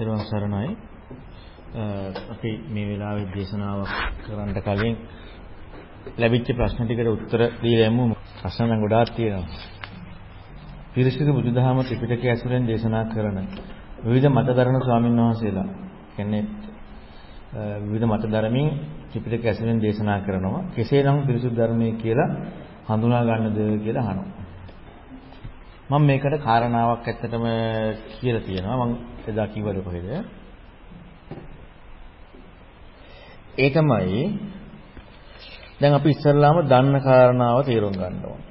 තෙරුවන් සරණයි. අපි මේ වෙලාවේ දේශනාවක් කරන්න කලින් ලැබිච්ච ප්‍රශ්න ටිකට උත්තර දීලා යමු. ප්‍රශ්න නම් ගොඩාක් තියෙනවා. පිරිසිදු බුදුදහම ත්‍රිපිටකය ඇසුරෙන් දේශනා කරන විවිධ මතධර්ම ස්වාමීන් වහන්සේලා කියන්නේ විවිධ මතධර්මින් ත්‍රිපිටකය ඇසුරෙන් දේශනා කරනවා. කෙසේනම් පිරිසුදු ධර්මයේ කියලා හඳුනා ගන්නද කියලා අහනවා. මම මේකට කාරණාවක් ඇත්තටම කියලා තියෙනවා. මම එදා කිව්වද කොහෙද? ඒ තමයි දැන් අපි ඉස්සල්ලාම දන්න කාරණාව තේරුම් ගන්න ඕන.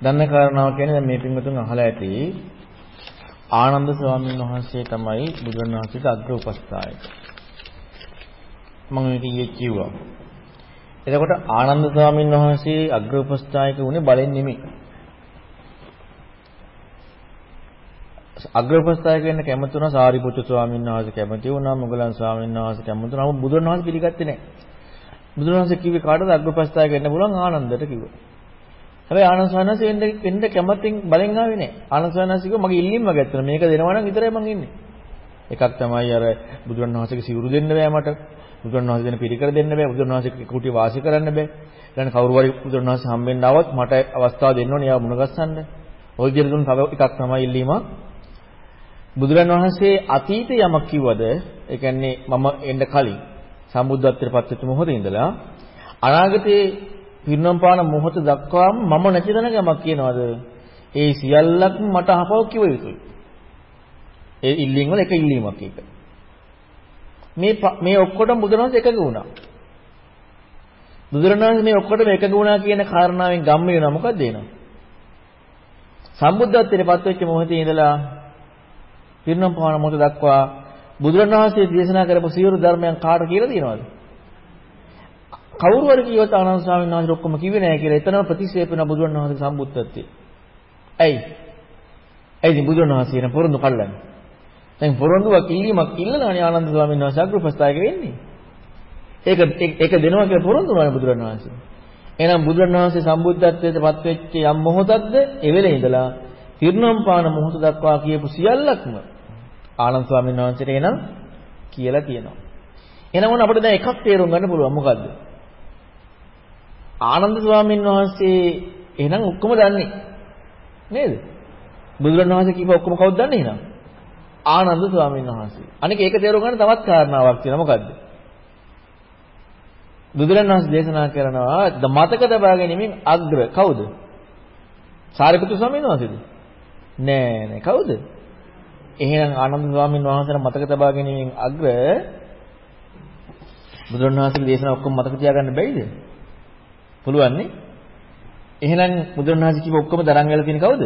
දන්න කාරණාව කියන්නේ දැන් මේ පින්වතුන් අහලා ඇති ආනන්ද ස්වාමීන් වහන්සේ තමයි බුදුන් වහන්සේට අග්‍ර උපස්ථායක. මම මේක ඊයේ කිව්වා. එතකොට ආනන්ද ස්වාමීන් වහන්සේ අග්‍ර උපස්ථායක වුණේ බලෙන් නෙමෙයි. අග්‍රපස්ථායක වෙන්න කැමති වුණා සාරිපුත්තු ස්වාමීන් වහන්සේ කැමති වුණා මොගලන් ස්වාමීන් වහන්සේ කැමති වුණා නමුත් බුදුන් වහන්සේ පිළිගත්තේ නැහැ. බුදුන් වහන්සේ කිව්වේ කාටද අග්‍රපස්ථායක වෙන්න පුළුවන් ආනන්දට කිව්වා. හැබැයි ආනන්ද ස්වාමීන් වෙන්න වෙන්න කැමතින් බලෙන් ආවේ නැහැ. ආනන්ද ස්වාමීන් කිව්වා මගේ ඉල්ලීම ගැත්තන මේක දෙනවා නම් විතරයි මං ඉන්නේ. එකක් තමයි අර බුදුන් වහන්සේගේ සිවුරු දෙන්න බෑ මට. බුදුන් වහන්සේ දෙන පිළිකර දෙන්න බෑ. බුදුන් වහන්සේ කුටි වාසි කරන්න බෑ. ඊළඟ කවුරු හරි බුදුන් වහන්සේ හම්බෙන්න આવත් මට අවස්ථාව දෙන්න ඕනේ. යා මුණ ගස්සන්න. ඔය විදිහට දුන්න තව එකක් තමයි ඉල්ලීමක්. බුදුරන් වහන්සේ අතීත යමක් කිව්වද? ඒ කියන්නේ මම එන්න කලින් සම්බුද්ධත්වයට පත් වෙච්ච මොහොතේ ඉඳලා අනාගතයේ පිරිනම් පාන මොහොත දක්වාම මම නැති තැනක යමක් කියනවාද? ඒ සියල්ලක්ම මට අහපව කිව යුතුයි. ඒ ඉල්ලීම් වල එක ඉල්ලීමක් ඒක. මේ මේ ඔක්කොටම බුදුරණවහන්සේ එකග වුණා. බුදුරණවහන්සේ මේ ඔක්කොටම එකග වුණා කියන කාරණාවෙන් ගම්ම වෙනවා. මොකක්ද එනවා? සම්බුද්ධත්වයට පත් වෙච්ච මොහොතේ ඉඳලා පිරිනම් පවන මොහොත දක්වා බුදුරණවහන්සේ දේශනා කරපු සියලු ධර්මයන් කාට කියලා දිනවද? කවුරු හරි කියවත් ආනන්ද ස්වාමීන් වහන්සේ ඔක්කොම කිව්වේ නැහැ කියලා එතනම ප්‍රතික්ෂේප වෙන බුදුරණවහන්සේ සම්බුද්ධත්වයේ. ඇයි? ඇයි බුදුරණවහන්සේ කියන පොරොන්දු කල්ලන්නේ? දැන් පොරොන්දුවක් ඉල්ලීමක් ඉල්ලලානේ ආනන්ද ස්වාමීන් වහන්සේ අග්‍රපස්ථායක වෙන්නේ. ඒක ඒක දෙනවා කියලා පොරොන්දු වුණානේ බුදුරණවහන්සේ. එහෙනම් බුදුරණවහන්සේ සම්බුද්ධත්වයට පත් වෙච්ච යම් මොහොතක්ද ඒ වෙලේ ඉඳලා තිරුනම් පාන මොහොත දක්වා කියපු සියල්ලක්ම ආනන්ද ස්වාමීන් වහන්සේට එනම් කියලා කියනවා. එහෙනම් ඕන අපිට දැන් එකක් තේරුම් ගන්න පුළුවන් මොකද්ද? ආනන්ද ස්වාමීන් වහන්සේ එහෙනම් ඔක්කොම දන්නේ නේද? බුදුරණවහන්සේ කියපු ඔක්කොම කවුද දන්නේ එහෙනම්? ආනන්ද ස්වාමීන් වහන්සේ. අනික ඒක තේරුම් ගන්න තවත් කාරණාවක් තියෙනවා මොකද්ද? බුදුරණවහන්සේ දේශනා කරනවා මතක තබා ගැනීමෙන් අග්‍ර කවුද? සාරිපුත්‍ර ස්වාමීන් වහන්සේද? නෑ නෑ කවුද? එහෙනම් ආනන්ද ස්වාමීන් වහන්සේලා මතක තබා ගැනීමෙන් අග්‍ර බුදුන් වහන්සේගේ දේශනා ඔක්කොම මතක තියාගන්න බැයිද? පුළුවන් නේ? එහෙනම් බුදුන් වහන්සේ කිව්ව ඔක්කොම දරන් වෙලා තියෙන කවුද?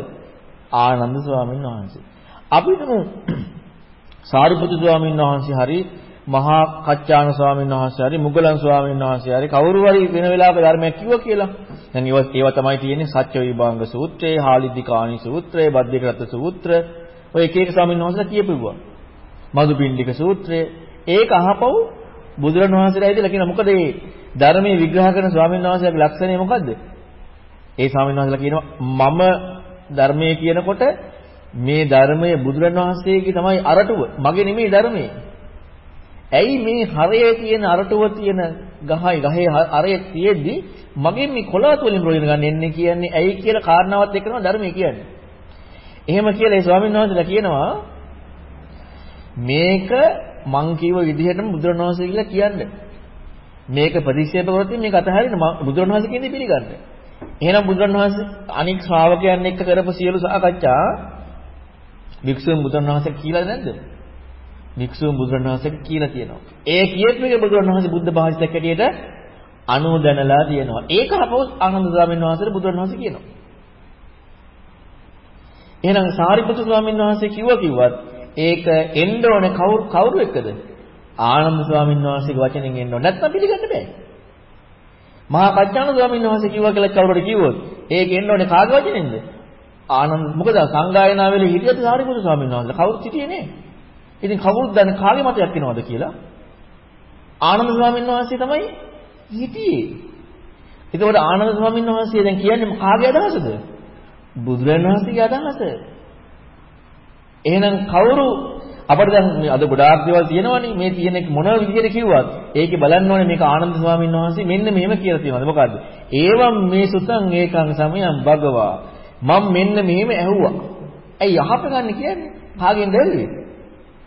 ආනන්ද ස්වාමීන් වහන්සේ. අපිටම සාරිපුත්තු ස්වාමීන් වහන්සේ හරි මහා කච්චාන ස්වාමීන් වහන්සේ හරි මුගලන් ස්වාමීන් වහන්සේ හරි කවුරු හරි වෙන වෙලාවක ධර්මයක් කිව්වා කියලා. දැන් ඒවා ඒවා තමයි තියෙන්නේ සත්‍ය විභාංග සූත්‍රය, හාලිද්దిකාණි සූත්‍රය, බද්දේකරත් සූත්‍ර. ඔය එක එක ස්වාමීන් වහන්සේලා කියපුවා. මදුපිණ්ඩික සූත්‍රය. ඒක අහපව් බුදුරණවහන්සේලා ඉදලා කියන මොකද මේ ධර්මයේ විග්‍රහ කරන ස්වාමීන් වහන්සේලාගේ ලක්ෂණය මොකද්ද? ඒ ස්වාමීන් වහන්සේලා කියනවා මම ධර්මයේ කියනකොට මේ ධර්මයේ බුදුරණවහන්සේගේ තමයි අරටුව. මගේ නෙමෙයි ධර්මයේ. ඇයි මේ හරයේ තියෙන අරටුව තියෙන ගහයි ගහේ අරයේ තියෙද්දි මගෙන් මේ කොළාතු වලින් ප්‍රයෝජන ගන්න එන්නේ කියන්නේ ඇයි කියලා කාරණාවත් එක්කම ධර්මයේ කියන්නේ. එහෙම කියලා ඒ ස්වාමීන් වහන්සේලා කියනවා මේක මං කියව විදිහටම බුදුරණවහන්සේ කියලා කියන්නේ. මේක ප්‍රතික්ෂේප කරොත් මේක අතහරින්න බුදුරණවහන්සේ කියන්නේ පිළිගන්න. එහෙනම් බුදුරණවහන්සේ අනික් ශ්‍රාවකයන් එක්ක කරපු සියලු සාකච්ඡා වික්ෂුන් බුදුරණවහන්සේ කියලා නැද්ද? වික්ෂුන් බුදුරණවහන්සේට කියලා තියෙනවා. ඒ කියපු එක බුදුරණවහන්සේ බුද්ධ භාෂිතයක් හැටියට අනුදැනලා තියෙනවා. ඒක අපෝ ආනන්ද ස්වාමීන් වහන්සේට බුදුරණවහන්සේ කියනවා. එහෙනම් සාරිපුත්‍ර ස්වාමීන් වහන්සේ කිව්වා කිව්වත් ඒක එන්න ඕනේ කවුරු කවුරු එක්කද? ආනන්ද ස්වාමීන් වහන්සේගේ වචනෙන් එන්න ඕනේ. නැත්නම් පිළිගන්න බෑ. මහා කච්චාන ස්වාමීන් වහන්සේ කිව්වා කියලා කවුරුහරි කිව්වොත් ඒක එන්න ඕනේ කාගේ වචනෙන්ද? ආනන්ද මොකද සංගායනාවේදී හිටියද සාරිපුත්‍ර ස්වාමීන් වහන්සේ කවුරුත් හිටියේ නේ. ඉතින් කවුරුත් දන්නේ කාගේ මතයක් වෙනවද කියලා? ආනන්ද ස්වාමීන් වහන්සේ තමයි හිටියේ. එතකොට ආනන්ද ස්වාමීන් වහන්සේ දැන් කියන්නේ කාගේ අදහසද? බුදුරජාණන් වහන්සේගේ අදහස. එහෙනම් කවුරු අපිට දැන් මේ අද ගොඩාක් දේවල් තියෙනවනේ මේ තියෙන මොන විදිහට කිව්වත් ඒකේ බලන්න ඕනේ මේක ආනන්ද ස්වාමීන් වහන්සේ මෙන්න මෙහෙම කියලා තියෙනවා. මොකද්ද? ඒවම් මේ සුතං ඒකං සමයං භගවා. මම මෙන්න මෙහෙම ඇහුවා. ඇයි අහප ගන්න කියන්නේ? කාගෙන්ද ඇහුවේ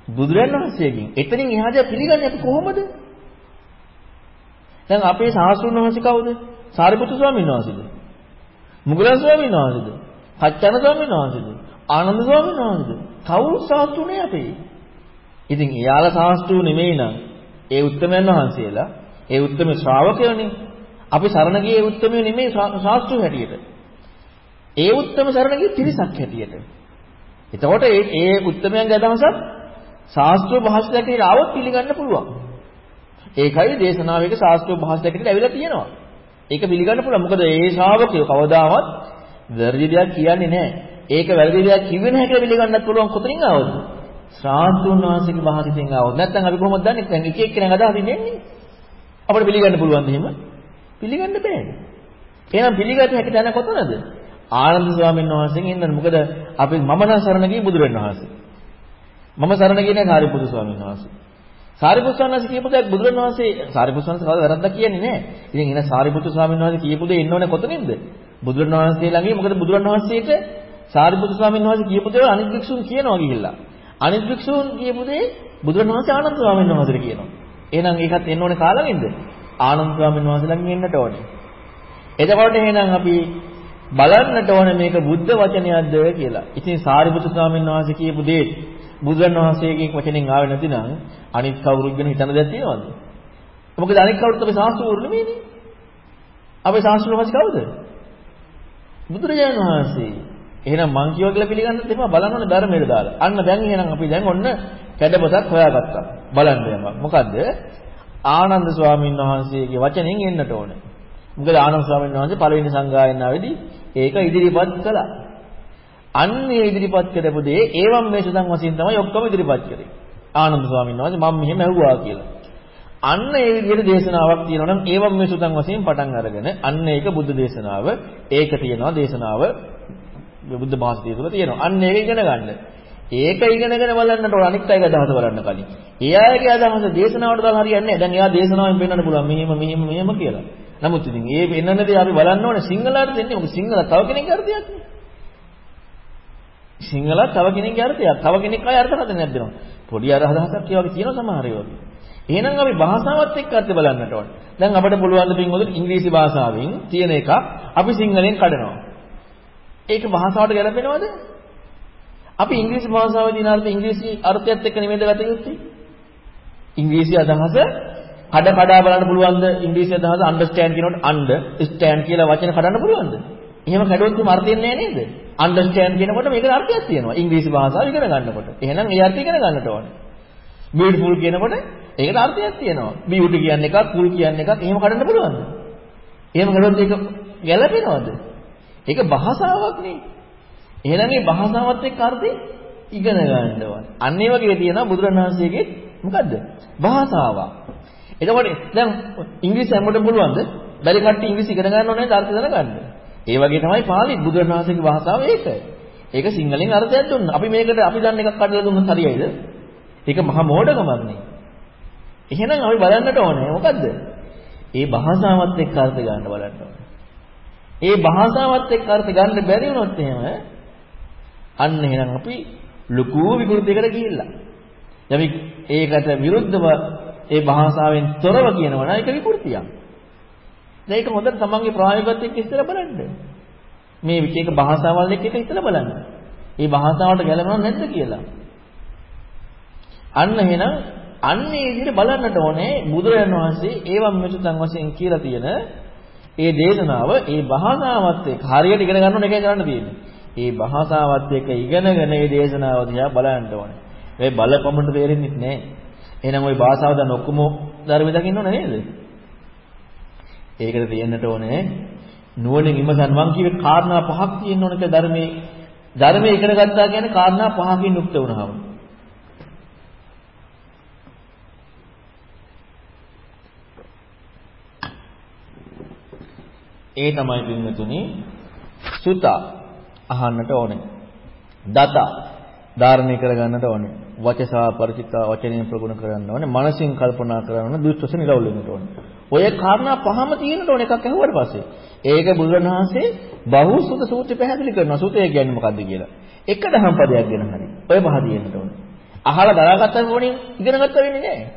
බුදුරන් වහන්සේගෙන් එතනින් එහාට පිළිගන්නේ අපි කොහොමද? දැන් අපේ සාස්ෘණ වහන්සේ කවුද? සාරිපුත්තු ස්වාමීන් වහන්සේද? මුගලන් ස්වාමීන් වහන්සේද? කච්චන ස්වාමීන් වහන්සේද ආනන්ද ස්වාමීන් වහන්සේද කවුරු සාස්ෘණේ අපේ ඉතින් එයාලා සාස්ත්‍රු නෙමෙයි නම් ඒ උත්තමයන් වහන්සේලා ඒ උත්තම ශ්‍රාවකයෝනේ. අපි සරණ ගියේ උත්තමයෝ නෙමෙයි සාස්ත්‍රු හැටියට. ඒ උත්තම සරණ ගියේ තිරිසක් හැටියට. එතකොට ඒ ඒ උත්තමයන්ගේ අදහසක් ශාස්ත්‍රීය භාෂාවකට ආවොත් පිළිගන්න පුළුවන්. ඒකයි දේශනාවේක ශාස්ත්‍රීය භාෂාවකට ඇවිල්ලා තියෙනවා. ඒක පිළිගන්න පුළුවන්. මොකද ඒ ශ්‍රාවකයෝ කවදාවත් වැරදි දෙයක් කියන්නේ නැහැ. ඒක වැරදි දෙයක් කිව්වේ නැහැ කියලා පිළිගන්නත් පුළුවන් කොතනින් ආවද? ශාස්ත්‍රුන් වහන්සේගේ භාෂිතෙන් ආවොත් නැත්නම් අපි කොහොමද දන්නේ? දැන් එක එක්කෙනා අදහසින් එන්නේ. අපිට පිළිගන්න පුළුවන් එහෙම? පිළිගන්න බෑනේ. එහෙනම් පිළිගත හැකි තැන කොතනද? ආනන්ද ස්වාමීන් වහන්සේගෙන් ඉන්නද? මොකද අපි මම නම් සරණ ගියේ බුදුරන් වහන්සේ. මම සරණ ගියේ නැහැ සාරිපුත්තු ස්වාමීන් වහන්සේ. සාරිපුත්තු ස්වාමීන් වහන්සේ කියපු දෙයක් බුදුරන් වහන්සේ සාරිපුත්තු ස්වාමීන් වහන්සේ කවදාවත් වැරද්දක් කියන්නේ නැහැ. ඉතින් එන සාරිපුත්තු ස්වාමීන් වහන්සේ කියපු දේ ඉන්නෝනේ කොතනින්ද? බුදුරන් වහන්සේ ළඟේ මොකද බුදුරන් වහන්සේට සාරිපුත්තු ස්වාමීන් වහන්සේ කියපු දේ අනිත් භික්ෂුන් කියනවා ගිහිල්ලා. අනිත් භික්ෂූන් කියපු දේ බුදුරණවහන්සේ ආනන්ද ස්වාමීන් වහන්සේට කියනවා. එහෙනම් ඒකත් එන්න ඕනේ කාලෙකින්ද? ආනන්ද ස්වාමීන් වහන්සේලාගෙන් එන්නට ඕනේ. එතකොට එහෙනම් අපි බලන්නට ඕනේ මේක බුද්ධ වචනයක්ද කියලා. ඉතින් සාරිපුත්‍ර ස්වාමීන් වහන්සේ කියපු දේ බුදුරණවහන්සේගේ වචනෙන් ආවේ නැතිනම් අනිත් කවුරුත් ගැන හිතන දෙයක් තියෙනවද? මොකද අනිත් කවුරුත් අපේ ශාස්ත්‍රවරු නෙමෙයිනේ. අපේ ශාස්ත්‍රවරු කවුද? බුදුරජාණන් වහන්සේ. එහෙනම් මං කියව කියලා පිළිගන්නත් එපා බලන්න ඕනේ ධර්මයට දාලා. අන්න දැන් එහෙනම් අපි දැන් ඔන්න කැඩපතක් හොයාගත්තා. බලන්න යමක්. මොකද්ද? ආනන්ද ස්වාමීන් වහන්සේගේ වචනෙන් එන්නට ඕනේ. මොකද ආනන්ද ස්වාමීන් වහන්සේ පළවෙනි සංගායනාවේදී ඒක ඉදිරිපත් කළා. අන්න ඒ ඉදිරිපත් කරපු දේ ඒවම් මේ සුදන් වශයෙන් තමයි ඔක්කොම ඉදිරිපත් කරේ. ආනන්ද ස්වාමීන් වහන්සේ මම මෙහෙම ඇහුවා කියලා. අන්න ඒ විදිහට දේශනාවක් තියෙනවා නම් ඒවම් මේ සුදන් වශයෙන් පටන් අරගෙන අන්න ඒක බුද්ධ දේශනාව. ඒක තියෙනවා දේශනාව බුද්ධ භාෂිතය තුළ තියෙනවා. අන්න ඒක ඉගෙන ගන්න. ඒක ඉගෙනගෙන බලන්නට ඕන අනිත් අයගේ අදහස බලන්න කලින්. ඒ අයගේ අදහස දේශනාවට දාලා හරියන්නේ නැහැ. දැන් එයා දේශනාවෙන් පෙන්වන්න පුළුවන් මෙහෙම මෙහෙම මෙහෙම කියලා. නමුත් ඉතින් ඒ පෙන්වන්න දේ අපි බලන්න ඕනේ සිංහලට දෙන්නේ. මොකද සිංහල තව කෙනෙක්ගේ අර්ථයක් නේ. සිංහල තව කෙනෙක්ගේ අර්ථයක්. තව කෙනෙක් අය අර්ථ හදන්න දෙනවා. පොඩි අරහසක් ඒ වගේ තියෙනවා සමහර ඒවා. එහෙනම් අපි භාෂාවත් එක්ක අර්ථ බලන්නට ඕනේ. දැන් අපිට පුළුවන් ද පින්වල ඉංග්‍රීසි භාෂාවෙන් තියෙන එකක් අපි සිංහලෙන් කඩනවා. ඒක භාෂාවට ගැලපෙනවද? අපි ඉංග්‍රීසි භාෂාවේ දින අර්ථ ඉංග්‍රීසි අර්ථයත් එක්ක නෙමෙයිද ගත යුත්තේ? ඉංග්‍රීසි අදහස කඩ කඩා බලන්න පුළුවන්ද? ඉංග්‍රීසි අදහස understand කියනකොට under stand කියලා වචන කඩන්න පුළුවන්ද? එහෙම කඩුවොත් උම අර්ථයක් නෑ නේද? understand කියනකොට මේකට අර්ථයක් තියෙනවා. ඉංග්‍රීසි භාෂාව ඉගෙන ගන්නකොට. එහෙනම් ඒ අර්ථය ඉගෙන ගන්නට ඕනේ. beautiful කියනකොට ඒකට අර්ථයක් තියෙනවා. beauty කියන්නේ එකක්, cool කියන්නේ එකක්. එහෙම කඩන්න පුළුවන්ද? එහෙම කළොත් ඒක ගැලපෙනවද? ඒක භාෂාවක් නේ. එහෙනම් මේ භාෂාවත් එක්ක අර්ථය ඉගෙන ගන්න ඕනේ. අන්න ඒ වගේ තියෙනවා බුදුරණවහන්සේගේ මොකද්ද? භාෂාවක්. එතකොට දැන් ඉංග්‍රීසි හැමෝටම පුළුවන්ද? බැරි කට්ටිය ඉංග්‍රීසි ඉගෙන ගන්න ඕනේ අර්ථය දැනගන්න. ඒ වගේ තමයි පාලි බුදුරණවහන්සේගේ භාෂාව ඒක. ඒක සිංහලෙන් අර්ථයක් දුන්නා. අපි මේකට අපි දන්න එකක් කඩලා දුන්නොත් හරියයිද? ඒක මහා මෝඩකමක් නේ. එහෙනම් අපි බලන්නට ඕනේ මොකද්ද? ඒ භාෂාවත් එක්ක අර්ථ ගන්න බලන්න ඕනේ. ඒ භාෂාවත් එක්ක අර්ථ ගන්න බැරි වුණොත් එහෙම අන්න එහෙනම් අපි ලুকু විකෘතියකට ගිහිල්ලා. යමි ඒකට විරුද්ධව ඒ භාෂාවෙන් තොරව කියනවා නම් ඒක විකෘතියක්. දැන් ඒක හොඳට තමන්ගේ ප්‍රායෝගිකත්වයට එක්ක ඉස්සරහ බලන්න. මේ එක එක භාෂාවල් එක්ක එක ඉස්සරහ බලන්න. මේ භාෂාවට ගැලපෙනවද නැද්ද කියලා. අන්න එහෙනම් අන්න ඒ විදිහට බලන්නට ඕනේ බුදුරජාණන් වහන්සේ ඒවම් මෙතුතන් වශයෙන් කියලා තියෙන ඒ දේශනාව ඒ භාෂාවත් එක්ක හරියට ඉගෙන ගන්න ඕන එකයි කරන්න තියෙන්නේ. ඒ භාෂාවත් එක්ක ඉගෙනගෙන මේ දේශනාව දිහා බලන්න ඕනේ. මේ බලපමණට තේරෙන්නේ නැහැ. එහෙනම් ওই භාෂාව දැන් ඔක්කොම ධර්ම දකින්න ඕන නේද? ඒකට තියෙන්නට ඕනේ නුවණින් ඉමසන් මං කියවේ කාරණා පහක් තියෙන්න ඕන කියලා ධර්මයේ ධර්මයේ ඉගෙන ගත්තා කියන්නේ කාරණා පහකින් යුක්ත වුණාම. ඒ තමයි පින්වතුනි සුත අහන්නට ඕනේ. දත ධාරණය කරගන්නට ඕනේ. වචසා ಪರಿචිතා වචනයෙන් ප්‍රගුණ කරගන්න ඕනේ. මනසින් කල්පනා කරන්න ඕනේ. දුෂ්ටස නිරවුල් වෙන්නට ඕනේ. ඔය කාරණා පහම තියෙනට ඕනේ එකක් ඇහුවට පස්සේ. ඒක බුදුරණවහන්සේ බහුසුත සූත්‍රය පැහැදිලි කරනවා. සූත්‍රය කියන්නේ මොකද්ද කියලා. එක දහම් පදයක් ගැන හරි. ඔය පහ තියෙන්නට ඕනේ. අහලා දරාගත්තම වුණේ ඉගෙන ගත්ත වෙන්නේ නැහැ.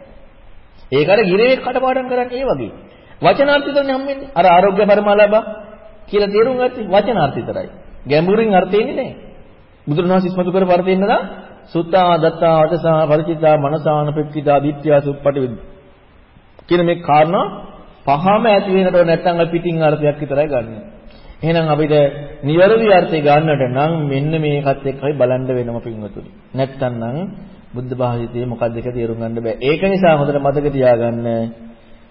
ඒක අර ගිරේ කටපාඩම් කරන්නේ ඒ වගේ. වචනාර්ථ විතරනේ හම්බෙන්නේ. අර ආරෝග්‍ය පරමාලාභ කියලා තේරුම් ගත්තේ වචනාර්ථ විතරයි. ගැඹුරින් අර්ථය එන්නේ නැහැ. බුදුරණවහන්සේ ඉස්මතු කර පරිතෙන්න නම් සුත්තා දත්තා වචසා ಪರಿචිතා මනසාන පෙක්කිතා දිට්ඨිය සුප්පටි කියන මේ කාරණා පහම ඇති වෙනට නැත්නම් අපි පිටින් අර්ථයක් විතරයි ගන්න. එහෙනම් අපිට නිවැරදි අර්ථය ගන්නට නම් මෙන්න මේකත් එක්කයි බලන්න වෙනම පින්වතුනි. නැත්නම් නම් බුද්ධ භාෂිතයේ මොකක්ද කියලා තේරුම් ගන්න බෑ. ඒක නිසා හොඳට මතක තියාගන්න.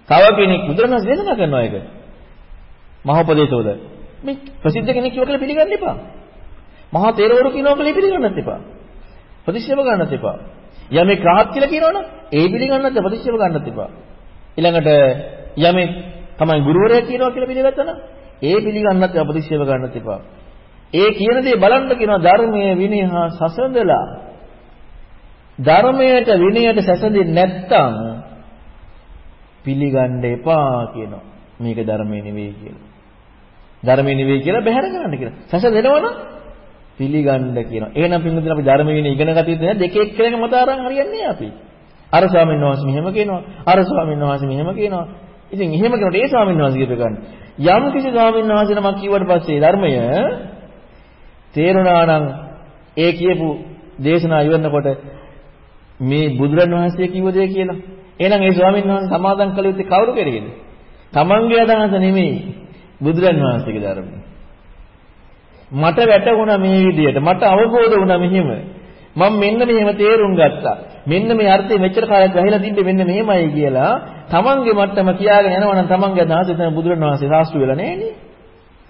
තව කෙනෙක් බුදුරණස් දේශනා කරනවා ඒක. මහෝපදේශවල. මේ ප්‍රසිද්ධ කෙනෙක් කියව කියලා පිළිගන්න එපා. මහා තේරවරු කියනවා කියලා පිළිගන්නත් එපා. ප්‍රතික්ෂේප ගන්නත් එපා. යමෙක් රාහත් කියලා කියනවනම් ඒ පිළිගන්නත් ප්‍රතික්ෂේප ගන්නත් එපා. ඊළඟට යමෙක් තමයි ගුරුවරයා කියනවා කියලා පිළිගත්තා නම් ඒ පිළිගන්නත් ප්‍රතික්ෂේප ගන්නත් එපා. ඒ කියන දේ බලන්න කියනවා ධර්මයේ විනය හා සසඳලා ධර්මයට විනයට සැසඳෙන්නේ නැත්තම් පිළිගන්න එපා කියනවා. මේක ධර්මයේ නෙවෙයි කියලා. ධර්මයේ නෙවෙයි කියලා බැහැර කරන්න කියලා. සැසඳෙනවනම් පිළිගන්න කියනවා. එහෙනම් පින්වතුනි අපි ධර්ම විනය ඉගෙන ගත යුතු නැහැ. දෙක එක්කෙනෙක් මත අරන් හරියන්නේ අපි. අර ස්වාමීන් වහන්සේ මෙහෙම කියනවා. අර ස්වාමීන් වහන්සේ මෙහෙම කියනවා. ඉතින් එහෙම කරනකොට ඒ ස්වාමීන් වහන්සේ කියපේ ගන්න. යම් කිසි ස්වාමීන් වහන්සේ නමක් කිව්වට පස්සේ ධර්මය තේරුණා නම් ඒ කියපු දේශනා ඉවරනකොට මේ බුදුරන් වහන්සේ කිව්ව දේ කියලා. එහෙනම් ඒ ස්වාමීන් වහන්සේ සමාදන් කළ යුත්තේ කවුරු කෙරෙහිද? තමන්ගේ අදහස නෙමෙයි බුදුරන් වහන්සේගේ ධර්මය. මට වැටුණා මේ විදියට. මට අවබෝධ වුණා මෙහෙම. මම මෙන්න මෙහෙම තේරුම් ගත්තා. මෙන්න මේ අර්ථය මෙච්චර කාලයක් ගහලා තිබ්බේ මෙන්න මෙහෙමයි කියලා තමන්ගේ මට්ටම කියාගෙන යනවා නම් තමන්ගේ අදහස එතන බුදුරණවහන්සේ සාස්තු වෙලා නැහෙනේ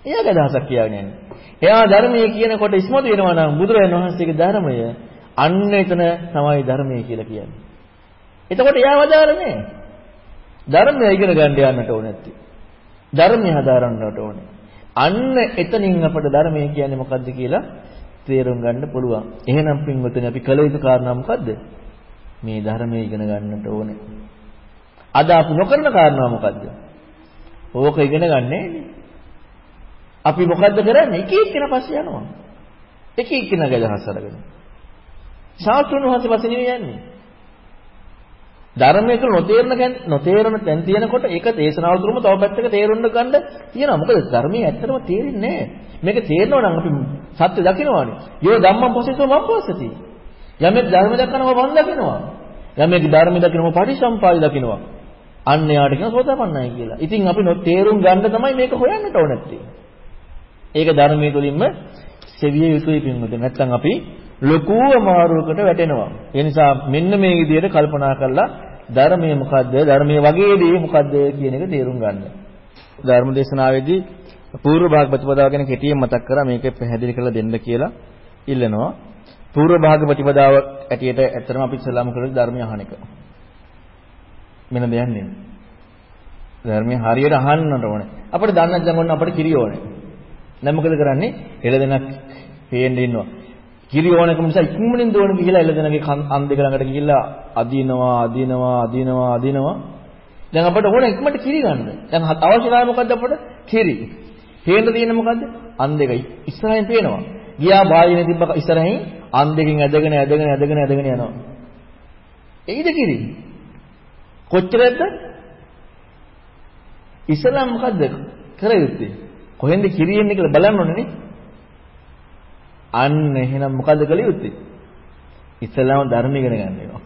එයාගේ අදහසක් කියාගෙන යන්නේ. එයා ධර්මයේ කියනකොට ඉස්මතු වෙනවා නම් බුදුරණවහන්සේගේ ධර්මය අන්න එතන තමයි ධර්මය කියලා කියන්නේ. එතකොට එයා වදාර නෑ ධර්මය ඉගෙන ගන්න යන්නට ඕනේ නැත්තේ ධර්මය හදාරන්නට ඕනේ අන්න එතනින් අපට ධර්මය කියන්නේ මොකද්ද කියලා තේරුම් ගන්න පුළුවන්. එහෙනම් පින්වතුනි අපි කළ යුතු කාරණා මොකද්ද? මේ ධර්මය ඉගෙන ගන්නට ඕනේ. අද අපි නොකරන කාරණා මොකද්ද? ඕක ඉගෙන ගන්නෑ අපි මොකද්ද කරන්නේ? එක එක්කෙනා පස්සේ යනවා. එක එක්කෙනාගේ අදහස් අරගෙන. ශාස්ත්‍රඥ වහන්සේ පස්සේ නෙවෙයි යන්නේ. ධර්මයේ තුල නොතේරෙන නොතේරෙන තැන් තියෙනකොට ඒක දේශනාවල තුරම තව පැත්තක තේරුම් ගන්න තියෙනවා. මොකද ධර්මයේ ඇත්තටම තේරෙන්නේ නැහැ. මේක තේරෙනවා නම් අපි සත්‍ය දකිනවානේ. යෝ ධම්මං පොසේසෝ මම්පස්සති. යමෙක් ධර්ම දකිනවා මම දකිනවා. යමෙක් ධර්ම දකිනවා පටිසම්පාදි දකිනවා. අන්න යාට කියන සෝතාපන්නයි කියලා. ඉතින් අපි තේරුම් ගන්න තමයි මේක හොයන්නට ඕන නැත්තේ. ඒක ධර්මයේ තුලින්ම සෙවිය යුතුයි පින්වතුනි. නැත්තම් අපි ලොකු අමාරුවකට වැටෙනවා. ඒ නිසා මෙන්න මේ විදිහට කල්පනා කරලා ධර්මය මොකද්ද? ධර්මයේ වගේ දේ මොකද්ද කියන එක තේරුම් ගන්න. ධර්ම දේශනාවේදී පූර්ව භාග ප්‍රතිපදාව ගැන කෙටියෙන් මතක් කරා මේක පැහැදිලි කරලා දෙන්න කියලා ඉල්ලනවා. පූර්ව භාග ප්‍රතිපදාව ඇටියට ඇත්තටම අපි ඉස්සලාම කරේ ධර්මය අහන එක. මෙන්න දෙයක් නෙමෙයි. ධර්මය හරියට අහන්නට ඕනේ. අපිට දන්නත් දැන් ඔන්න අපිට කිරි ඕනේ. දැන් මොකද කරන්නේ? එළදෙනක් හේන්න ඉන්නවා. කිරි ඕනකම නිසා ඉක්මනින් දෝන ගිහිලා එළදෙනගේ අන් දෙක ළඟට ගිහිල්ලා අදිනවා අදිනවා අදිනවා අදිනවා දැන් අපිට ඕන ඉක්මනට කිරි ගන්න. දැන් අවශ්‍යතාවය මොකද්ද අපිට? කිරි. පේන්න තියෙන මොකද්ද? අන් දෙකයි. ඉස්සරහින් පේනවා. ගියා බාහිර තිබ්බ ඉස්සරහින් අන් දෙකෙන් ඇදගෙන ඇදගෙන ඇදගෙන ඇදගෙන යනවා. එයිද කිරි? කොච්චරද? ඉස්සලා මොකද්ද කරයුත්තේ? කොහෙන්ද කිරි එන්නේ කියලා බලන්න ඕනේ නේ. අන්න එහෙනම් මොකද කළ යුත්තේ? ඉස්සලාම ධර්ම ඉගෙන ගන්න වෙනවා.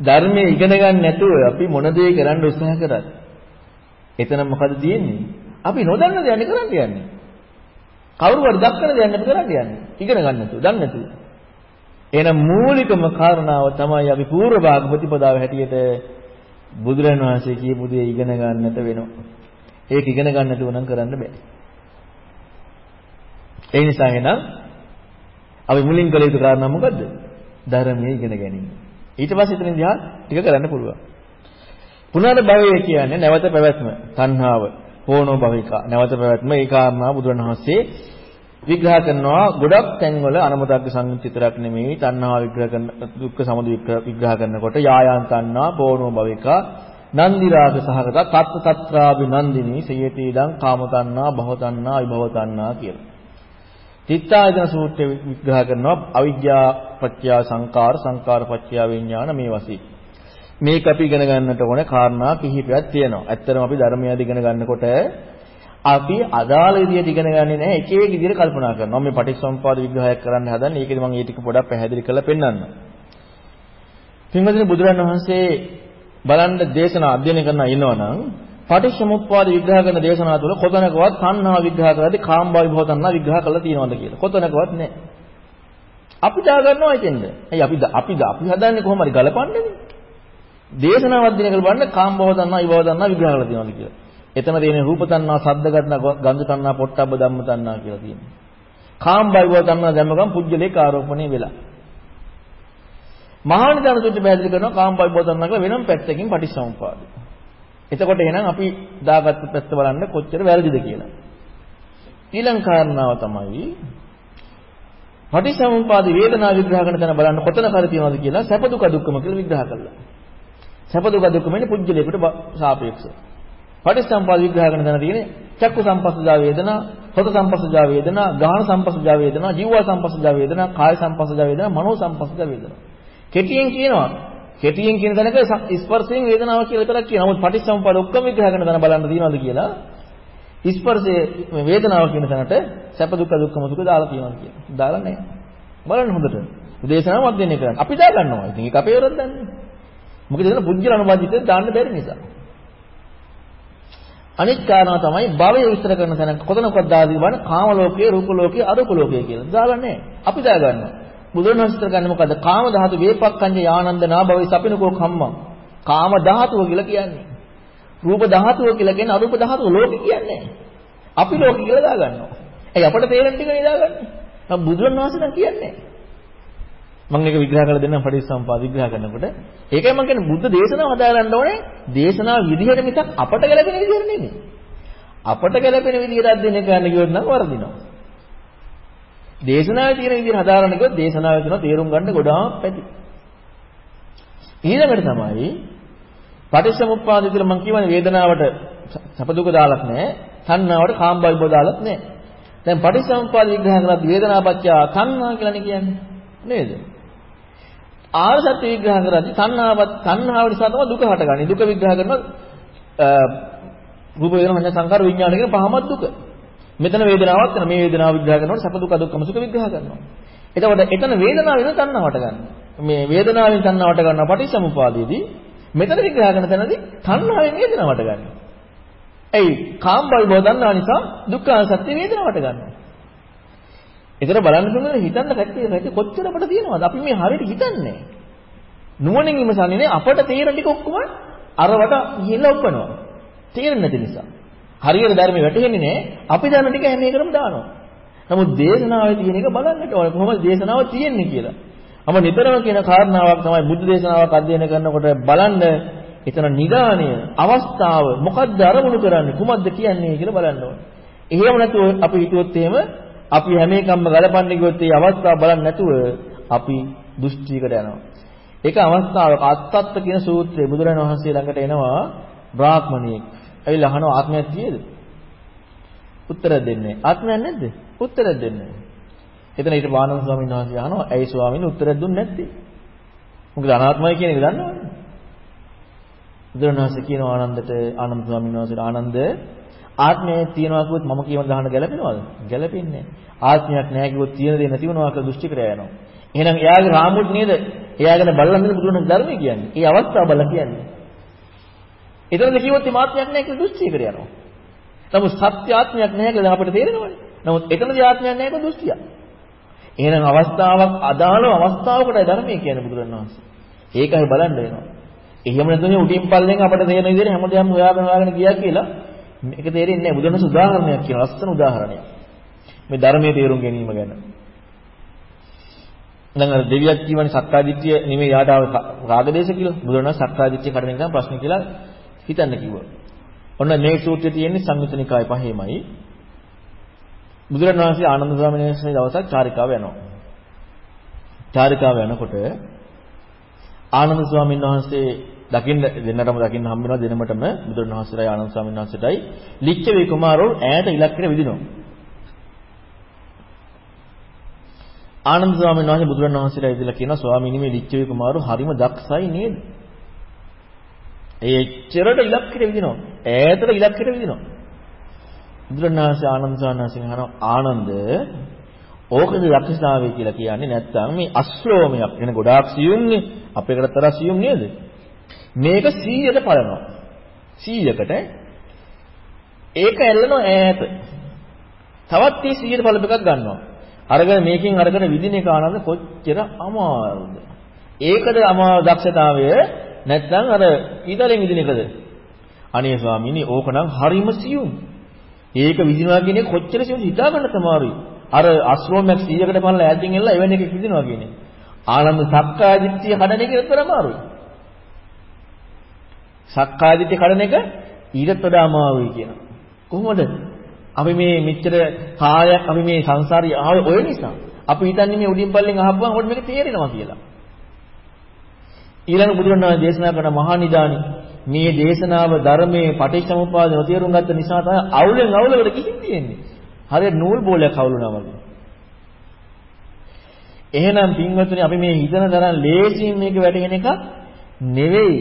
ධර්මයේ ඉගෙන ගන්න නැතුව අපි මොන දේ කරන්න උත්සාහ කරත් එතන මොකද තියෙන්නේ? අපි නොදන්න දේ යන්නේ කරන්න යන්නේ. කවුරුහරි දක්කන දේ යන්නත් කරන්න යන්නේ. ඉගෙන ගන්න නැතුව, දන්නේ නැතුව. එහෙනම් මූලිකම කාරණාව තමයි අපි පූර්ව භාග ප්‍රතිපදාව හැටියට බුදුරණන් වහන්සේ කියපු දේ ඉගෙන ගන්නට වෙනවා. ඒක ඉගෙන ගන්න නැතුව නම් කරන්න බෑ. ඒ නිසා එහෙනම් අපි මුලින් කළ යුතු කාරණා මොකද්ද? ධර්මයේ ඉගෙන ගැනීම. ඊට පස්සේ එතනින් දිහා ටික කරන්න පුළුවන්. පුනර්භවය කියන්නේ නැවත පැවැත්ම, තණ්හාව, හෝනෝ භවික. නැවත පැවැත්ම ඒ කාරණා බුදුරණවහන්සේ විග්‍රහ කරනවා ගොඩක් තැන්වල අනමතග්ග සංයුත් විතරක් නෙමෙයි තණ්හා විග්‍රහ කරන දුක්ඛ සමුදය විග්‍රහ කරනකොට යායන් තණ්හා පෝනෝ භවිකා නන්දි රාග සහගත තත්ත තත්‍රාභි නන්දිනී සයති ඉදං කාම තණ්හා භව තණ්හා විභව තණ්හා කියලා. චිත්තායතන සූත්‍රය විග්‍රහ කරනවා අවිද්‍යා පත්‍ය සංකාර සංකාර පත්‍ය විඥාන මේ වශයෙන්. මේක අපි ඉගෙන ගන්නට ඕනේ කාරණා කිහිපයක් තියෙනවා. ඇත්තටම අපි ධර්මයද ඉගෙන ගන්නකොට අපි අදාළ විදියට ඉගෙන ගන්නේ නැහැ එක එක විදියට කල්පනා කරනවා. මේ පටිච්චසමුප්පාද විග්‍රහයක් කරන්න හදන්නේ. ඒකෙදි මම ඒ ටික පොඩක් පැහැදිලි කරලා පෙන්නන්නම්. පින්වතුනි බුදුරන් වහන්සේ බලන්න දේශනා අධ්‍යයනය කරන ඉන්නවනම් පටිච්චසමුප්පාද විග්‍රහ කරන දේශනා තුළ කොතනකවත් සංහා විග්‍රහ කරද්දී කාම්භාවි භව තණ්හා විග්‍රහ කරලා තියෙනවද කියලා. කොතනකවත් නැහැ. අපි දා ගන්නවා ඉතින්ද. ඇයි අපි අපි අපි හදන්නේ කොහොම හරි ගලපන්නේනේ. දේශනාවක් දින කරලා බලන්න කාම්භව තණ්හා විභව තණ්හා විග්‍රහ කරලා තියෙනවද කියලා. එතන තියෙන රූප තණ්හා, ශබ්ද ගන්නා, ගන්ධ තණ්හා, පොට්ටබ්බ ධම්ම තණ්හා කියලා තියෙනවා. කාම්භාවි භව තණ්හා දැම්මගම් පුජ්‍යලේක ආරෝපණය වෙලා. මහානිදාන සූත්‍රය පැහැදිලි කරනවා කාම්භාවි භව තණ්හා කියලා වෙනම පැත්තකින් පටිච්චසමුප්පාදයි. එතකොට එහෙනම් අපි දාගත්ත පැත්ත බලන්න කොච්චර වැරදිද කියලා. ඊළඟ කාරණාව තමයි පටිසමුපාද වේදනා විග්‍රහ කරන තැන බලන්න කොතන කර තියනවද කියලා සැප දුක දුක්ඛම කියලා විග්‍රහ කළා. සැප දුක දුක්ඛම ඉන්නේ පුජ්‍යලයකට සාපේක්ෂව. පටිසම්පාද විග්‍රහ කරන තැන තියෙන්නේ චක්කු සම්පස්සජා වේදනා, සෝත සම්පස්සජා වේදනා, ගාහන සම්පස්සජා වේදනා, ජීව සම්පස්සජා වේදනා, කාය සම්පස්සජා වේදනා, මනෝ සම්පස්සජා වේදනා. කෙටියෙන් කියනවා කෙටියෙන් කියන තැනක ස්පර්ශයෙන් වේදනාව කියලා විතරක් කියනවා. නමුත් පටිච්චසමුප්පාද ඔක්කොම විග්‍රහ කරන තැන බලන්න තියනවද කියලා ස්පර්ශයේ වේදනාව කියන තැනට සැප දුක්ඛ දුක්ඛම සුඛ දාලා තියෙනවා කියලා. දාලා නැහැ. බලන්න හොඳට. දේශනාව අධ්‍යයනය කරන්න. අපි දා ගන්නවා. ඉතින් ඒක අපේ වරද දන්නේ. මොකද එතන පුජ්‍යල අනුබද්ධිතේ දාන්න බැරි නිසා. අනිත් කාරණා තමයි භවය විස්තර කරන තැන කොතනකවත් දාලා බලන්න කාම ලෝකයේ රූප ලෝකයේ අරූප ලෝකයේ කියලා. දාලා නැහැ. අපි දා ගන්නවා. බුදුරණවහන්සේ කරන්නේ මොකද්ද? කාම ධාතු වේපක්ඛංජ යානන්දනා භවයි සපිනකෝ කම්මං. කාම ධාතුව කියලා කියන්නේ. රූප ධාතුව කියලා කියන්නේ අරූප ධාතුව ලෝකෙ කියන්නේ. අපි ලෝකෙ කියලා දාගන්නවා. ඒ අපට තේරෙන ටික දාගන්නේ. නම් බුදුරණවහන්සේ නම් කියන්නේ. මම ඒක විග්‍රහ කරලා දෙන්නම් පටිච්චසමුපාද විග්‍රහ කරනකොට. ඒකයි මම කියන්නේ බුද්ධ දේශනාව හදාගන්න ඕනේ. දේශනාව විදිහට මිසක් අපට ගැලපෙන විදිහට නෙමෙයි. අපට ගැලපෙන විදිහට අධ්‍යයනය කරන්න කිව්වොත් නම් වරදිනවා. දේශනාවේ තියෙන විදිහට හදාරන්න කිව්වොත් දේශනාවේ තියෙන තේරුම් ගන්න ගොඩාක් පැති. ඊළඟට තමයි පටිච්චසමුප්පාද කියලා මම කියවනේ වේදනාවට සැප දුක දාලක් නැහැ. තණ්හාවට කාම්බල්බ දාලක් නැහැ. දැන් පටිච්චසමුප්පාද විග්‍රහ කරද්දී වේදනාපච්චය තණ්හා කියලානේ කියන්නේ. නේද? ආර්ය සත්‍ය විග්‍රහ කරද්දී තණ්හාවත් තණ්හාව නිසා තමයි දුක හටගන්නේ. දුක විග්‍රහ කරනවා රූප වේදනා සංඥා සංකාර විඥාන කියන පහමත් දුක. මෙතන වේදනාවක් වෙන මේ වේදනාව විග්‍රහ කරනකොට සැප දුක දුක්ඛම සුඛ විග්‍රහ කරනවා. එතකොට එතන වේදනාව වෙන තණ්හාවට ගන්න. මේ වේදනාවෙන් තණ්හාවට ගන්නවා පටිච්චසමුපාදයේදී මෙතන විග්‍රහ කරන තැනදී තණ්හාවෙන් වේදනාවට ගන්නවා. එයි කාම්බල් බව දන්නා නිසා දුක්ඛ සත්‍ය වේදනාවට ගන්නවා. ඒතර බලන්න පුළුවන් හිතන්න කැත්තේ රැටි කොච්චර අපිට තියෙනවද? අපි මේ හරියට හිතන්නේ. නුවණින් විමසන්නේ නේ අපට තේරෙන ටික ඔක්කොම අරවට ගිහිල්ලා ඔප්පනවා. තේරෙන්නේ නැති නිසා. හරියට ධර්මෙ වැටහෙන්නේ නැහැ. අපි දන්න ටික හැම එකටම දානවා. නමුත් දේශනාවේ තියෙන එක බලන්නට ඕනේ කොහොමද දේශනාව තියෙන්නේ කියලා. අම නිතරම කියන කාරණාවක් තමයි බුද්ධ දේශනාවක් අධ්‍යයනය කරනකොට බලන්න එතන නිගාණය අවස්ථාව මොකද්ද අරමුණු කරන්නේ කුමක්ද කියන්නේ කියලා බලන්න ඕනේ. එහෙම නැතුව අපි හිතුවොත් එහෙම අපි හැම එකක්ම ගලපන්නේ කිව්වොත් ඒ අවස්ථාව බලන්නේ නැතුව අපි දෘෂ්ටියකට යනවා. ඒක අවස්ථාවක අත්තත්ත කියන සූත්‍රයේ බුදුරජාණන් වහන්සේ ළඟට එනවා බ්‍රාහ්මණයෙක්. ඇවිල්ලා අහනවා ආත්මයක් තියෙද? උත්තර දෙන්නේ. ආත්මයක් නැද්ද? උත්තර දෙන්නේ. එතන ඊට බානන්ද ස්වාමීන් වහන්සේ අහනවා ඇයි ස්වාමීන් උත්තරයක් දුන්නේ නැත්තේ? මොකද අනාත්මයි කියන එක දන්නවනේ. බුදුරණවහන්සේ කියනවා ආනන්දට ආනන්ද ස්වාමීන් වහන්සේට ආනන්ද ආත්මය තියනවා කිව්වොත් මම කියවන දහන ගැලපෙනවද? ගැලපෙන්නේ නැහැ. ආත්මයක් නැහැ කිව්වොත් තියෙන දේ නැති වෙනවා කියලා දෘෂ්ටි කරා යනවා. එහෙනම් එයාගේ රාමුත් නේද? එයාගෙන බලලා නේද බුදුරණන් ධර්මය කියන්නේ. ඒ අවස්ථාව බල කියන්නේ. එතනද කිව්වොත් මේ ආත්මයක් නැහැ කියලා දෘෂ්ටි කර යනවා. නමුත් සත්‍ය ආත්මයක් නැහැ කියලා අපිට තේරෙනවනේ. නමුත් එතනදී ආත්මයක් නැහැ කියලා දෘෂ්ටියක්. එහෙනම් අවස්ථාවක් අදාළව අවස්ථාවකටයි ධර්මය කියන්නේ බුදුරණවහන්සේ. ඒකයි බලන්න වෙනවා. එහෙම නැත්නම් උඩින් පල්ලෙන් අපිට තේරෙන විදිහට හැමදේම හොයාගෙන හොයාගෙන ගියා කියලා මේක තේරෙන්නේ නැහැ. බුදුරණස් උදාහරණයක් කියන ලස්සන උදාහරණයක්. මේ ධර්මයේ තේරුම් ගැනීම ගැන. දැන් අර දෙවියක් කියවනේ සක්කාදිට්ඨිය නෙමෙයි යාට ආව රාගදේශ කියලා. බුදුරණස් සක්කාදිට්ඨිය කඩන එක ප්‍රශ්න කියලා හිතන්න කිව්වා. ඔන්න මේ සූත්‍රයේ තියෙන්නේ සංයුතනිකාය පහේමයි. බුදුරණවහන්සේ ආනන්ද ස්වාමීන් වහන්සේ දවසක් චාරිකාව යනවා. චාරිකාව යනකොට ආනන්ද ස්වාමීන් වහන්සේ දකින්න දෙන්නටම දකින්න හම්බ වෙනවා දෙනමටම බුදුරණවහන්සේලා ආනන්ද ස්වාමීන් වහන්සේටයි ලිච්ඡවි කුමාරෝ ඈත ඉලක්කන විදිනවා. ආනන්ද ස්වාමීන් වහන්සේ බුදුරණවහන්සේලා ඉදලා කියනවා ස්වාමීනි මේ ලිච්ඡවි කුමාරෝ හරිම දක්ෂයි නේද? ඒ එච්චරට ඉලක්කයට විදිනවා. ඈතට ඉලක්කයට විදිනවා. බුදුරණවහන්සේ ආනන්ද සානසිංහ අහනවා ආනන්ද ඕකද ලක්ෂණාවේ කියලා කියන්නේ නැත්නම් මේ අශ්‍රෝමයක් වෙන ගොඩාක් සියුම්නේ. අපේකට තරහ සියුම් නේද? මේක 100ට පලනවා. 100කට ඒක ඇල්ලනවා ඈත. තවත් මේ 100ට පලප එකක් ගන්නවා. අරගෙන මේකෙන් අරගෙන විදින එක ආනන්ද කොච්චර අමාරුද. ඒකද අමා දක්ෂතාවය නැත්නම් අර ඊතලෙන් විදින එකද අනේ ස්වාමීනි ඕකනම් හරිම සියුම් ඒක විදිනවා කියන එක කොච්චර සියුම්ද හිතා ගන්න තමාරුයි. අර අශ්‍රෝමයක් 100කට පල්ලා ඈතින් එල්ල එවැනි එකක් විදිනවා කියන්නේ. ආනන්ද සක්කාය දිට්ඨිය කඩන එක විතර අමාරුයි. සක්කාය දිට්ඨිය කඩන එක ඊටත් වඩා අමාරුයි කියනවා. කොහොමද? අපි මේ මෙච්චර කායක් අපි මේ සංසාරේ ආවේ ඔය නිසා. අපි හිතන්නේ මේ උඩින් පල්ලෙන් අහපුවම අපිට මේක තේරෙනවා කියලා. ඊළඟ බුදුරණවහන්සේ දේශනා කරන මහා නිදානි මේ දේශනාව ධර්මයේ පටිච්චසමුප්පාද නොතේරුම් ගත්ත නිසා තමයි අවුලෙන් අවුලකට ගිහින් තියෙන්නේ. හරියට නූල් බෝලයක් අවුලුනා වගේ. එහෙනම් පින්වතුනි අපි මේ හිතන තරම් ලේසියෙන් මේක වැටහෙන එක නෙවෙයි.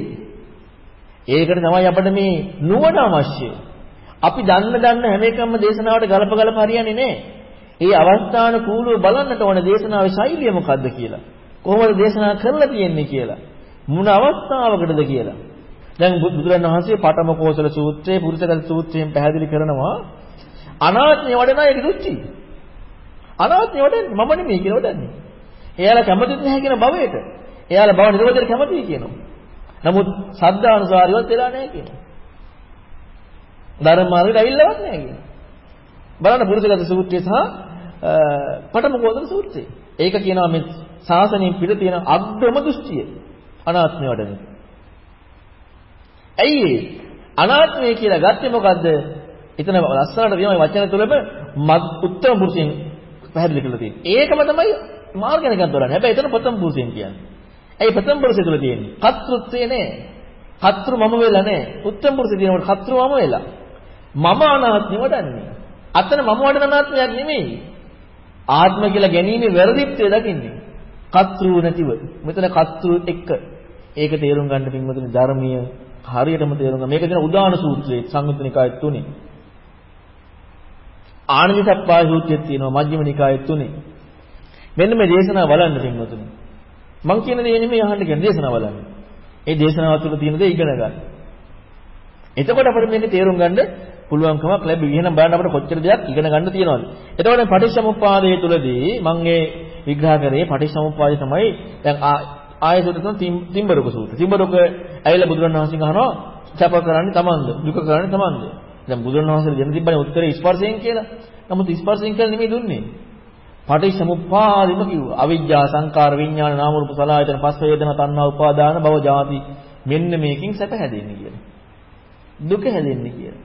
ඒකට තමයි අපිට මේ නුවණ අවශ්‍ය. අපි දන්න දන්න හැම එකම දේශනාවට ගලප ගලප හරියන්නේ නැහැ. ඒ අවස්ථාන කූලව බලන්නට ඕන දේශනාවේ ශෛලිය මොකද්ද කියලා. කොහොමද දේශනා කරලා තියෙන්නේ කියලා. මොන අවස්ථාවකටද කියලා. දැන් බුදුරණන් වහන්සේ පඨම කෝසල සූත්‍රයේ පුරුෂගත සූත්‍රයෙන් පැහැදිලි කරනවා අනාත්මය වඩන අය දුච්චි. අනාත්මය වඩන්නේ මම නෙමෙයි කියලා වඩන්නේ. එයාලා කැමතිත් නැහැ කියන භවයට. එයාලා භව නිරෝධයට කැමතියි කියනවා. නමුත් සද්ධානුසාරිවත් වෙලා නැහැ කියනවා. ධර්ම මාර්ගයට ඇවිල්ලවත් නැහැ කියනවා. බලන්න පුරුෂගත සූත්‍රය සහ පඨම කෝසල සූත්‍රය. ඒක කියනවා මේ ශාසනයෙන් පිට තියෙන අග්‍රම දෘෂ්ටිය. අනාත්මය වඩන එක. ඇයි අනාත්මය කියලා ගත්තේ මොකද්ද? එතන ලස්සනට තියෙන වචන තුලම උත්තර පුරුෂයෙන් පැහැදිලි කරලා තියෙන්නේ. ඒකම තමයි මාර්ග ගැන ගන්න හැබැයි එතන ප්‍රථම පුරුෂයෙන් කියන්නේ. ඇයි ප්‍රථම පුරුෂය තුල තියෙන්නේ? කර්තෘත්වය නෑ. කර්තෘ මම වෙලා නෑ. උත්තර පුරුෂය තියෙනකොට කර්තෘ මම වෙලා. මම අනාත්මය වඩන්නේ. අතන මම වඩන අනාත්මයක් නෙමෙයි. ආත්ම කියලා ගැනීම වැරදිත්වය දකින්නේ. කර්තෘ නැතිව. මෙතන කර්තෘ එක්ක. ඒක තේරුම් ගන්න පින්වතුනි ධර්මීය හරියටම තේරුම් ගන්න. මේක කියන උදාන සූත්‍රයේ සංයුත්ත නිකායේ තුනේ. ආනන්දසප්පාය සූත්‍රයේ තියෙනවා මජ්ක්‍ධිම නිකායේ තුනේ. මෙන්න මේ දේශනාව බලන්න පින්වතුනි. මම කියන දේ නෙමෙයි අහන්න කියන දේශනාව බලන්න. ඒ දේශනාව තුළ තියෙන දේ ඉගෙන ගන්න. එතකොට අපිට මේක තේරුම් ගන්න පුළුවන්කමක් ලැබෙයි. එහෙනම් බලන්න අපිට කොච්චර දෙයක් ඉගෙන ගන්න තියෙනවද? එතකොට පටිච්චසමුප්පාදයේ තුලදී මම මේ විග්‍රහ කරේ පටිච්චසමුප්පාදය තමයි දැන් ආයතන තුන තිම්බරක සූත්‍ර. තිම්බරක ඇවිල්ලා බුදුරණවහන්සේ අහනවා සැප කරන්නේ තමන්ද? දුක කරන්නේ තමන්ද? දැන් බුදුරණවහන්සේ දෙන්න තිබ්බනේ උත්තරේ ස්පර්ශයෙන් කියලා. නමුත් ස්පර්ශයෙන් කියලා නෙමෙයි දුන්නේ. පටිච්චසමුප්පාදෙම කිව්වා. අවිජ්ජා සංකාර විඥාන නාම රූප සලආයතන පස්ස වේදනා තණ්හා උපාදාන භව ජාති මෙන්න මේකෙන් සැප හැදෙන්නේ කියලා. දුක හැදෙන්නේ කියලා.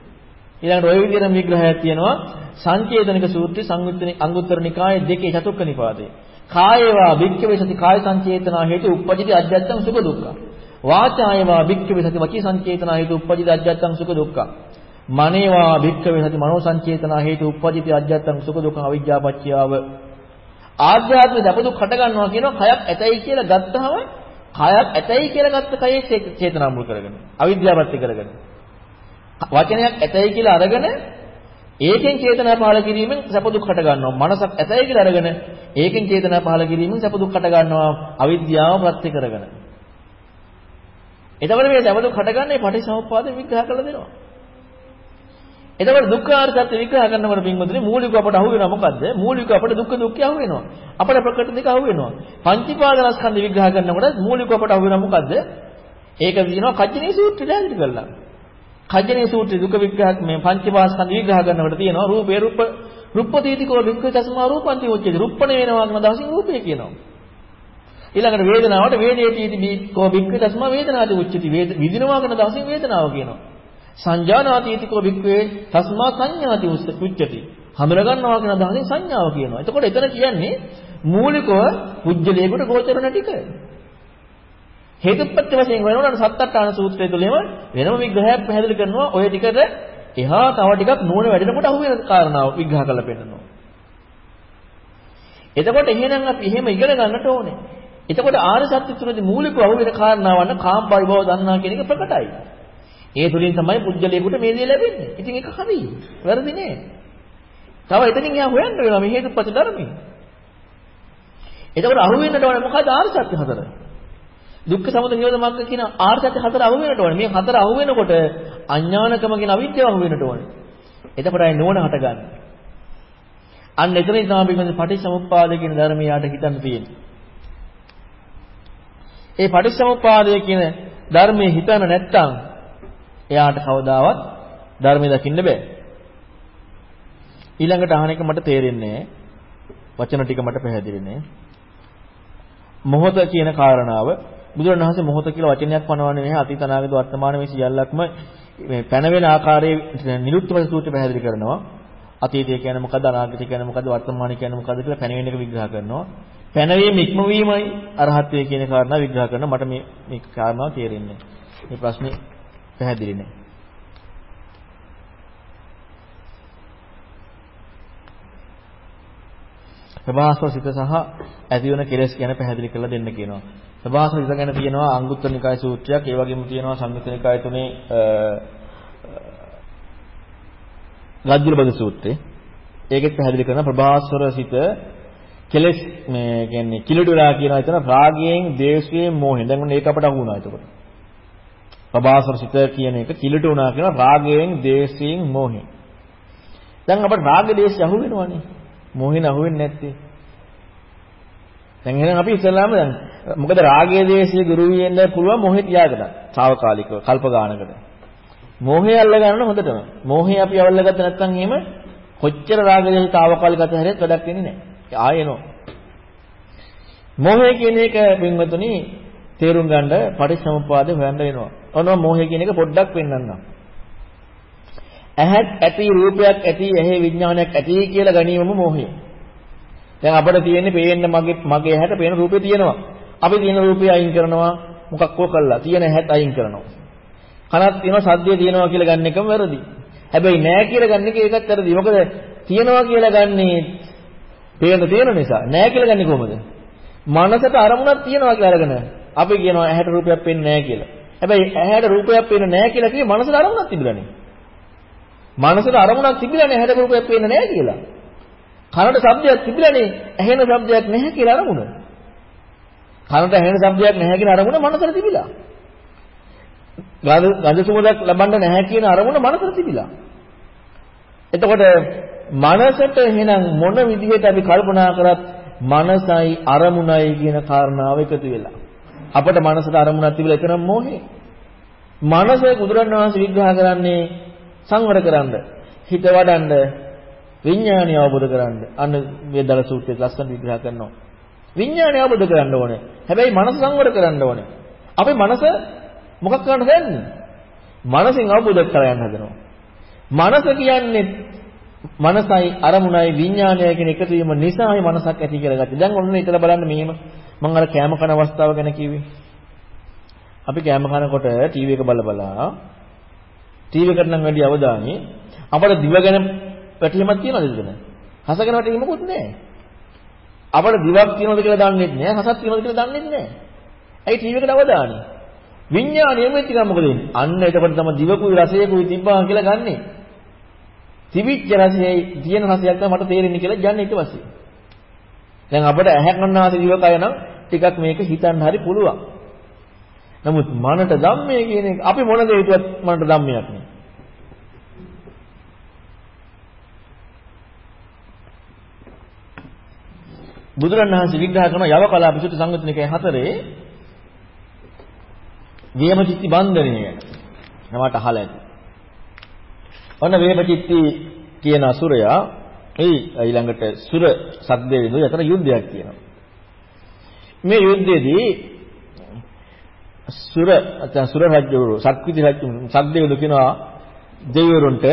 ඊළඟට ওই විදිහට විග්‍රහයක් තියෙනවා සංකේතනික සූත්‍රය සංයුත්තනි අංගුත්තර නිකායේ දෙකේ චතුක්ක නිපාතේ. කායේවා භික්ඛවේ සති කාය සංචේතනා හේතු උප්පජිත අධ්‍යත්තං සුඛ දුක්ඛ. වාචායේවා භික්ඛවේ සති වචී සංචේතනා හේතු උප්පජිත අධ්‍යත්තං සුඛ දුක්ඛ. මනේවා භික්ඛවේ සති මනෝ සංචේතනා හේතු උප්පජිත අධ්‍යත්තං සුඛ දුක්ඛ අවිජ්ජාපච්චයාව. ආධ්‍යාත්මික දපදු කට ගන්නවා කියනවා කයක් ඇතයි කියලා ගත්තහම කයක් ඇතයි කියලා ගත්ත කයේ චේතනා මුල් කරගෙන අවිද්‍යාවපත්‍ය කරගෙන වචනයක් ඇතයි කියලා අරගෙන ඒකෙන් චේතනා පහළ කිරීමෙන් සැප දුක් හට ගන්නවා. මනසක් ඇතයි කියලා අරගෙන ඒකෙන් චේතනා පහළ කිරීමෙන් සැප දුක් හට ගන්නවා. අවිද්‍යාව ප්‍රත්‍ය කරගෙන. එතකොට මේ සැප දුක් හටගන්නේ පටිසමුප්පාදයෙන් විග්‍රහ කරලා දෙනවා. එතකොට දුක්ඛාර සත්‍ය විග්‍රහ කරනකොට පින්වතුනි මූලික අපට අහු වෙනවා මොකද්ද? මූලික අපට දුක්ඛ දුක්ඛය අහු වෙනවා. අපට ප්‍රකට දෙක අහු වෙනවා. පංචීපාදනස්කන්ධ විග්‍රහ කරනකොට මූලික අපට අහු වෙනවා මොකද්ද? ඒක කියනවා කජ්ජනී සූත්‍රය දැන් කරලා. කජ්ජනේ සූත්‍රයේ දුක විග්‍රහ මේ පංචමාස්කන්ධ විග්‍රහ කරනකොට තියෙනවා රූපේ රූප රුප්පතීතිකෝ වික්ඛේ තස්මා රූපන්ති උච්චති. රුප්පණ වෙනවා කියන දවසින් රූපේ කියනවා. ඊළඟට වේදනාවට වේදේතිති බීකෝ වික්ඛේ තස්මා වේදනාති උච්චති. විදිනවා කියන දවසින් වේදනාව කියනවා. සංජානාතීතිකෝ වික්ඛේ තස්මා සංඥාති උච්චති. හඳුනා ගන්නවා කියන අදහසින් සංඥාව කියනවා. එතකොට එතන කියන්නේ මූලිකව පුජ්‍යලයකට ගෝචර වෙන ටික. හේතුපත්‍ය වශයෙන් වෙනවනම් සත්තට්ඨාන සූත්‍රය තුළම වෙනම විග්‍රහයක් පැහැදිලි කරනවා ඔය ටිකට එහා තව ටිකක් නුවණ වැඩෙනකොට අහුවෙන කාරණාව විග්‍රහ කරලා පෙන්නනවා. එතකොට එහෙනම් අපි එහෙම ඉගෙන ගන්නට ඕනේ. එතකොට ආර්ය සත්‍ය තුනදී මූලිකව අහුවෙන කාරණාවන් කාම්බයි බව දන්නා කියන එක ප්‍රකටයි. ඒ තුලින් තමයි පුජ්‍යලයකට මේ දේ ලැබෙන්නේ. ඉතින් ඒක හරි. වැරදි නෑ. තව එතනින් එහා හොයන්න වෙනවා මේ හේතුපත්‍ය ධර්මයේ. එතකොට අහුවෙන්නට ඕනේ මොකද ආර්ය සත්‍ය හතර? දුක්ඛ සමුදය නිරෝධ මග්ග කියන ආර්ය සත්‍ය හතර අහු වෙනට ඕනේ. මේ හතර අහු වෙනකොට අඥානකම කියන අවිද්‍යාව අහු වෙනට ඕනේ. එතකොට අය නුවණ හටගන්න. අන්න එතනින් තමයි මේ පටිච්චසමුප්පාදය කියන ධර්මය යාට හිතන්න තියෙන්නේ. ඒ පටිච්චසමුප්පාදය කියන ධර්මයේ හිතන්න නැත්තම් එයාට කවදාවත් ධර්මය දකින්න බෑ. ඊළඟට අහන එක මට තේරෙන්නේ වචන ටික මට පැහැදිලි නෑ. මොහොත කියන කාරණාව බුදුරණවහන්සේ මොහොත කියලා වචනයක් පනවන්නේ නැහැ. අතීත අනාගත වර්තමාන මේ සියල්ලක්ම මේ පැනවෙන ආකාරයේ නිරුක්තපද සූත්‍රය පැහැදිලි කරනවා. අතීතය කියන්නේ මොකද්ද? අනාගතය කියන්නේ මොකද්ද? වර්තමානය කියන්නේ මොකද්ද කියලා පැනවෙන එක විග්‍රහ කරනවා. පැනවීම ඉක්මවීමයි අරහත්ත්වය කියන කාරණා විග්‍රහ කරනවා. මට මේ මේ කාරණාව තේරෙන්නේ මේ ප්‍රශ්නේ පැහැදිලි නෑ ප්‍රභාස්ව සිත සහ ඇති වෙන කෙලෙස් ගැන පැහැදිලි කරලා දෙන්න කියනවා. ප්‍රභාස්ව සිත ගැන තියෙනවා අංගුත්තර නිකාය සූත්‍රයක්, ඒ වගේම තියෙනවා සංයුත්ත නිකාය තුනේ රාජ්‍යලබද සූත්‍රය. ඒකෙත් පැහැදිලි කරනවා ප්‍රභාස්වර සිත කෙලෙස් මේ කියන්නේ කිලුටුලා කියනවා එතන රාගයෙන්, ද්වේෂයෙන්, මෝහෙන්. දැන් මොන ඒක අපට අහු වුණා එතකොට. ප්‍රභාස්වර සිත කියන එක කිලුට වුණා කියන රාගයෙන්, ද්වේෂයෙන්, මෝහෙන්. දැන් අපට රාග දේශය අහු වෙනවනේ. මොහින අහුවෙන්නේ නැත්තේ. දැන් එහෙනම් අපි ඉස්සෙල්ලාම දැන් මොකද රාගයේ දේශයේ ගුරු වෙන්න පුළුවන් මොහේ තියාගන්න. తాවකාලිකව කල්ප ගානකට. මොහේ අල්ල ගන්න හොඳටම. මොහේ අපි අවල්ලගත්ත නැත්නම් එහෙම කොච්චර රාග දේශේ తాවකාලිකව හැරියත් වැඩක් වෙන්නේ නැහැ. ආයෙනෝ. මොහේ කියන එක බින්වතුනි තේරුම් ගන්න පටිච්චසමුප්පාදේ හොයන්න වෙනවා. ඔන්න මොහේ කියන එක පොඩ්ඩක් පෙන්වන්නම්. ඇහක් ඇති රූපයක් ඇති ඇහි විඥානයක් ඇති කියලා ගැනීමම මෝහය. දැන් අපිට තියෙන්නේ පේන්න මගේ මගේ ඇහැට පේන රූපේ තියෙනවා. අපි තියෙන රූපේ අයින් කරනවා මොකක් කෝ කළා. තියෙන ඇහත් අයින් කරනවා. කනක් තියෙනවා සද්දේ තියෙනවා කියලා ගන්න එකම වැරදි. හැබැයි නෑ කියලා ගන්න එක ඒකත් වැරදි. මොකද තියෙනවා කියලා ගන්නේ පේන තියෙන නිසා. නෑ කියලා ගන්නේ කොහොමද? මනසට අරමුණක් තියෙනවා කියලා අරගෙන අපි කියනවා ඇහැට රූපයක් පේන්නේ නෑ කියලා. හැබැයි ඇහැට රූපයක් පේන්නේ නෑ කියලා කිව්වේ මනසට අරමුණක් තිබුණානේ. මනසට අරමුණක් තිබිලානේ හැඩ රූපයක් පේන්නේ නැහැ කියලා. කනට ශබ්දයක් තිබිලානේ ඇහෙන ශබ්දයක් නැහැ කියලා අරමුණ. කනට ඇහෙන ශබ්දයක් නැහැ කියන අරමුණ මනසට තිබිලා. ගඳ සුවඳක් ලබන්න නැහැ කියන අරමුණ මනසට තිබිලා. එතකොට මනසට එහෙනම් මොන විදිහට අපි කල්පනා කරත් මනසයි අරමුණයි කියන කාරණාව එකතු වෙලා. අපට මනසට අරමුණක් තිබිලා එතනම මොහේ. මනස බුදුරණවහන්සේ විග්‍රහ කරන්නේ සංවර කරන්න, හිත වඩන්න, විඥානය අවබෝධ කරන්න. අන්න වේදල සූත්‍රයේ ලස්සන විග්‍රහ කරනවා. විඥානය අවබෝධ කරන්න ඕනේ. හැබැයි මනස සංවර කරන්න ඕනේ. අපේ මනස මොකක් කරන්නද යන්නේ? මනසෙන් අවබෝධ කරගන්න හදනවා. මනස කියන්නේ මනසයි අරමුණයි විඥානයයි කියන එකතු වීම නිසායි මනසක් ඇති කියලා ගත්තේ. දැන් ඔන්න ඉතලා බලන්න මෙහෙම මම අර කෑම කන අවස්ථාව ගැන කිව්වේ. අපි කෑම කනකොට ටීවී එක බල බලා ටීවී එකට නම් වැඩි අවධානය අපට දිව ගැන පැටලීමක් තියනවද එතන? හස ගැන පැටලීමකුත් නැහැ. අපට දිවක් තියනවද කියලා දන්නේ නැහැ, හසක් තියනවද කියලා දන්නේ නැහැ. ඇයි ටීවී එකට අවධානය? විඥාණයම වෙච්ච ගමන් මොකද වෙන්නේ? අන්න එතකොට තමයි දිවකුයි රසයකුයි තිබ්බා කියලා ගන්නෙ. තිබිච්ච රසයයි තියෙන රසයක් තමයි මට තේරෙන්නේ කියලා යන්නේ ඊට පස්සේ. දැන් අපිට ඇහැ කන්නාසේ දිවකය නම් ටිකක් මේක හිතන්න හරි පුළුවන්. නමුත් මනට ධම්මය කියන එක අපි මොන දේ හිතුවත් මනට ධම්මයක් නේ. බුදුරණවහන්සේ විග්‍රහ කරන යව කලා පිසුතු සංගතනිකය හතරේ වියමචිත්ති බන්ධනය ගැන. නමට අහලා ඇති. ඔන්න වියමචිත්ති කියන අසුරයා ඒ ඊළඟට සුර සද්දේ විදු යතර යුද්ධයක් කියනවා. මේ යුද්ධයේදී සුර නැත්නම් සුර රජුරු සක්විති රජු සක්දේවදු කියනවා දෙවිවරුන්ට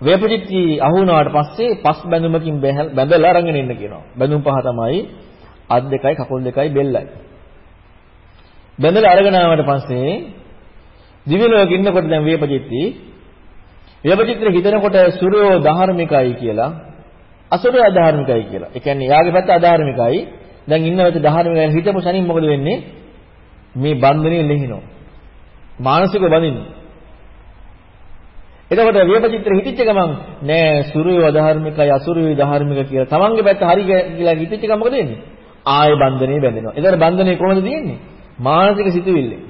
වේපචිත්ති අහු වුණාට පස්සේ පස් බැඳුමකින් බැඳලා අරගෙන ඉන්න කියනවා. බැඳුම් පහ තමයි අත් දෙකයි කකුල් දෙකයි බෙල්ලයි. බැඳලා අරගෙන ආවට පස්සේ දිව්‍ය ලෝකෙ ඉන්නකොට දැන් වේපචිත්ති වේපචිත්‍ර හිතනකොට සූර්යෝ ධාර්මිකයි කියලා අසුරය අධාර්මිකයි කියලා. ඒ කියන්නේ යාගේ පැත්ත අධාර්මිකයි. දැන් ඉන්නවට ධාර්මිකයි හිතමු සනින් මොකද වෙන්නේ? මේ බන්ධනේ ලෙහිනවා. මානසික බඳින්නේ. එතකොට වේපචිත්‍ර හිතිච්ච ගමන් නෑ සුරයෝ අධාර්මිකයි අසුරයෝ ධාර්මික කියලා. තමන්ගේ පැත්ත හරි කියලා හිතිච්ච ගමන් මොකද වෙන්නේ? ආයේ බන්ධනේ බැඳෙනවා. එතකොට බන්ධනේ කොහොමද තියෙන්නේ? මානසික සිතුවිල්ලේ.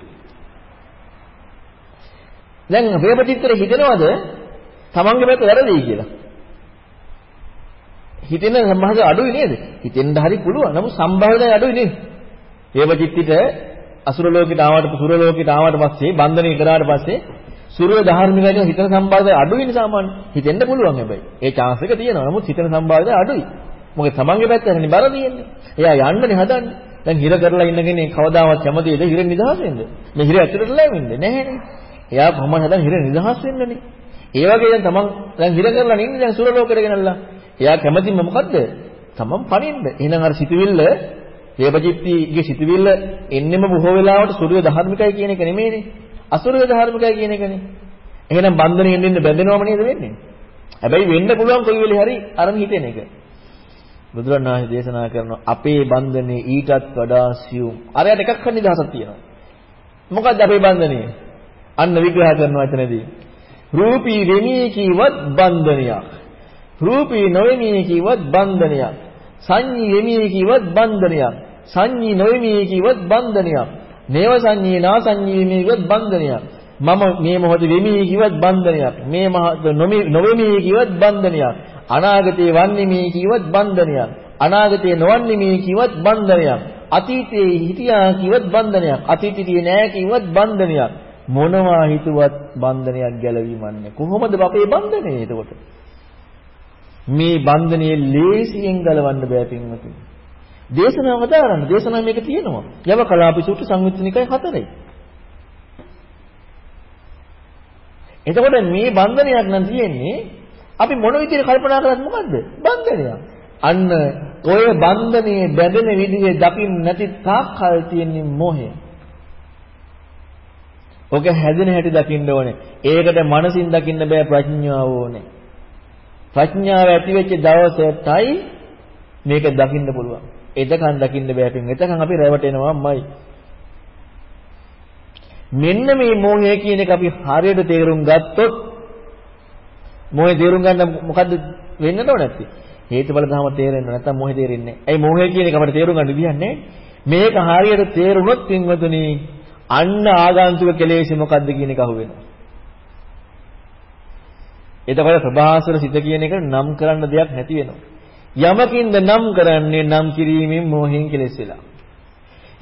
දැන් වේපචිත්‍ර හිතනවද තමන්ගේ පැත්ත වැරදි කියලා? හිතෙන සම්භාවය අඩුයි නේද? හිතෙන්න හරි පුළුවන්. නමුත් සම්භාවය අඩුයි නේද? වේපචිත්‍තිට අසුර ලෝකෙට ආවට සුර ලෝකෙට ආවට පස්සේ බන්ධනේ කරාට පස්සේ සුරය ධාර්මිකයි හිතන සම්භාවය අඩුයිනේ සාමාන්‍ය. හිතෙන්න පුළුවන් හැබැයි. ඒ chance එක තියෙනවා. නමුත් හිතන සම්භාවය අඩුයි. මොකද තමන්ගේ පැත්තටනේ බර තියෙන්නේ. එයා යන්නනේ හදන්නේ. දැන් හිර කරලා ඉන්න කෙනෙක් කවදාවත් කැමතිද හිර නිදහස් වෙන්න? මේ හිර ඇතුළට ලැබෙන්නේ නැහැනේ. එයා කොහොමද හදන්නේ හිර නිදහස් වෙන්නනේ. ඒ වගේ දැන් තමන් දැන් හිර කරලා ඉන්නේ දැන් සුර ලෝකෙට ගෙනල්ලා. එයා කැමතිම මොකද්ද? තමන් පණින්න. එහෙනම් අර සිතුවිල්ල හේපචිත්තිගේ සිතුවිල්ල එන්නෙම බොහෝ වෙලාවට සූර්ය ධර්මිකයි කියන එක නෙමෙයිනේ. අසූර්ය ධර්මිකයි කියන එකනේ. එහෙනම් බන්ධනෙන් එන්න බැඳෙනවම නේද වෙන්නේ? හැබැයි වෙන්න පුළුවන් කොයි වෙලේ හරි අරන් හිතෙන එක. බුදුරණාහි දේශනා කරන අපේ බන්ධනේ ඊටත් වඩා සියුම්. අරයට එකක් හරි නිදහසක් තියෙනවා. මොකද්ද අපේ බන්ධනේ? අන්න විග්‍රහ කරනවා එතනදී. රූපී වෙමී කීවත් බන්ධනයක්. රූපී නොවෙමී කීවත් බන්ධනයක්. සංඤී වෙමී කීවත් බන්ධනයක්. සංඤී නොවෙමී කීවත් බන්ධනයක්. නේව සංඤී නා සංඤී වෙමී කීවත් බන්ධනයක්. මම මේ මොහොතේ වෙමී කිව්වත් බන්ධනයක්. මේ නොවෙමී කිව්වත් බන්ධනයක්. අනාගතේ වන්නේ මේ කිව්වත් බන්ධනයක්. අනාගතේ නොවන්නේ මේ කිව්වත් බන්ධනයක්. අතීතේ හිටියා කිව්වත් බන්ධනයක්. අතීතේ නෑ කිව්වත් බන්ධනයක්. මොනවා හිතුවත් බන්ධනයක් ගැලවීමක් නෑ. කොහොමද අපේ බන්ධනේ එතකොට? මේ බන්ධනයේ ලේසියෙන් ගලවන්න බෑ පින්වතුනි. දේශනාව දාරන්න. දේශනාව මේක තියෙනවා. යව කලාපි සූත්‍ර සංයුත්නිකයි හතරයි. එතකොට මේ බන්ධනයක් නම් තියෙන්නේ අපි මොන විදිහට කල්පනා කරත් මොකද්ද? බන්ධනයක්. අන්න ඔය බන්ධනයේ බැඳෙන විදිහේ දකින්න නැති තාක්කල් තියෙන්නේ මොහය. ඔක හැදෙන හැටි දකින්න ඕනේ. ඒකට මනසින් දකින්න බෑ ප්‍රඥාව ඕනේ. ප්‍රඥාව ඇති වෙච්ච දවසටයි මේක දකින්න පුළුවන්. එතකන් දකින්න බෑ පින්. එතකන් අපි රැවටෙනවාමයි. මෙන්න මේ මෝහය කියන එක අපි හරියට තේරුම් ගත්තොත් මෝහය තේරුම් ගන්න මොකද්ද වෙන්නට ඕන නැත්තේ? හේතුඵල ධම තේරෙන්න නැත්නම් මෝහය තේරෙන්නේ නැහැ. ඒ මෝහය කියන එක අපිට තේරුම් ගන්න විදියක් නැහැ. මේක හරියට තේරුනොත් පින්වතුනි අන්න ආගන්තුක කෙලෙස් මොකද්ද කියන එක අහුවෙනවා. එතකොට ප්‍රභාසර සිත කියන එක නම් කරන්න දෙයක් නැති වෙනවා. යමකින්ද නම් කරන්නේ නම් කිරීමෙන් මෝහයෙන් කෙලෙස් වෙලා.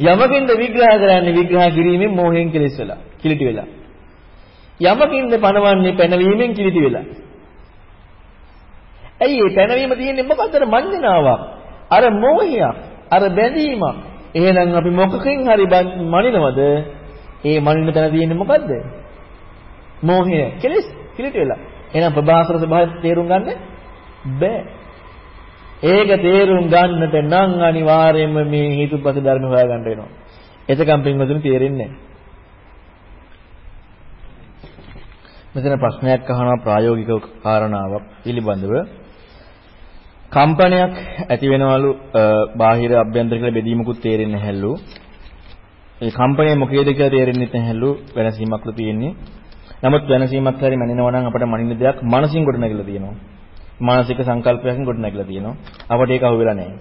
යමකින්ද විග්‍රහ කරන්නේ විග්‍රහ කිරීමෙන් මෝහයෙන් කෙලෙස් වෙලා. කිලිටි වෙලා. යමකින්ද පණවන්නේ පැනවීමෙන් කිලිටි වෙලා. ඇයි මේ පැනවීම තියෙන්නේ මොකද්ද? මඤ්ඤණාවක්. අර මෝහයක්. අර බැඳීමක්. එහෙනම් අපි මොකකින් හරි මනිනවද? ඒ මනින්න තැන තියෙන්නේ මොකද්ද? මෝහය. කෙලෙස් කිලිටි වෙලා. එහෙනම් ප්‍රභාසර ස්වභාවය තේරුම් ගන්න බෑ. ඒක තේරුම් ගන්නට නම් අනිවාර්යයෙන්ම මේ හේතුපත ධර්ම හොයාගන්න වෙනවා. එතකම් පින්වතුනි තේරෙන්නේ නැහැ. මෙතන ප්‍රශ්නයක් අහනවා ප්‍රායෝගික කාරණාවක් පිළිබඳව. කම්පනයක් ඇති වෙනවලු බාහිර අභ්‍යන්තර කියලා බෙදීමකුත් තේරෙන්නේ නැහැලු. ඒ කම්පනය මොකේද කියලා තේරෙන්නේ නැහැලු වෙනසීමක්ලු තියෙන්නේ. නමුත් වෙනසීමක් හරි මනිනවා නම් අපිට මනින්න දෙයක් මනසින් ගොඩ නැගිලා තියෙනවා. මානසික සංකල්පයකින් ගොඩ නැගිලා තියෙනවා. අපට ඒක අහුවෙලා නැහැ.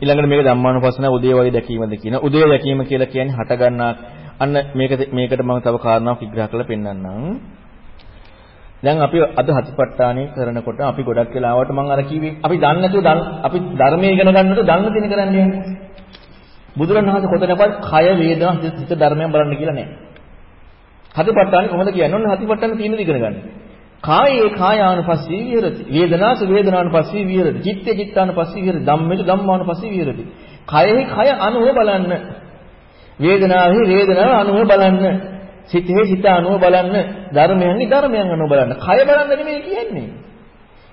ඊළඟට මේක ධම්මානුපස්සන උදේවයි දැකීමද කියන. උදේ දැකීම කියලා කියන්නේ හට ගන්නා අන්න මේක මේකට මම තව කාරණාවක් විග්‍රහ කරලා පෙන්නන්නම්. දැන් අපි අද හතිපට්ඨානෙ කරනකොට අපි ගොඩක් වෙලාවට මම අර කිව්වේ අපි දන්නේ නැතුව අපි ධර්මයේ ඉගෙන ගන්නකොට දන්න දින කරන්නේ. බුදුරණවහන්සේ කොතනකවත් කය වේදනා හිත ධර්මයන් බලන්න කියලා නැහැ. හතිපට්ඨානෙ කොහොමද කියන්නේ? ඔන්න හතිපට්ඨාන තියෙන දේ ඉගෙන ගන්න. කායේ කායානුපස්සී විහෙරති. වේදනාස වේදනානුපස්සී විහෙරති. චිත්තේ චිත්තානුපස්සී විහෙරති. ධම්මේච ධම්මානුපස්සී විහෙරති. කයෙහි කය අනුව බලන්න. වේදනාවෙහි වේදනාව අනුව බලන්න. සිතේ සිත අනුව බලන්න ධර්මයන්නි ධර්මයන් අනුව බලන්න. කය බලන්න නෙමෙයි කියන්නේ.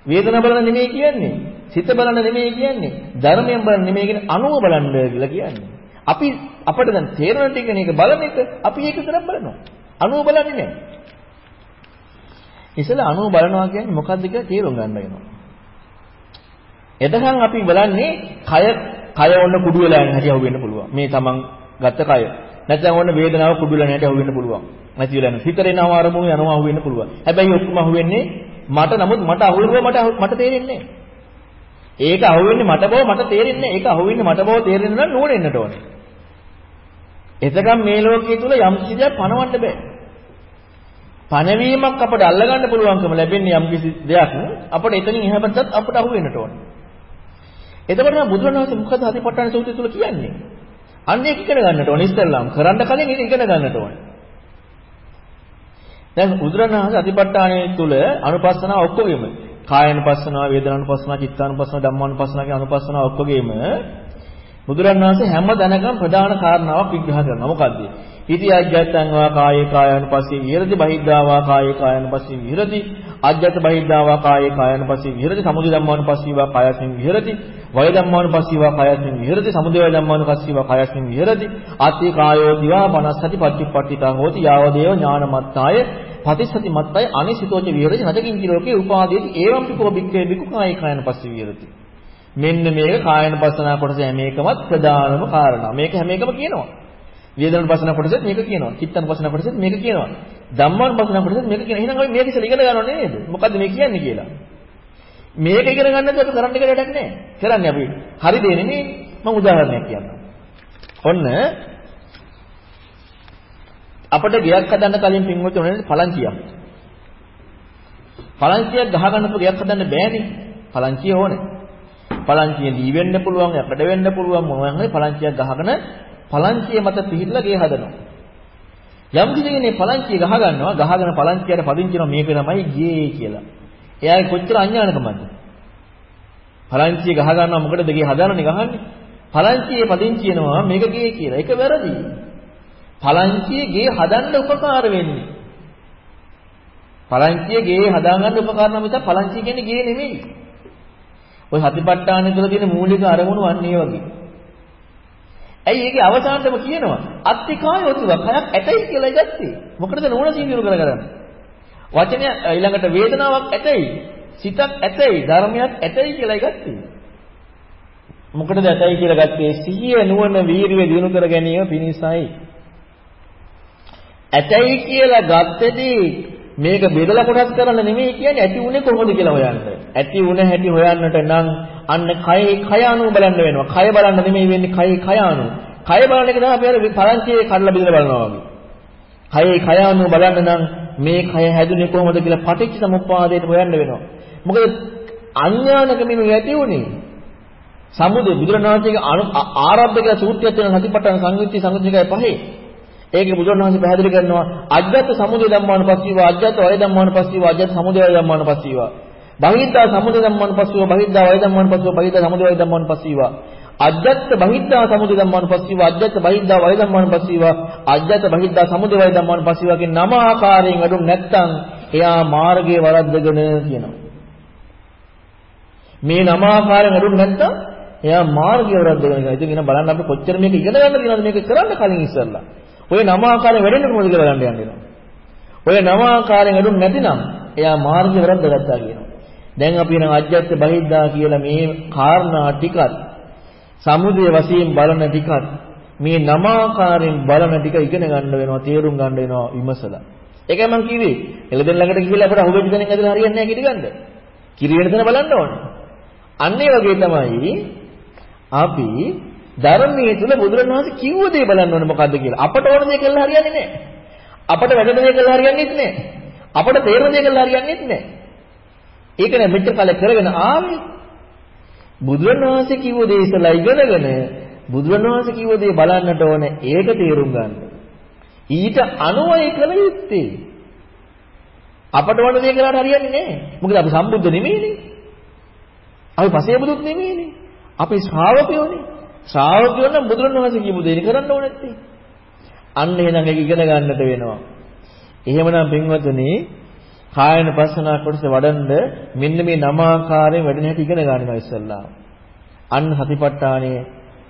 වේදනා බලන්න නෙමෙයි කියන්නේ. සිත බලන්න නෙමෙයි කියන්නේ. ධර්මයන් බලන්න නෙමෙයි කියන්නේ අනුව බලන්න කියලා කියන්නේ. අපි අපිට දැන් තේරෙන ටික නේක බලන එක අපි ඒක විතරක් බලනවා. අනුව බලන්නේ නැහැ. ඉතල අනුව බලනවා කියන්නේ මොකද්ද කියලා තේරුම් ගන්න වෙනවා. එතකන් අපි බලන්නේ කය කය ඔන්න කුඩු වෙලා යන හැටි අහුවෙන්න පුළුවන්. මේ තමන් ගත්ත කය. නැත්නම් ඔන්න වේදනාව කුඩු වෙලා යන හැටි අහුවෙන්න පුළුවන්. නැති වෙලා යන. හිතරේනව අරමුණු යනවා අහුවෙන්න පුළුවන්. හැබැයි ඔක්කොම අහුවෙන්නේ මට නමුත් මට අහුවෙන්නේ මට මට තේරෙන්නේ ඒක අහුවෙන්නේ මට බව මට තේරෙන්නේ ඒක අහුවෙන්නේ මට බව තේරෙන්න නම් නෝනෙන්නට ඕනේ. එතකම් මේ ලෝකයේ තුල යම් කිසියක් පණවන්න බෑ. පණවීමක් අපට අල්ලගන්න පුළුවන්කම ලැබෙන්නේ යම් කිසි දෙයක් අපිට එතනින් එහා පැත්තත් අපට අහු වෙන්නට ඕනේ. එතකොට නම් බුදුරණවහන්සේ මොකද හතිපට්ඨාන සූත්‍රය තුල කියන්නේ? අන්න ඒක ඉගෙන ගන්නට ඕනේ ඉස්සෙල්ලාම. කරන්න කලින් ඒක ඉගෙන ගන්නට ඕනේ. දැන් බුදුරණවහන්සේ හතිපට්ඨානයේ තුල අනුපස්සනාව ඔක්කොගෙම කායानुපස්සනාව, වේදනානුපස්සනාව, චිත්තානුපස්සනාව, ධම්මානුපස්සනාව කියන අනුපස්සනාව ඔක්කොගෙම බුදුරණවහන්සේ හැම දැනගම ප්‍රධාන කාරණාවක් විග්‍රහ කරනවා. මොකද්ද? ඉති අජ්ජත්තං වා කායේ කායනුපස්සී විහෙරති බහිද්ධා වා කායේ කායනුපස්සී විහෙරති. අජ්ජත බහිද්ධා වා කායේ කායනුපස්සී විහෙරති. සමුදය ධම්මානුපස්සී වා කායයෙන් විහෙරති. වය ධම්මානුපස්සී වා කායයෙන් විහෙරති. සමුදය ධම්මානුපස්සී වා කායයෙන් විහෙරති. ආත්‍ය කායෝ දිවා පනස්සති පටිපට්ඨිතා හෝති. යාවදේව ඥානමත්තාය පටිසති මත්තයි. අනිසිතෝච විහෙරති. නදකින් කිලෝකේ උපාදීති. ඒවම් පිකෝ බික්කේ බිකු කාය කායන පස්සේ විහෙරති. මෙන්න මේක කායන පස්සනා කොටස හැම එකමත් ප්‍රධානම කාරණා. මේක හැම එකම කියනවා. වේදනානුපස්සන කොටසෙත් මේක කියනවා. චිත්තනුපස්සන කොටසෙත් මේක කියනවා. ධම්මානුපස්සන කොටසෙත් මේක කියනවා. එහෙනම් අපි මේක ඉස්සෙල්ලා ඉගෙන ගන්නව නේද? මොකද්ද මේ කියන්නේ කියලා. මේක ඉගෙන ගන්න නැත්නම් අපි කරන්න කියලා වැඩක් නැහැ. කරන්නේ අපි හරි දේ නෙමෙයි. මම උදාහරණයක් කියන්නම්. ඔන්න අපිට ගයක් හදන්න කලින් පින්වතුන් උනේ පලංචියක්. පලංචියක් ගහ ගන්නකො ගයක් හදන්න බෑනේ. පලංචිය ඕනේ. පලංචිය දී වෙන්න පුළුවන්, යකඩ වෙන්න පුළුවන් මොනවා හරි පලංචියක් ගහගෙන පලංචිය මත පිහිටලා ගේ හදනවා. යම් කිසි කෙනෙක් පලංචිය ගහ ගන්නවා ගහගෙන පලංචියට පදිංචිනවා මේක තමයි ගේ කියලා. එයාගේ කොච්චර අඥානකමද? පලංචිය ගහ ගන්නවා මොකටද ගේ හදනනේ ගහන්නේ? පලංචියේ පදිංචිනවා මේක ගේ කියලා. ඒක වැරදි. පලංචියේ ගේ හදන්න උපකාර වෙන්නේ. පලංචියේ ගේ හදාගන්න උපකරණ මිස පලංචිය කියන්නේ ගේ නෙමෙයි. ඔය හතිපට්ඨානෙ තුළ තියෙන මූලික අරමුණු අන්න ඒ වගේ. ඇයි ඒකේ අවසානටම කියනවා අත්තිකායෝතුව කයක් ඇතයි කියලා ඉගත්තේ. මොකටද නෝන සීනියුරු කරගන්නේ? වචනය ඊළඟට වේදනාවක් ඇතයි, සිතක් ඇතයි, ධර්මයක් ඇතයි කියලා ඉගත්තේ. මොකටද ඇතයි කියලා ගත්තේ? සිහිය නුවණ වීරිය දිනු කර ගැනීම පිණිසයි. ඇතයි කියලා ගත්තදී මේක බෙදලා කොටස් කරන්න නෙමෙයි කියන්නේ ඇති උනේ කොහොමද කියලා හොයන්න. ඇති උන හැටි හොයන්නට නම් අන්න කයේ කය අනුව බලන්න වෙනවා. කය බලන්න නෙමෙයි වෙන්නේ කයේ කය අනුව. කය බලන එක තමයි අපි අර පරංචියේ කඩලා බෙදලා බලනවා වගේ. කයේ කය අනුව බලන්න නම් මේ කය හැදුනේ කොහොමද කියලා පටිච්ච සමුප්පාදයට හොයන්න වෙනවා. මොකද අඥානකමිනු ඇති උනේ සමුදේ බුදුරණවහන්සේගේ ආරම්භ කියලා සූත්‍රයක් තියෙන සතිපට්ඨාන සංයුක්ති සංගතිකය පහේ ඒකේ බුදුරණවහන්සේ පැහැදිලි කරනවා අජ්ජත් සමුදය ධම්මානුපස්සීව අජ්ජත් වය ධම්මානුපස්සීව අජ්ජත් සමුදය වය ධම්මානුපස්සීව බහිද්ධා සමුදය ධම්මානුපස්සීව බහිද්ධා වය ධම්මානුපස්සීව බහිද්ධා සමුදය වය ධම්මානුපස්සීව අජ්ජත් බහිද්ධා සමුදය ධම්මානුපස්සීව අජ්ජත් බහිද්ධා වය ධම්මානුපස්සීව අජ්ජත් බහිද්ධා සමුදය වය ධම්මානුපස්සීව කියන නම ආකාරයෙන් අඩු නැත්තම් එයා මාර්ගයේ වරද්දගෙන කියනවා. මේ නම ආකාරයෙන් අඩු නැත්තම් එයා මාර්ගය වරද්දගෙන කියනවා. ඉතින් එන බලන්න අපි කොච්චර මේක ඉගෙන ගන්න තියෙනවද මේක කරන්න කලින් ඉස්සෙල්ලා. ඔය නම ආකාරයෙන් වැඩෙන්නේ කොහොමද කියලා ගන්න යන්න වෙනවා. ඔය නම ආකාරයෙන් වැඩුම් නැතිනම් එයා මාර්ගය වැරද්දගත්තා කියනවා. දැන් අපි නම් අජ්ජත් බහිද්දා කියලා මේ කාරණා ටිකත් සමුදය වශයෙන් බලන ටිකත් මේ නම ආකාරයෙන් බලන ටික ඉගෙන ගන්න වෙනවා තේරුම් ගන්න වෙනවා විමසලා. ඒකයි මම කිව්වේ. එළදෙන ළඟට ගිහිල්ලා අපිට අහුවෙච්ච දෙනෙක් ඇදලා හරියන්නේ නැහැ කිරි ගන්න. කිරි වෙන තැන බලන්න ඕනේ. අන්න ඒ වගේ තමයි අපි ධර්මයේ තුල බුදුරණවහන්සේ කිව්ව දේ බලන්න ඕනේ මොකද්ද කියලා. අපට ඕන දේ කළා හරියන්නේ නැහැ. අපට වැටෙන දේ කළා හරියන්නේත් නැහැ. අපට තේරෙන දේ කළා හරියන්නේත් නැහැ. ඒක නේ මෙච්චර කාලේ කරගෙන ආවේ. බුදුරණවහන්සේ කිව්ව දේ ඉස්සලා ඉගෙනගෙන බුදුරණවහන්සේ කිව්ව දේ බලන්නට ඕනේ. ඒක තේරුම් ගන්න. ඊට අනුවයි කළ යුත්තේ. අපට ඕන දේ කළාට හරියන්නේ නැහැ. මොකද අපි සම්බුද්ධ නෙමෙයිනේ. අපි පසේ බුදුත් නෙමෙයිනේ. අපි ශ්‍රාවකයෝනේ. ශ්‍රාවකයෝ නම් බුදුරණවහන්සේ කියපු දේ කරන්න ඕනේ නැත්තේ. අන්න එහෙනම් ඒක ඉගෙන ගන්නට වෙනවා. එහෙමනම් පින්වතුනි කායන පස්සනා කොටස වඩන්ඩ මෙන්න මේ නම ආකාරයෙන් වැඩෙන හැටි ඉගෙන ගන්නවා ඉස්සල්ලා. අන්න සතිපට්ඨානයේ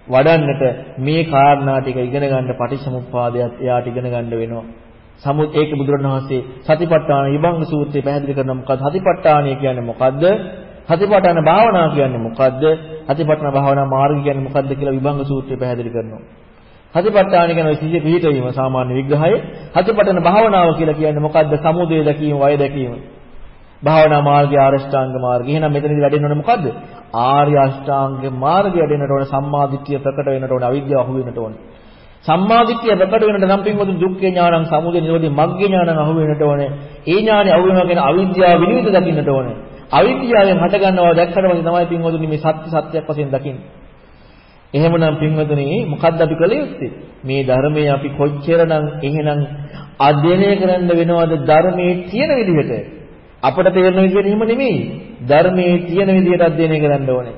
වඩන්නට මේ කාරණා ටික ඉගෙන ගන්න පටිච්චසමුප්පාදයට එයාට ඉගෙන ගන්න වෙනවා. සමුත් ඒක බුදුරණවහන්සේ සතිපට්ඨාන විභංග සූත්‍රයේ පැහැදිලි කරන මොකක්ද සතිපට්ඨානය කියන්නේ මොකද්ද? සතිපට්ඨාන භාවනාව කියන්නේ මොකද්ද? සතිපට්ඨාන භාවනා මාර්ගය කියන්නේ මොකද්ද කියලා විභංග සූත්‍රයේ පැහැදිලි කරනවා. සතිපට්ඨාන කියන සිහිය පිහිටවීම සාමාන්‍ය විග්‍රහය. සතිපට්ඨාන භාවනාව කියලා කියන්නේ මොකද්ද? සමුදය දැකීම, වය දැකීම. භාවනා මාර්ගය ආරෂ්ඨාංග මාර්ගය. එහෙනම් මෙතනදී වැඩෙන්න ඕනේ මොකද්ද? ආර්ය අෂ්ටාංග මාර්ගය වැඩෙන්නට ඕනේ සම්මාදිට්ඨිය ප්‍රකට වෙන්නට ඕනේ අවිද්‍යාව අහු වෙන්නට ඕනේ. සම්මාදිට්ඨිය ප්‍රකට වෙන්නට නම් පින්වතුන් දුක්ඛේ ඥානං සමුදය නිරෝධේ මග්ගේ ඥානං අහු වෙන්නට ඕනේ. ඒ ඥානෙ අහු වෙනවා කියන අවිද්‍යාව විනිවිද දකින්නට ඕනේ. අවිද්‍යාවෙන් හටගන්නවා දැක්කට පස්සේ තමයි පින්වතුනි මේ සත්‍ය සත්‍යයක් වශයෙන් දකින්නේ. එහෙමනම් පින්වතුනි මොකද්ද අපි කළ යුත්තේ? මේ ධර්මයේ අපි කොච්චරනම් එහෙනම් අධ්‍යයනය කරන්න වෙනවද ධර්මයේ තියෙන විදිහට? අපට තේරෙන විදිහට එහෙම නෙමෙයි. ධර්මයේ තියෙන විදිහට අධ්‍යයනය කරන්න ඕනේ.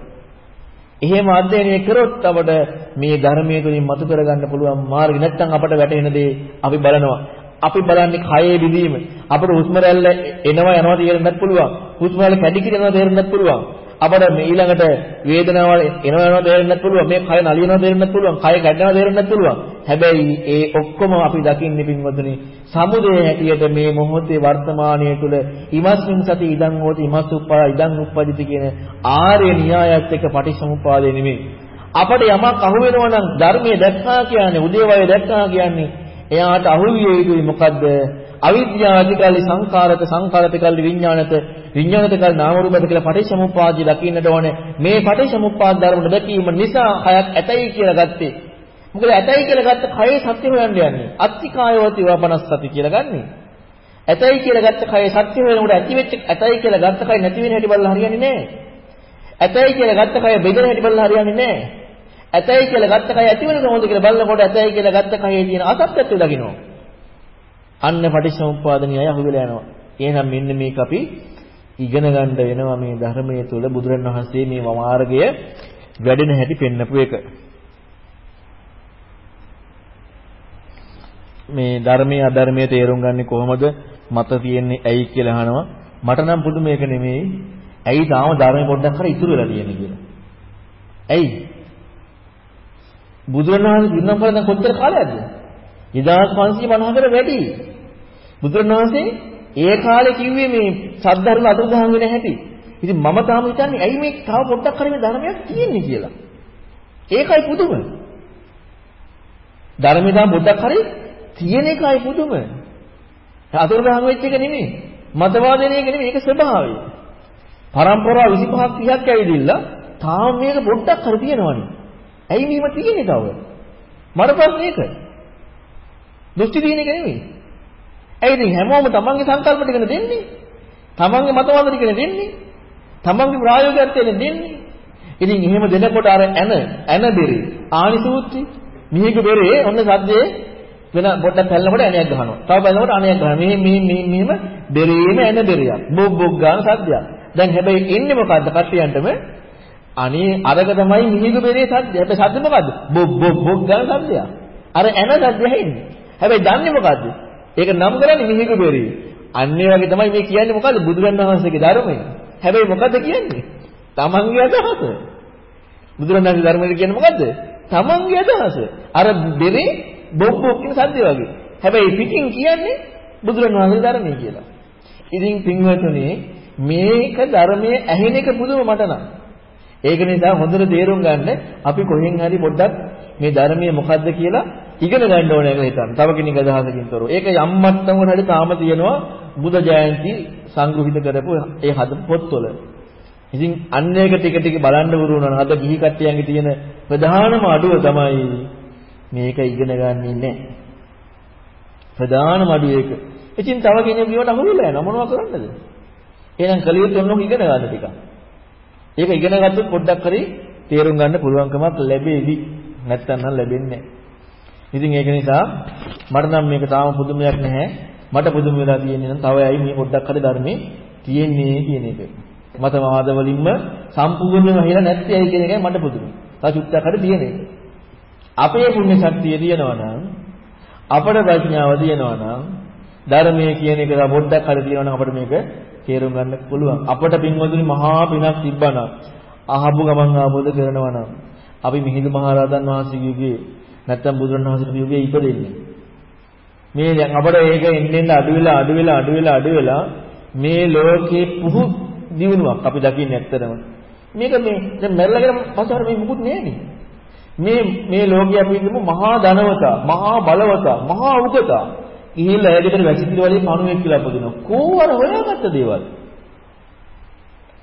එහෙම අධ්‍යයනය කරොත් අපට මේ ධර්මයේ තුලින් මතු කරගන්න පුළුවන් මාර්ගය නැත්තම් අපට වැටෙන දේ අපි බලනවා. අපි බලන්නේ කයේ බිඳීම. අපට හුස්ම රැල්ල එනවා යනවා තේරෙන්නත් පුළුවන්. හුස්ම රැල්ල කැඩි කිරනවා තේරෙන්නත් පුළුවන්. අපට මේ ඊළඟට වේදනාවල් එනවා යනවා තේරෙන්නත් පුළුවන්. මේ කය නලියනවා තේරෙන්නත් පුළුවන්. කය කැඩෙනවා තේරෙන්නත් පුළුවන්. හැබැයි ඒ ඔක්කොම අපි දකින්නේ පින්වතුනි සමුදේ හැටියට මේ මොහොතේ වර්තමානයේ තුල ඉමස්මින් සති ඉදං හෝති ඉමස් උප්පා ඉදං උප්පදිති කියන ආර්ය න්‍යායත් එක්ක පටිච්චසමුපාදේ නෙමෙයි. අපට යමක් අහු වෙනවා නම් ධර්මයේ දැක්කා කියන්නේ උදේවය දැක්කා කියන්නේ එයාට අහු විය යුතුයි මොකද්ද? අවිද්‍යාවතිකල්ලි සංඛාරත සංඛාරතිකල්ලි විඥානත විඥානතිකල්ලි නාම රූපත කියලා පටිච්චසමුප්පාදය දකින්නට ඕනේ. මේ පටිච්චසමුප්පාද ධර්ම දැකීම නිසා හයක් ඇතයි කියලා ගත්තේ. මොකද ඇතයි කියලා ගත්ත කයේ සත්‍ය හොයන්න යන්නේ. අත්තිකායවති වපනස්සති කියලා ගන්නෙ. ඇතයි කියලා ගත්ත කයේ සත්‍ය හොයනකොට ඇති වෙච්ච ඇතයි කියලා ගත්ත කය නැති වෙන හැටි බලලා හරියන්නේ නැහැ. ඇතයි කියලා ගත්ත කය බෙදෙන හැටි බලලා හරියන්නේ නැහැ. ඇතයි කියලා ගත්ත කය ඇති වෙන කොහොමද කියලා බලනකොට ඇතයි කියලා ගත්ත කයේ තියෙන අසත්‍යත්වය දකින්නවා. අන්න පටිච්චසමුප්පාදණියයි අහුවෙලා යනවා. එහෙනම් මෙන්න මේක අපි ඉගෙන ගන්න වෙනවා මේ ධර්මයේ තුල බුදුරණවහන්සේ මේ මාර්ගය වැඩෙන හැටි පෙන්නපු එක. මේ ධර්මයේ අධර්මයේ තේරුම් ගන්නේ කොහොමද? මත තියෙන්නේ ඇයි කියලා අහනවා. මට නම් පුදු මේක නෙමෙයි. ඇයි තාම ධර්මයේ පොඩ්ඩක් හරි ඉතුරු වෙලා තියෙන්නේ කියලා. ඇයි? බුදුරණවහන්සේ දිනම් බලන කොච්චර කාලයක්ද? 2550කට වැඩි. බුදුරණවහන්සේ ඒ කාලේ කිව්වේ මේ සද්ධර්ම අතුරුදහන් වෙන හැටි. ඉතින් මම තාම හිතන්නේ ඇයි මේ තව පොඩ්ඩක් හරි මේ ධර්මයක් තියෙන්නේ කියලා. ඒකයි පුදුම. ධර්මය තාම පොඩ්ඩක් හරි තියෙන එකයි පුදුම. අතුරුදහන් වෙච්ච එක නෙමෙයි. මතවාදනය එක නෙමෙයි ඒක ස්වභාවය. පරම්පරා 25ක් 30ක් ඇවිදිලා තාම මේක පොඩ්ඩක් හරි තියෙනවනේ. ඇයි මෙහෙම තියෙන්නේ තව? මට ප්‍රශ්නේ ඒක. දෘෂ්ටි තියෙන එක නෙමෙයි. ඇයි ඉතින් හැමෝම තමන්ගේ සංකල්ප ටිකනේ දෙන්නේ? තමන්ගේ මතවාද ටිකනේ දෙන්නේ? තමන්ගේ ප්‍රායෝගිකත්වයෙන් දෙන්නේ? ඉතින් එහෙම දෙනකොට අර ඇන ඇන බෙරේ ආනි සූත්‍රي මිහික බෙරේ ඔන්න සද්දේ වෙන පොඩ්ඩක් පැලනකොට ඇණයක් ගහනවා. තව පැලනකොට අණයක් ගහනවා. මෙහෙම මෙහෙම මෙහෙම මෙහෙම බෙරේම ඇන බෙරියක්. බොබ් බොබ් ගාන සද්දයක්. දැන් හැබැයි එන්නේ මොකද්ද කට්ටියන්ටම? අනේ අරක තමයි මිහික බෙරේ සද්දය. හැබැයි සද්ද මොකද්ද? බොබ් බොබ් බොබ් ගාන සද්දයක්. අර ඇන සද්දය ඇහෙන්නේ. හැබැයි දන්නේ මොකද්ද? ඒක නම් කරන්නේ මිහික බෙරේ. අන්නේ වගේ තමයි මේ කියන්නේ මොකද්ද? බුදුරණන් වහන්සේගේ ධර්මය. හැබැයි මොකද්ද කියන්නේ? තමන්ගේ අදහස. බුදුරණන්ගේ ධර්මය කියන්නේ මොකද්ද? තමන්ගේ අදහස. අර බෙරේ බොබ්බෝ කියන සද්දේ වගේ. හැබැයි පිටින් කියන්නේ බුදුරණවහන්සේ ධර්මයේ කියලා. ඉතින් පින්වතුනි මේක ධර්මයේ ඇහෙන එක පුදුම මට නම්. ඒක නිසා හොඳට තේරුම් ගන්න අපි කොහෙන් හරි පොඩ්ඩක් මේ ධර්මයේ මොකද්ද කියලා ඉගෙන ගන්න ඕනේ කියලා හිතන්න. තව කෙනෙක් අදහසකින් තොරව. ඒක යම් මට්ටමකට හරි තාම තියෙනවා බුද්ධ ජයන්ති සංග්‍රහිත කරපු ඒ හද පොත්වල. ඉතින් අන්න ඒක ටික ටික බලන්න වුරු වුණා. අද ගිහි කට්ටියන්ගේ තියෙන ප්‍රධානම අඩුව තමයි මේක ඉගෙන ගන්නේ නැහැ. ප්‍රධානම අඩුව ඒක. ඉතින් තව කෙනෙක් ගියට අහුවෙලා යනවා මොනවද කරන්නද? එහෙනම් කලියුත් ඔන්නෝ ඉගෙන ගන්න ටික. ඒක ඉගෙන ගත්තොත් පොඩ්ඩක් හරි තේරුම් ගන්න පුළුවන්කමක් ලැබෙවි. නැත්තම් නම් ලැබෙන්නේ නැහැ. ඉතින් ඒක නිසා මට නම් මේක තාම පුදුමයක් නැහැ. මට පුදුම වෙලා තියෙන්නේ නම් තව ඇයි මේ පොඩ්ඩක් හරි ධර්මයේ තියෙන්නේ කියන එක. මතවාද වලින්ම සම්පූර්ණයෙන්ම හිලා නැත්තේ ඇයි කියන එකයි මට පුදුමයි. තා චුට්ටක් හරි තියෙන එක. අපේ පුණ්‍ය ශක්තිය තියෙනවා නම් අපේ ප්‍රඥාව තියෙනවා නම් ධර්මයේ කියන එක පොඩ්ඩක් හරි කියනවනම් අපිට මේක තේරුම් ගන්න පුළුවන්. අපට පින්වතුනි මහා පිනක් තිබ්බනම් අහපු ගමන් ආબોධ කරනවා නම් අපි මිහිඳු මහරහතන් වහන්සේගේ යුගයේ නැත්තම් බුදුරණන් වහන්සේගේ යුගයේ ඉපදෙන්නේ. මේ දැන් අපිට ඒක එන්නෙන් අඩු වෙලා අඩු වෙලා අඩු වෙලා අඩු වෙලා මේ ලෝකේ පුහු දිනුවක් අපි දකින්නේ ඇත්තටම. මේක මේ දැන් මැරලාගෙන පස්සට මේ මුකුත් නෑනේ. මේ මේ ලෝකයේ අපි ඉන්නම මහා ධනවතා, මහා බලවතා, මහා උගතා. ගිහිල්ලා ඇයකට වැසිකිලි වලින් පණුවෙක් කියලා පදිනවා. කෝවර හොයාගත්ත දේවල්.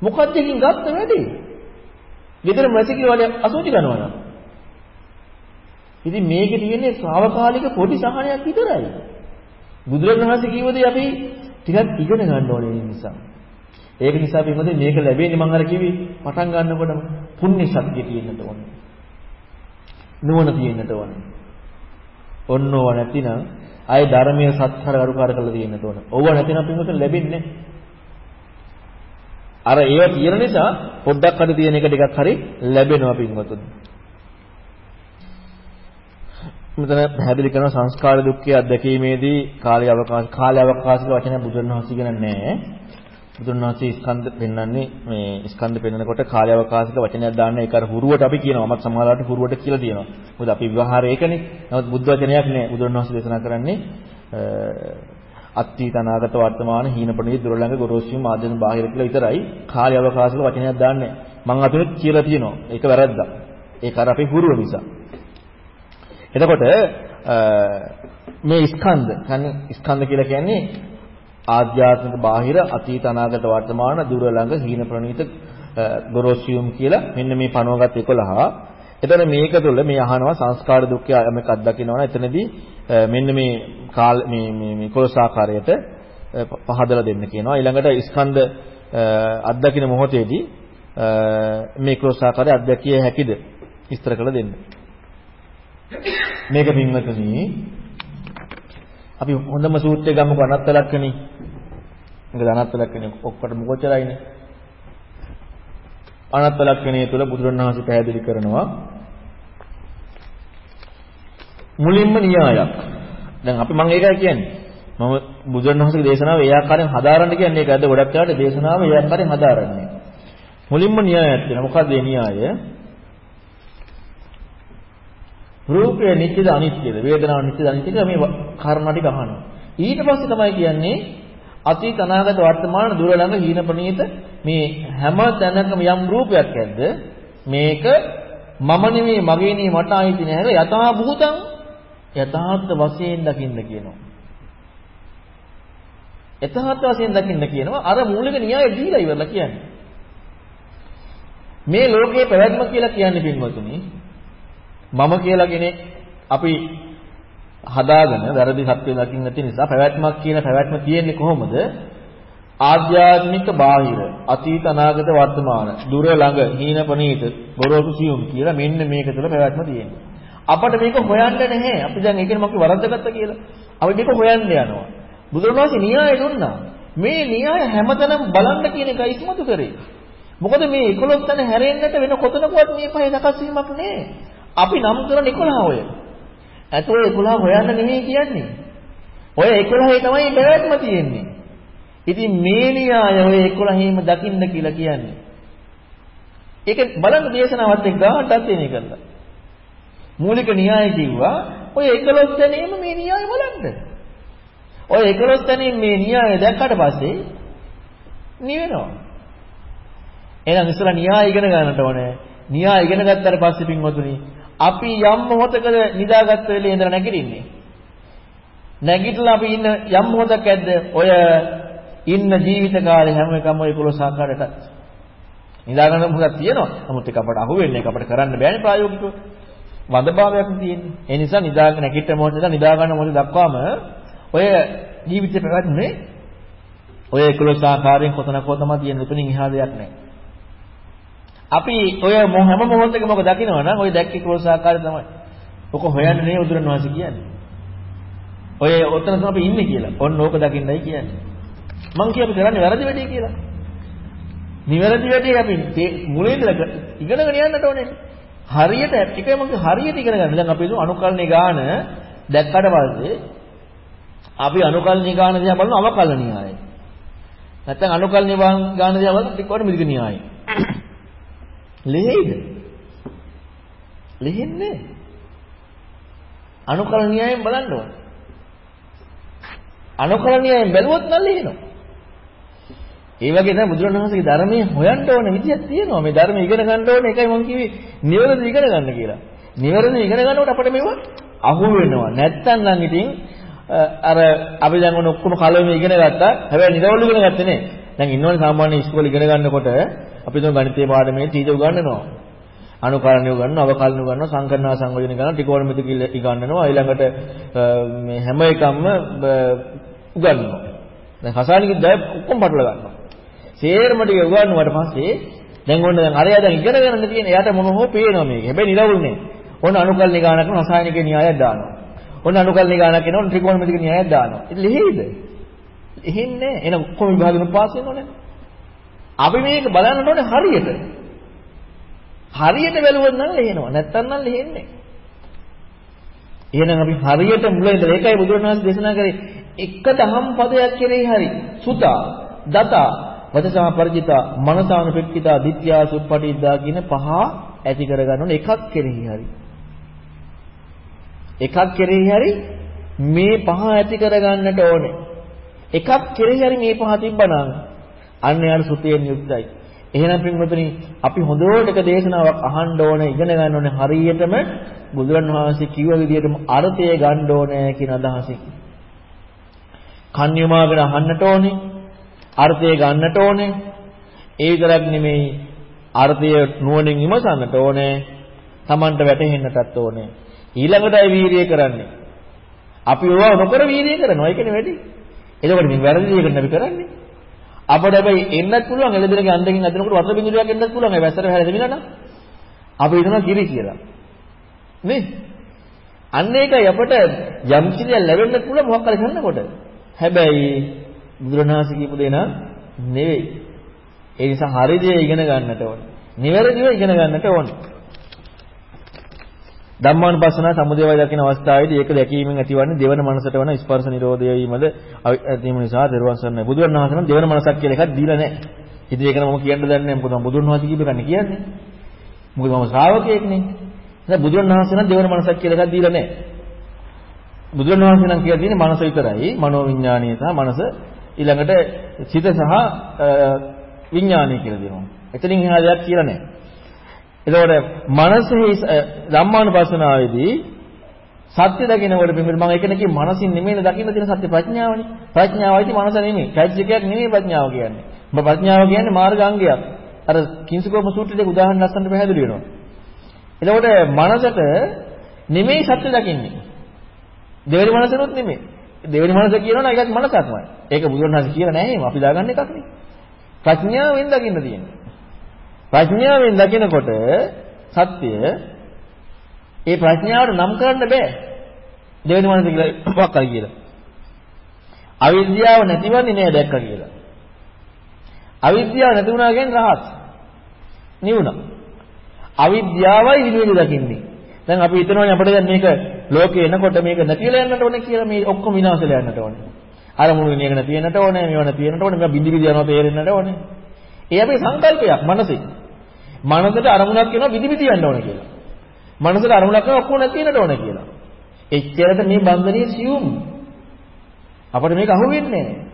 මොකක්ද එකකින් ගත්ත වැඩේ? ගෙදර වැසිකිලි වලින් අසුචි කරනවා. ඉතින් මේකේ තියෙන්නේ ශ්‍රාවකාලික පොඩි සහනයක් විතරයි. බුදුරණවහන්සේ කියවදී අපි ටිකක් ඉගෙන ගන්න ඕනේ ඒ නිසා. ඒක නිසා අපි මොකද මේක ලැබෙන්නේ මම අර කිව්වේ පටන් ගන්නකොටම පුණ්‍ය ශක්තිය තියෙන්නට ඕනේ. නුවණ තියෙන්නට ඕනේ. ඔන්නෝව නැතිනම් ආයේ ධර්මයේ සත්‍තර කරුකාර කරලා තියෙන්නට ඕනේ. ඕව නැතිනම් පින්වතුන් ලැබෙන්නේ අර ඒව තියෙන නිසා පොඩ්ඩක් හරි තියෙන එක ටිකක් හරි ලැබෙනවා පින්වතුන්. මෙතන පැහැදිලි කරන සංස්කාර දුක්ඛය අත්දැකීමේදී කාලය අවකාශ කාලය අවකාශික වචන බුදුන් වහන්සේ කියන නැහැ. බුදුන් වහන්සේ ස්කන්ධ පෙන්වන්නේ මේ ස්කන්ධ පෙන්වනකොට කාලය අවකාශික වචනයක් දාන්න ඒක අර හුරුවට අපි කියනවා. මත් සමහරවිට හුරුවට කියලා තියෙනවා. මොකද අපි විවහාරය ඒකනේ. නමුත් බුද්ධ වචනයක් නෑ. බුදුන් වහන්සේ දේශනා කරන්නේ අත්ති තනාගත වර්තමාන හීනපණී දුරළඟ ගොරෝසුම ආදෙන බාහිර කියලා විතරයි කාලය අවකාශික වචනයක් දාන්නේ. මං අතුනේ කියලා තියෙනවා. ඒක වැරද්දක්. ඒක අර අපේ හුරුව නිසා. එතකොට මේ ස්කන්ධ කියන්නේ ස්කන්ධ කියලා කියන්නේ ආධ්‍යාත්මික බාහිර අතීත අනාගත වර්තමාන දුර ළඟ හීන ප්‍රණීත ගොරෝසියුම් කියලා මෙන්න මේ පනවගත් 11. එතන මේක තුළ මේ අහනවා සංස්කාර දුක්ඛය යමක් අත්දකින්නවනේ එතනදී මෙන්න මේ කාල මේ මේ මේ කොලසාකාරයට පහදලා දෙන්න කියනවා. ඊළඟට ස්කන්ධ අත්දකින්න මොහොතේදී මේ කොලසාකාරය අත්දැකිය හැකිද? විස්තර කරලා දෙන්න. මේක පින්වතුනි අපි හොඳම සූත්‍රය ගමුකෝ අනත්ත ලක්ෂණේ. මේක අනත්ත ලක්ෂණේ ඔක්කොටම ගෝචරයිනේ. අනත්ත ලක්ෂණය තුළ බුදුරණවහන්සේ පැහැදිලි කරනවා මුලින්ම න්‍යායක්. දැන් අපි මම ඒකයි කියන්නේ. මම බුදුරණවහන්සේගේ දේශනාව ඒ ආකාරයෙන් හදාරන්න කියන්නේ ඒක. අද ගොඩක් වෙලාවට දේශනාව ඒ ආකාරයෙන් හදාරන්නේ. මුලින්ම න්‍යායක් තියෙනවා. මොකක්ද ඒ න්‍යාය? රූපය නිත්‍යද අනිත්‍යද? වේදනාව නිත්‍යද අනිත්‍යද? මේ කාරණා ටික අහනවා. ඊට පස්සේ තමයි කියන්නේ අතීත අනාගත වර්තමාන දුර ළඟ හීන ප්‍රනීත මේ හැම තැනකම යම් රූපයක් ඇද්ද? මේක මම නෙමෙයි මගේ නෙමෙයි මට ආйти නෑ යථා භූතං යථාර්ථ වශයෙන් දකින්න කියනවා. යථාර්ථ වශයෙන් දකින්න කියනවා අර මූලික න්‍යාය දීලා ඉවරලා කියන්නේ. මේ ලෝකයේ පැවැත්ම කියලා කියන්නේ පින්වතුනි මම කියලා කෙනෙක් අපි හදාගෙන වැරදි සත්‍ය දකින්න නැති නිසා පැවැත්මක් කියන පැවැත්ම තියෙන්නේ කොහොමද? ආධ්‍යාත්මික බාහිර අතීත අනාගත වර්තමාන දුර ළඟ හීන ප්‍රනීත ගොරෝසු සියුම් කියලා මෙන්න මේක තුළ පැවැත්ම තියෙනවා. අපිට මේක හොයන්න නැහැ. අපි දැන් ඒකෙන් මොකද වරද්දගත්ත කියලා. අපි මේක හොයන්න යනවා. බුදුරණවහන්සේ න්‍යාය දුන්නා. මේ න්‍යාය හැමතැනම බලන්න කියන එක ඉස්මතු කරේ. මොකද මේ 11 තැන හැරෙන්නට වෙන කොතනකවත් මේ පහේ සකස් වීමක් නැහැ. අපි නම් කරන 11 ඔය. ඇතෝ 11 හොයන්න නෙමෙයි කියන්නේ. ඔය 11 තමයි පැවැත්ම තියෙන්නේ. ඉතින් මේ න්‍යාය ඔය 11 දකින්න කියලා කියන්නේ. ඒක බලන්න දේශනාවත් එක්ක ගානටත් එන්නේ කරලා. මූලික න්‍යාය කිව්වා ඔය 11 තැනේම මේ න්‍යාය බලන්න. ඔය 11 තැනින් මේ න්‍යාය දැක්කට පස්සේ නිවෙනවා. එහෙනම් ඉස්සලා න්‍යාය ඉගෙන ගන්නට ඕනේ. න්‍යාය ඉගෙන ගත්තාට පස්සේ පින්වතුනි අපි යම් මොහොතක නිදාගත්ත වෙලේ ඉඳලා නැගිටින්නේ. නැගිටලා අපි ඉන්න යම් මොහොතක් ඇද්ද ඔය ඉන්න ජීවිත කාලේ හැම එකම ඔය 11 ආකාරයටත් නිදාගන්න මොහොතක් තියෙනවා. නමුත් ඒක අපට අහුවෙන්නේ ඒක අපට කරන්න බෑනේ ප්‍රායෝගිකව. වදභාවයක් තියෙන්නේ. ඒ නිසා නිදාගෙන නැගිට මොහොත ඉඳලා නිදාගන්න මොහොත දක්වාම ඔය ජීවිතේ පැවැත්මේ ඔය 11 ආකාරයෙන් කොතනකෝ තමයි තියෙන උතනින් එහා දෙයක් නැහැ. අපි ඔය හැම මොහොතකම ඔක දකිනවනම් ඔය දැක්කේ ක්‍රෝසාකාරය තමයි. ඔක හොයන්නේ නේ උදුරනවාසි කියන්නේ. ඔය ඔතන තමයි අපි ඉන්නේ කියලා. ඔන්න ඕක දකින්නයි කියන්නේ. මං කිය අපි කරන්නේ වැරදි වැඩේ කියලා. නිවැරදි වැඩේ අපි මුලින් ඉඳලා ඉගෙනගෙන යන්නට ඕනේ. හරියට එකම හරියට ඉගෙන ගන්න. දැන් අපි අනුකරණේ ගාන දැක්කට පස්සේ අපි අනුකල් නිගාන දිහා බලන අවකල න්‍යායයි. නැත්නම් අනුකල් නිවාන් ගාන දිහා බලන ටිකවට මිදික න්‍යායයි. ලෙහෙයිද? ලෙහෙන්නේ. අනුකල් න්‍යායෙන් බලන්න ඕන. අනුකල් න්‍යායෙන් බැලුවොත් නම් ලෙහෙනවා. ඒ වගේ තමයි බුදුරණවහන්සේගේ ධර්මයේ හොයන්න ඕන විදියක් තියෙනවා. මේ ධර්මය ඉගෙන ගන්න ඕනේ. ඒකයි මම කිව්වේ නිවැරදි ඉගෙන ගන්න කියලා. නිවැරදි ඉගෙන ගන්නකොට අපිට මේවා අහු වෙනවා. නැත්තම් නම් ඉතින් අර අපි දැන් ඔන්න ඔක්කොම කලෙම ඉගෙන ගත්තා. හැබැයි නිරවුල් ඉගෙන ගත්තේ නේ. දැන් ඉන්නවනේ සාමාන්‍ය ඉස්කෝලේ ඉගෙන ගන්නකොට අපි තුන් ගණිතයේ පාඩමේ ටීචර් උගන්වනවා. අනුකරණය උගන්වනවා, අවකලන උගන්වනවා, සංකරණා සංයෝජන කරනවා, ත්‍රිකෝණමිති කිල්ල ඉගන්වනවා. ඊළඟට මේ හැම එකක්ම උගන්වනවා. දැන් රසායනික දය ඔක්කොම පටල ගන්නවා. සේරම ටික උගන්වුවාට පස්සේ දැන් ඔන්න දැන් අරයා දැන් ඉගෙන ගන්න තියෙන එයාට මොන හෝ පේනවා මේක. හැබැයි නිරවුල් නේ. ඔන්න අනුකල්ලි ගානක් රසායනික න්‍යායක් දානවා. ඔන්න අනුකල්ලි ගානක් එනවා ත්‍රිකෝණමිතික න්‍යායක් දානවා. ඉතින් ලිහිද? එහෙන්නේ එන ඔක්කොම විභාගෙම පාස් වෙනවනේ. අපි මේක බලන්න ඕනේ හරියට. හරියට බැලුවොත් නම් ලිහිනවා. නැත්තම් නම් ලිහින්නේ එහෙනම් අපි හරියට මුල ඉඳලා ඒකයි බුදුරණවහන්සේ දේශනා කරේ එක දහම් පදයක් කෙරෙහි හරි සුතා දතා වචසා පරිචිතා මනසානුපෙක්කිතා ditthya suppatidda කියන පහ ඇති කරගන්න ඕනේ එකක් කෙරෙහි හරි එකක් කෙරෙහි හරි මේ පහ ඇති කරගන්නට ඕනේ එකක් කෙරෙහි හරි මේ පහ තිබ්බනම් අන්න යාර සුතේන් යුක්තයි එහෙනම් පින්වතුනි අපි හොඳට එක දේශනාවක් අහන්න ඕනේ ඉගෙන ගන්න ඕනේ හරියටම බුදුරන් වහන්සේ කිව්ව විදිහටම අර්ථය ගන්න ඕනේ කියන අදහසින් කන් යමාගෙන අහන්නට ඕනේ අර්ථය ගන්නට ඕනේ. ඒ විතරක් නෙමෙයි අර්ථය නුවණින් විමසන්නට ඕනේ. Tamanට වැටහෙන්නටත් ඕනේ. ඊළඟටයි වීරිය කරන්නේ. අපි ඕවා නොකර වීරිය කරනවා. ඒකනේ වැඩි. එතකොට මේ වැරදි දෙයකට අපි කරන්නේ. අපිට හැබැයි එන්නත් පුළුවන් එළදෙනගේ අන්දකින් අදිනකොට වතුර බිඳුවක් එන්නත් පුළුවන්. ඒ වැස්සට හැරෙමිලා නම්. අපි හිතනවා කිරි කියලා. නේ? අන්න ඒකයි අපට යම් කිසියක් ලැබෙන්න පුළුවන් මොකක් හරි කරනකොට. හැබැයි බුදුරණාහි කියපු දේ නම් නෙවෙයි. ඒ නිසා හරි දේ ඉගෙන ගන්නට ඕනේ. නිවැරදිව ඉගෙන ගන්නට ඕනේ. ධම්මානුපස්සනා සමුදේවය දකින අවස්ථාවේදී ඒක දැකීමෙන් ඇතිවන්නේ දෙවන මනසට වන ස්පර්ශ නිරෝධය වීමද ඇතිවීම නිසා දරුවන් සරණයි. බුදුරණාහි නම් දෙවන මනසක් කියලා එකක් දීලා නැහැ. ඉතින් ඒක නම් මම කියන්න දන්නේ නැහැ. මොකද මම බුදුරණාහි කියපු එකනේ කියන්නේ. මොකද මම ශ්‍රාවකයෙක්නේ. දැන් බුදුරණාහි නම් දෙවන මනසක් කියලා එකක් දීලා නැහැ. බුදුරණාහි නම් කියලා තියෙන්නේ මනස විතරයි. මනෝ විඥානීය සහ මනස ඊළඟට සිත සහ විඥානය කියලා දෙනවා. එතනින් එහා දෙයක් කියලා නැහැ. එතකොට මනසෙහි ධම්මානුපස්සනාවේදී සත්‍ය දකිනකොට පිළිබඳ මම ඒකනේ කිය මනසින් නෙමෙයි දකින්න තියෙන සත්‍ය ප්‍රඥාවනේ. ප්‍රඥාවයි මනස නෙමෙයි. චෛත්‍යකයක් නෙමෙයි ප්‍රඥාව කියන්නේ. ඔබ ප්‍රඥාව කියන්නේ මාර්ගාංගයක්. අර කිංසකෝම සූත්‍රයේ උදාහරණ ලස්සනට පැහැදිලි වෙනවා. එතකොට මනසට නෙමෙයි සත්‍ය දකින්නේ. දෙවෙනි මනසනොත් නෙමෙයි. දෙවෙනි මනස කියනවනේ ඒකත් මනසක්මයි. ඒක බුදුරණාහි කියලා නැහැ එහෙම. අපි දාගන්න එකක් නේ. ප්‍රඥාවෙන් දකින්න තියෙන්නේ. ප්‍රඥාවෙන් දකිනකොට සත්‍ය ඒ ප්‍රඥාවට නම් කරන්න බෑ. දෙවෙනි මනස කියලා මොකක් හරි කියලා. අවිද්‍යාව නැතිවන්නේ නෑ දැක්කා කියලා. අවිද්‍යාව නැති වුණා කියන්නේ රහත්. නිවුණා. අවිද්‍යාවයි විනිවිද දකින්නේ. දැන් අපි හිතනවානේ අපිට දැන් මේක ලෝකේ එනකොට මේක නැතිලා යන්නට ඕනේ කියලා මේ ඔක්කොම විනාශලා යන්නට ඕනේ. අරමුණු වෙන එක නැති වෙන්නට ඕනේ, මේව නැති වෙන්නට ඕනේ, මේවා බිඳි බිඳි යනවා තේරෙන්නට ඕනේ. ඒ අපේ සංකල්පයක් මනසේ. මනසට අරමුණක් වෙනවා බිඳි බිඳි යන්න ඕනේ කියලා. මනසට අරමුණක් වෙනවා ඔක්කොම නැති වෙන්නට ඕනේ කියලා. එච්චරට මේ බන්ධනීය සියුම්. අපිට මේක අහුවෙන්නේ නැහැ.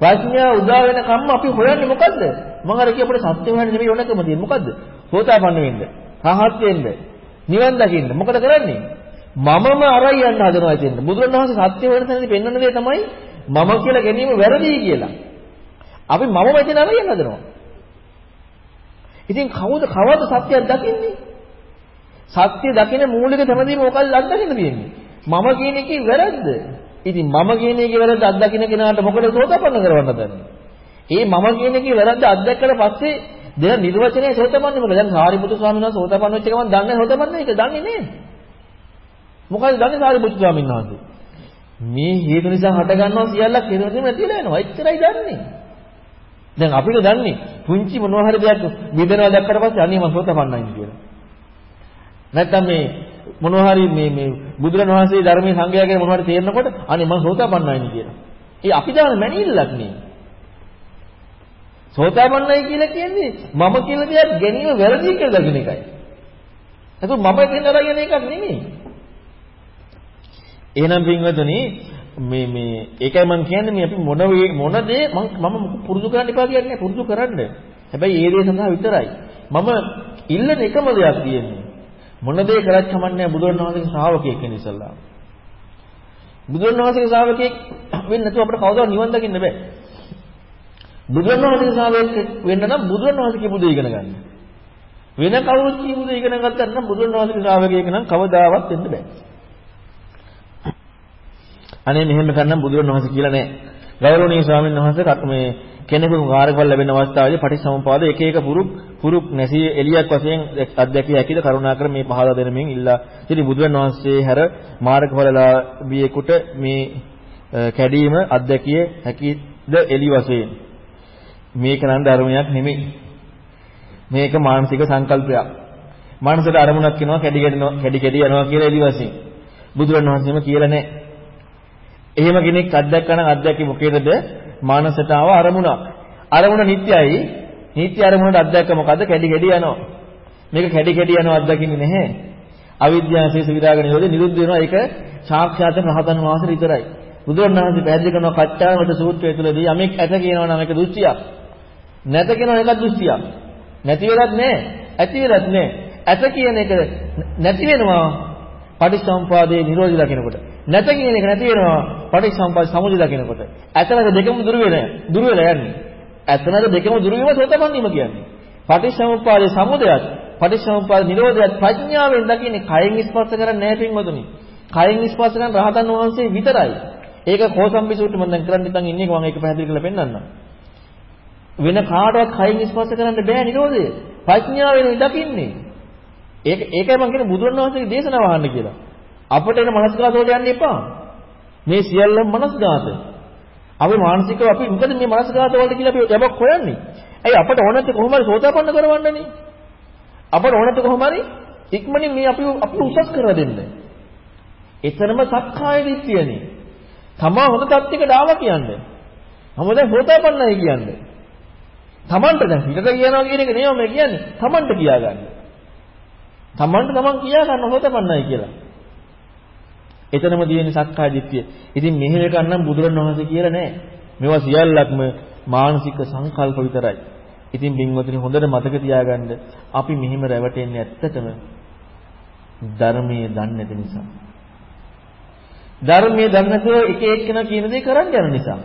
ප්‍රඥාව උදා වෙන කම්ම අපි හොයන්නේ මොකද්ද? මම අර කිය අපිට සත්‍ය හොයන්න නෙමෙයි ඕනකම තියෙන්නේ. මොකද්ද? සෝතාපන්න වෙන්න. රහත් වෙන්න. නිවන් දකින්න. මොකද කරන්නේ? මමම අරයි යන්න හදනවා එතෙන්ද. බුදුරණවහන්සේ සත්‍ය වෙන තැනදී පෙන්වන දේ තමයි මම කියලා ගැනීම වැරදි කියලා. අපි මම මෙතන අරයි යන්න හදනවා. ඉතින් කවුද කවද සත්‍යයක් දකින්නේ? සත්‍ය දකින මූලික තැනදී මොකක්ද අත්දකින්න තියෙන්නේ? මම කියන එකේ වැරද්ද. ඉතින් මම කියන එකේ වැරද්ද අත්දකින්න කෙනාට මොකද සෝතපන්න කරවන්න දන්නේ? ඒ මම කියන එකේ වැරද්ද අත්දැකලා පස්සේ දෙන නිර්වචනයේ සෝතපන්නේ මොකද? දැන් සාරිපුත්තු ස්වාමීන් වහන්සේ සෝතපන්න වෙච්ච ගමන් දන්නේ සෝතපන්න එක දන්නේ නෑ. මොකද දන්නේ සාරිපුත්තු ස්වාමීන් වහන්සේ? මේ හේතු නිසා හටගන්නවා සියල්ලක් හේතුවෙන් නැතිලා යනවා. එච්චරයි දන්නේ. දැන් අපිට දන්නේ පුංචි මොනවා හරි දෙයක් විදනවා දැක්කට පස්සේ අනේ මම සෝතපන්නයි කියලා. නැත්තම් මේ මොනවා හරි මේ මේ බුදුරණවහන්සේ ධර්මයේ සංගය කියන මොනවා හරි තේරෙනකොට අනේ මම සෝතාපන්නයිනි කියලා. ඒ අපි දාන මැනිල්ලක් නේ. සෝතාපන්නයි කියලා කියන්නේ මම කියලා දෙයක් ගැනීම වැරදි කියලා දකින්න එකයි. ඒක මම දෙන්න අරගෙන එකක් නෙමෙයි. එහෙනම් පින්වතුනි මේ මේ ඒකයි මම කියන්නේ මේ අපි මොන මොන දේ මම පුරුදු කරන්න එපා කියන්නේ පුරුදු කරන්න. හැබැයි ඒ දේ සඳහා විතරයි. මම ඉල්ලන එකම දෙයක් තියෙන්නේ. මොන දේ කරත් කමන්නේ බුදුරණවහන්සේගේ ශ්‍රාවකයෙක් වෙන ඉස්සල්ලා. බුදුරණවහන්සේගේ ශ්‍රාවකයෙක් වෙන්න නැතුව අපිට කවදාවත් නිවන් දකින්න බෑ. බුදුරණවහන්සේගේ ශ්‍රාවකයෙක් වෙන්න නම් බුදුරණවහන්සේ කියපු දේ ඉගෙන ගන්න. වෙන කවුරුත් කියපු දේ ඉගෙන ගත්තා නම් බුදුරණවහන්සේගේ ශ්‍රාවකයෙක් නම් කවදාවත් වෙන්න බෑ. අනේ මෙහෙම කරනම් බුදුරණවහන්සේ කියලා නෑ. ගෞරවනීය ස්වාමීන් වහන්සේ මේ කෙනෙකුට කාර්යඵල ලැබෙන අවස්ථාවේදී පටිච්චසමුපාද එක එක පුරුක් පුරුක් නැසී එලියක් වශයෙන් අධ්‍යක්ෂය හැකිද කරුණාකර මේ පහදා දෙනමින් ඉල්ලා. ඉතින් බුදුන් වහන්සේ හැර මාර්ගඵලලාභියෙකුට මේ කැඩීම අධ්‍යක්ෂය හැකිද එලි වශයෙන්. මේක නම් ධර්මයක් නෙමෙයි. මේක මානසික සංකල්පයක්. මනසට අරමුණක් වෙනවා කැඩි කැඩෙනවා කැඩි කැඩි යනවා කියලා එලි වශයෙන්. බුදුරණවහන්සේම කියලා නැහැ එහෙම කෙනෙක් අත්දැකන අත්දැකි මොකේද මානසට ආව අරමුණක්. අරමුණ නිට්ටයයි. නිට්ටය අරමුණට අත්දැක මොකද? කැඩි කැඩි යනවා. මේක කැඩි කැඩි යනවා අත්දකින්නේ නැහැ. අවිද්‍යාව ශේෂ විරාග නිරෝධේ නිරුද්ධ වෙනවා. ඒක සාක්ෂාත් රහතන් වහන්සේ විතරයි. බුදුරණවහන්සේ පැහැදිලි කරන කච්චාවත සූත්‍රය තුළදී යමෙක් ඇත කියනවා නම් ඒක දෘෂ්ටියක්. නැත කියනවා ඒක දෘෂ්ටියක්. නැති වෙලත් නැහැ. ඇති වෙලත් නැහැ. ඇත කියන එක නැති වෙනවා පටිච්චසමුපාදයේ නිරෝධය දකිනකොට. නැත කියන එක නැති වෙනවා පටිච්චසමුපාද සමුදය දකිනකොට. ඇතනක දෙකම දුර වෙන දුර වෙලා යන්නේ. ඇතනක දෙකම දුර වීම සෝතපන්නීම කියන්නේ. පටිච්චසමුපාදයේ සමුදයත් පටිච්චසමුපාද නිරෝධයත් ප්‍රඥාවෙන් දකින්නේ කයෙන් ස්පර්ශ කරන්නේ නැහැ පින්වතුනි. කයෙන් ස්පර්ශ කරන රහතන් වහන්සේ විතරයි. ඒක කෝසම්බි සූත්‍රය මම දැන් කරන්න ඉතින් ඉන්නේ මම ඒක පැහැදිලි කරලා පෙන්නන්නම්. වෙන කාටවත් කයින් ස්පර්ශ කරන්න බෑ නිරෝධය. ප්‍රඥාවෙන් දකින්නේ. ඒක ඒකයි මම කියන්නේ බුදුරණවහන්සේගේ දේශනාව අහන්න කියලා. අපට එන මනස්ගත වලට යන්න එපා. මේ සියල්ලම මනස්ගත. අපි මානසිකව අපි මොකද මේ මනස්ගත වලට කියලා අපි යමක් හොයන්නේ? ඇයි අපට ඕන නැති කොහොම හරි සෝතාපන්න කරවන්නනේ? අපට ඕන නැති කොහොම හරි ඉක්මනින් මේ අපි අපි උසස් කරලා දෙන්න. එතරම් සක්කාය දිට්ඨියනේ. තමා හොඳ තත්ත්වයකට ආවා කියන්නේ. මම දැන් සෝතාපන්නයි කියන්නේ. තමන්ට දැන් හිතට කියනවා කියන එක නෙවෙයි මම කියන්නේ. තමන්ට කියාගන්න. තමන්ට තමන් කියා ගන්න හොතපන්නයි කියලා. එතනම දිවෙන සක්කාය දිට්ඨිය. ඉතින් මෙහෙම ගන්නම් බුදුරණවහන්සේ කියලා නෑ. මේවා සියල්ලක්ම මානසික සංකල්ප විතරයි. ඉතින් බින්වතුනි හොඳට මතක තියාගන්න අපි මෙහෙම රැවටෙන්නේ ඇත්තටම ධර්මයේ දන්නේ නැති නිසා. ධර්මයේ දන්නේ නැතුව එක එක්කෙනා කියන දේ කරන්න යන නිසා.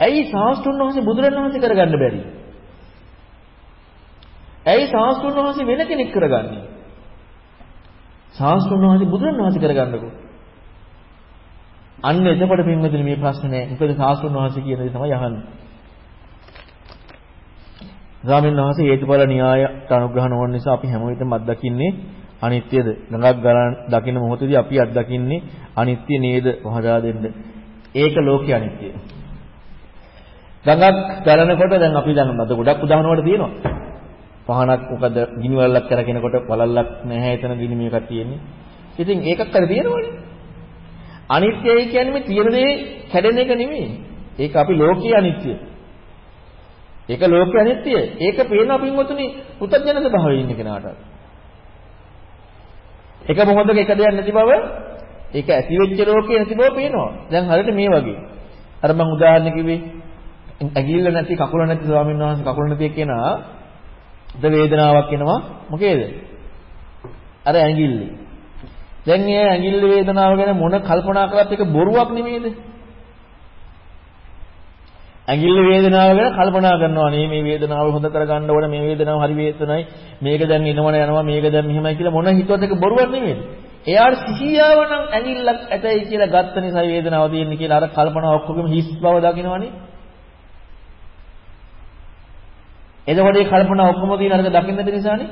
ඇයි සාස්තුන් වහන්සේ බුදුරණවහන්සේ කරගන්න බැරි? ඇයි සාස්ත්‍රුන් වහන්සේ වෙන කෙනෙක් කරගන්නේ? සාස්ත්‍රුන් වහන්සේ බුදුන් වහන්සේ කරගන්නකෝ. අන්න එතකොට පින්වතුනි මේ ප්‍රශ්නේ මොකද සාස්ත්‍රුන් වහන්සේ කියන දේ තමයි අහන්නේ. ස්වාමීන් වහන්සේ හේතුඵල න්‍යායට අනුග්‍රහ නොවන නිසා අපි හැම විටම අත්දකින්නේ අනිත්‍යද? ගඟක් ගලන දකින්න මොහොතදී අපි අත්දකින්නේ අනිත්‍ය නේද? පහදා දෙන්න. ඒක ලෝකයේ අනිත්‍යය. ගඟක් ගලනකොට දැන් අපි දැන් මත ගොඩක් උදාහරණ වල තියෙනවා. පහනක් මොකද ගිනි වලල්ලක් කරකිනකොට වලල්ලක් නැහැ එතන ගිනි මේකක් තියෙන්නේ. ඉතින් ඒකක් අර තියෙනවනේ. අනිත්‍යයි කියන්නේ මේ තියෙන දේ කැඩෙන එක නෙමෙයි. ඒක අපි ලෝකයේ අනිත්‍ය. ඒක ලෝකයේ අනිත්‍ය. ඒක පේන අපින්වතුනි පුතඥන ස්වභාවයේ ඉන්න කෙනාට. එක මොහොතක එක දෙයක් නැති බව ඒක ඇති වෙච්ච ලෝකේ නැති බව පේනවා. දැන් හරියට මේ වගේ. අර මම උදාහරණ කිව්වේ ඇඟිල්ල නැති කකුල නැති ස්වාමීන් වහන්සේ කකුල නැති කෙනා ද වේදනාවක් එනවා මොකේද? අර ඇඟිල්ල. දැන් මේ ඇඟිල්ල වේදනාව ගැන මොන කල්පනා කරත් ඒක බොරුවක් නෙමෙයිද? ඇඟිල්ල වේදනාව ගැන කල්පනා කරනවා නේ මේ වේදනාව හොඳ කරගන්න ඕන මේ වේදනාව හරි වේදනයි මේක දැන් එනවන යනවා මේක දැන් මෙහෙමයි කියලා මොන හිතුවත් ඒක බොරුවක් නෙමෙයිද? එයාට සිහියාව නම් ඇඟිල්ලක් ඇතයි කියලා ගත්ත නිසා වේදනාව තියෙන්නේ කියලා අර කල්පනා ඔක්කොගෙම හිස් බව දකින්නවනේ. එතකොට මේ කල්පනා ඔක්කොම තියෙන අරක දකින්න නැති නිසානේ.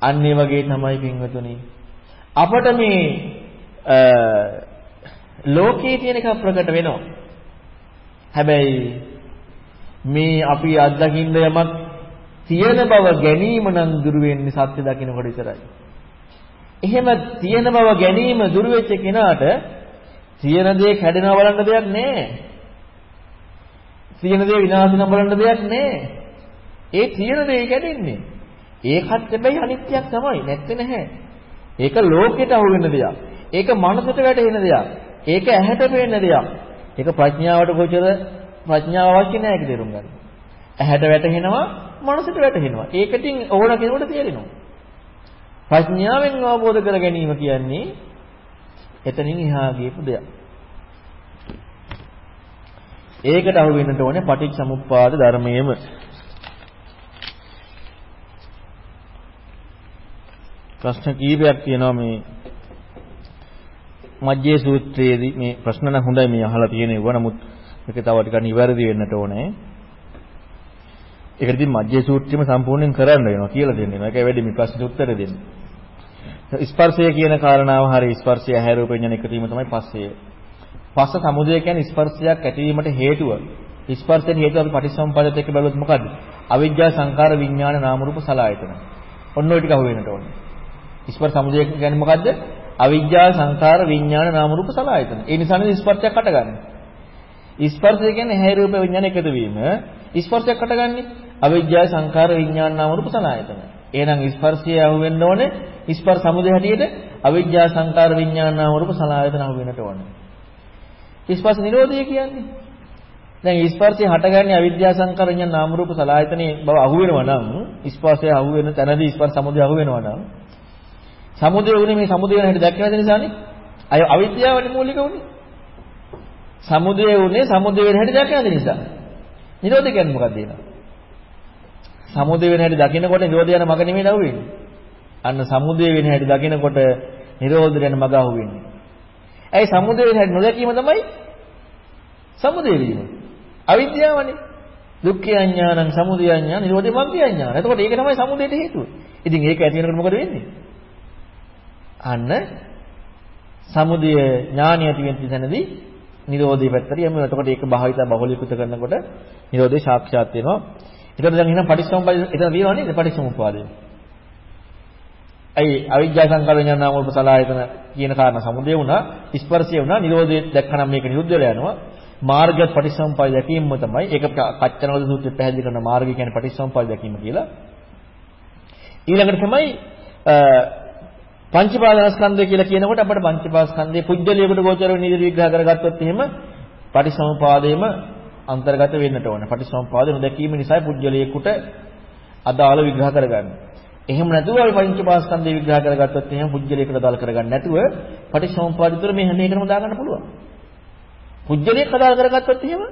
අන්න ඒ වගේ තමයි පින්වතුනි. අපට මේ ලෝකයේ තියෙන එක ප්‍රකට වෙනවා. හැබැයි මේ අපි අත්දකින්න යමක් තියෙන බව ගැනීම නම් දුර වෙන්නේ සත්‍ය දකින්නකොට විතරයි. එහෙම තියෙන බව ගැනීම දුර වෙච්ච කෙනාට තියෙන දේ කැඩෙනවා බලන්න දෙයක් නැහැ. තියෙන දේ විනාශ වෙනවා බලන්න දෙයක් නැහැ. ඒ තියෙන දේ කැඩෙන්නේ. ඒකත් හැබැයි අනිත්‍යයක් තමයි නැත්තේ නැහැ. ඒක ලෝකෙට අහු වෙන දෙයක්. ඒක මනසට වැටෙන දෙයක්. ඒක ඇහැට පේන දෙයක්. ඒක ප්‍රඥාවට ගෝචර ප්‍රඥාව අවශ්‍ය නැහැ ඒක තේරුම් ගන්න. ඇහැට වැටෙනවා මනසට වැටෙනවා. ඒකටින් ඕන කෙනෙකුට තේරෙනවා. ප්‍රඥාවෙන් අවබෝධ කර ගැනීම කියන්නේ එතනින් එහා ගියපු දෙයක්. ඒකට අහු වෙන්නට ඕනේ පටිච්චසමුප්පාද ධර්මයේම. ප්‍රශ්න කීපයක් තියෙනවා මේ මජ්ජේ සූත්‍රයේදී මේ ප්‍රශ්න නම් හොඳයි මේ අහලා තියෙනවා. නමුත් මේක තව ටිකක් නිවැරදි වෙන්නට ඕනේ. ඒකදී මජ්ජේ සූත්‍රෙම සම්පූර්ණයෙන් කරන්න වෙනවා කියලා දෙන්නේ. මේකයි වැඩි මේ ප්‍රශ්නෙට උත්තර දෙන්නේ. ස්පර්ශය කියන කාරණාව හරිය ස්පර්ශය ඇහැ රූප විඥාන එකතු වීම තමයි පස්සය. පස්ස සමුදය කියන්නේ ස්පර්ශයක් ඇතිවීමට හේතුව. ස්පර්ශයෙන් හේතුව අපි පටිච්චසමුප්පාදයට එක්ක බැලුවොත් මොකද්ද? අවිජ්ජා සංකාර විඥාන නාම රූප සලආයතන. ඔන්න ඔය ටික අහුවෙන්නට ඕනේ. ස්පර්ශ සමුදය කියන්නේ මොකද්ද? අවිජ්ජා සංකාර විඥාන නාම රූප සලආයතන. ඒ නිසානේ ස්පර්ශයක් හටගන්නේ. ස්පර්ශය කියන්නේ ඇහැ රූප විඥාන එකතු වීම. ස්පර්ශයක් හටගන්නේ අවිජ්ජා සංකාර විඥාන නාම රූප සලආයතන. එහෙනම් ස්පර්ශය අහුවෙන්න ඕනේ ස්පර්ශ සමුදය හැටියට අවිජ්ජා සංකාර විඥාන නාම රූප සලආයතන අහුවෙන්නට ඕනේ. ස්පර්ශ නිරෝධය කියන්නේ. දැන් ස්පර්ශය හටගන්නේ අවිද්‍යා සංකාර විඥාන නාම රූප සලආයතනයේ බව අහුවෙනවා නම් ස්පර්ශය අහුවෙන තැනදී ස්පර්ශ සමුදය අහුවෙනවා නම් සමුදය උනේ මේ සමුදය වෙන හැටි දැක්කම නිසානේ. අය අවිද්‍යාවනේ මූලික උනේ සමුදය උනේ සමුදය වෙන හැටි දැක්කම නිසා. නිරෝධය කියන්නේ මොකක්ද එනවා සමුදය වෙන හැටි දකිනකොට නිරෝධය යන මග නෙමෙයි ලව්වෙන්නේ අන්න සමුදය වෙන හැටි දකිනකොට නිරෝධය යන මග අහුවෙන්නේ. ඇයි සමුදය වෙන හැටි නොදැකීම තමයි සමුදය වීම අවිද්‍යාවනේ දුක්ඛ අඥානං සමුදය අඥාන නිරෝධය මග්ග අඥාන එතකොට ඒක තමයි සමුදයට හේතුව ඉතින් ඒක ඇති වෙනකොට මොකද වෙන්නේ අන්න සමුදය ඥානිය ඇති වෙන තැනදී නිරෝධය පැත්තට යමු. එතකොට ඒක භාවිත බහුලීකృత කරනකොට නිරෝධය සාක්ෂාත් වෙනවා. එතකොට දැන් එහෙනම් පටිච්චසමුප්පාද එතන තියෙනවා නේද පටිච්චසමුප්පාදය. අයි අවිජ්ජා සංකාර විඥාන නාම රූප සලආයතන කියන කාරණා සමුදය වුණා, ස්පර්ශය වුණා, නිරෝධය දැක්කනම් මේක නිරුද්ධ වෙලා යනවා. මාර්ග පටිච්චසමුප්පාද දැකීමම තමයි ඒක කච්චනවද සූත්‍රයේ පැහැදිලි කරන මාර්ගය කියන්නේ පටිච්චසමුප්පාද දැකීම කියලා. ඊළඟට තමයි පංචපාදස්කන්ධය කියලා කියනකොට අපිට පංචපාදස්කන්ධයේ පුජ්‍යලියකට ගෝචර වෙන විදිහට විග්‍රහ කරගත්තොත් එහෙම පටිසමුපාදයේම අන්තර්ගත වෙන්නට ඕන. පටිසමුපාදය නොදැකීම නිසා පුජ්‍යලියකට අදාළ විග්‍රහ කරගන්න. එහෙම නැතුව අපි පංචපාදස්කන්ධය විග්‍රහ කරගත්තොත් එහෙම පුජ්‍යලියකට අදාළ කරගන්න නැතුව පටිසමුපාද විතර මේ හැම එකම දාගන්න පුළුවන්. පුජ්‍යලියක් අදාළ කරගත්තොත් එහෙම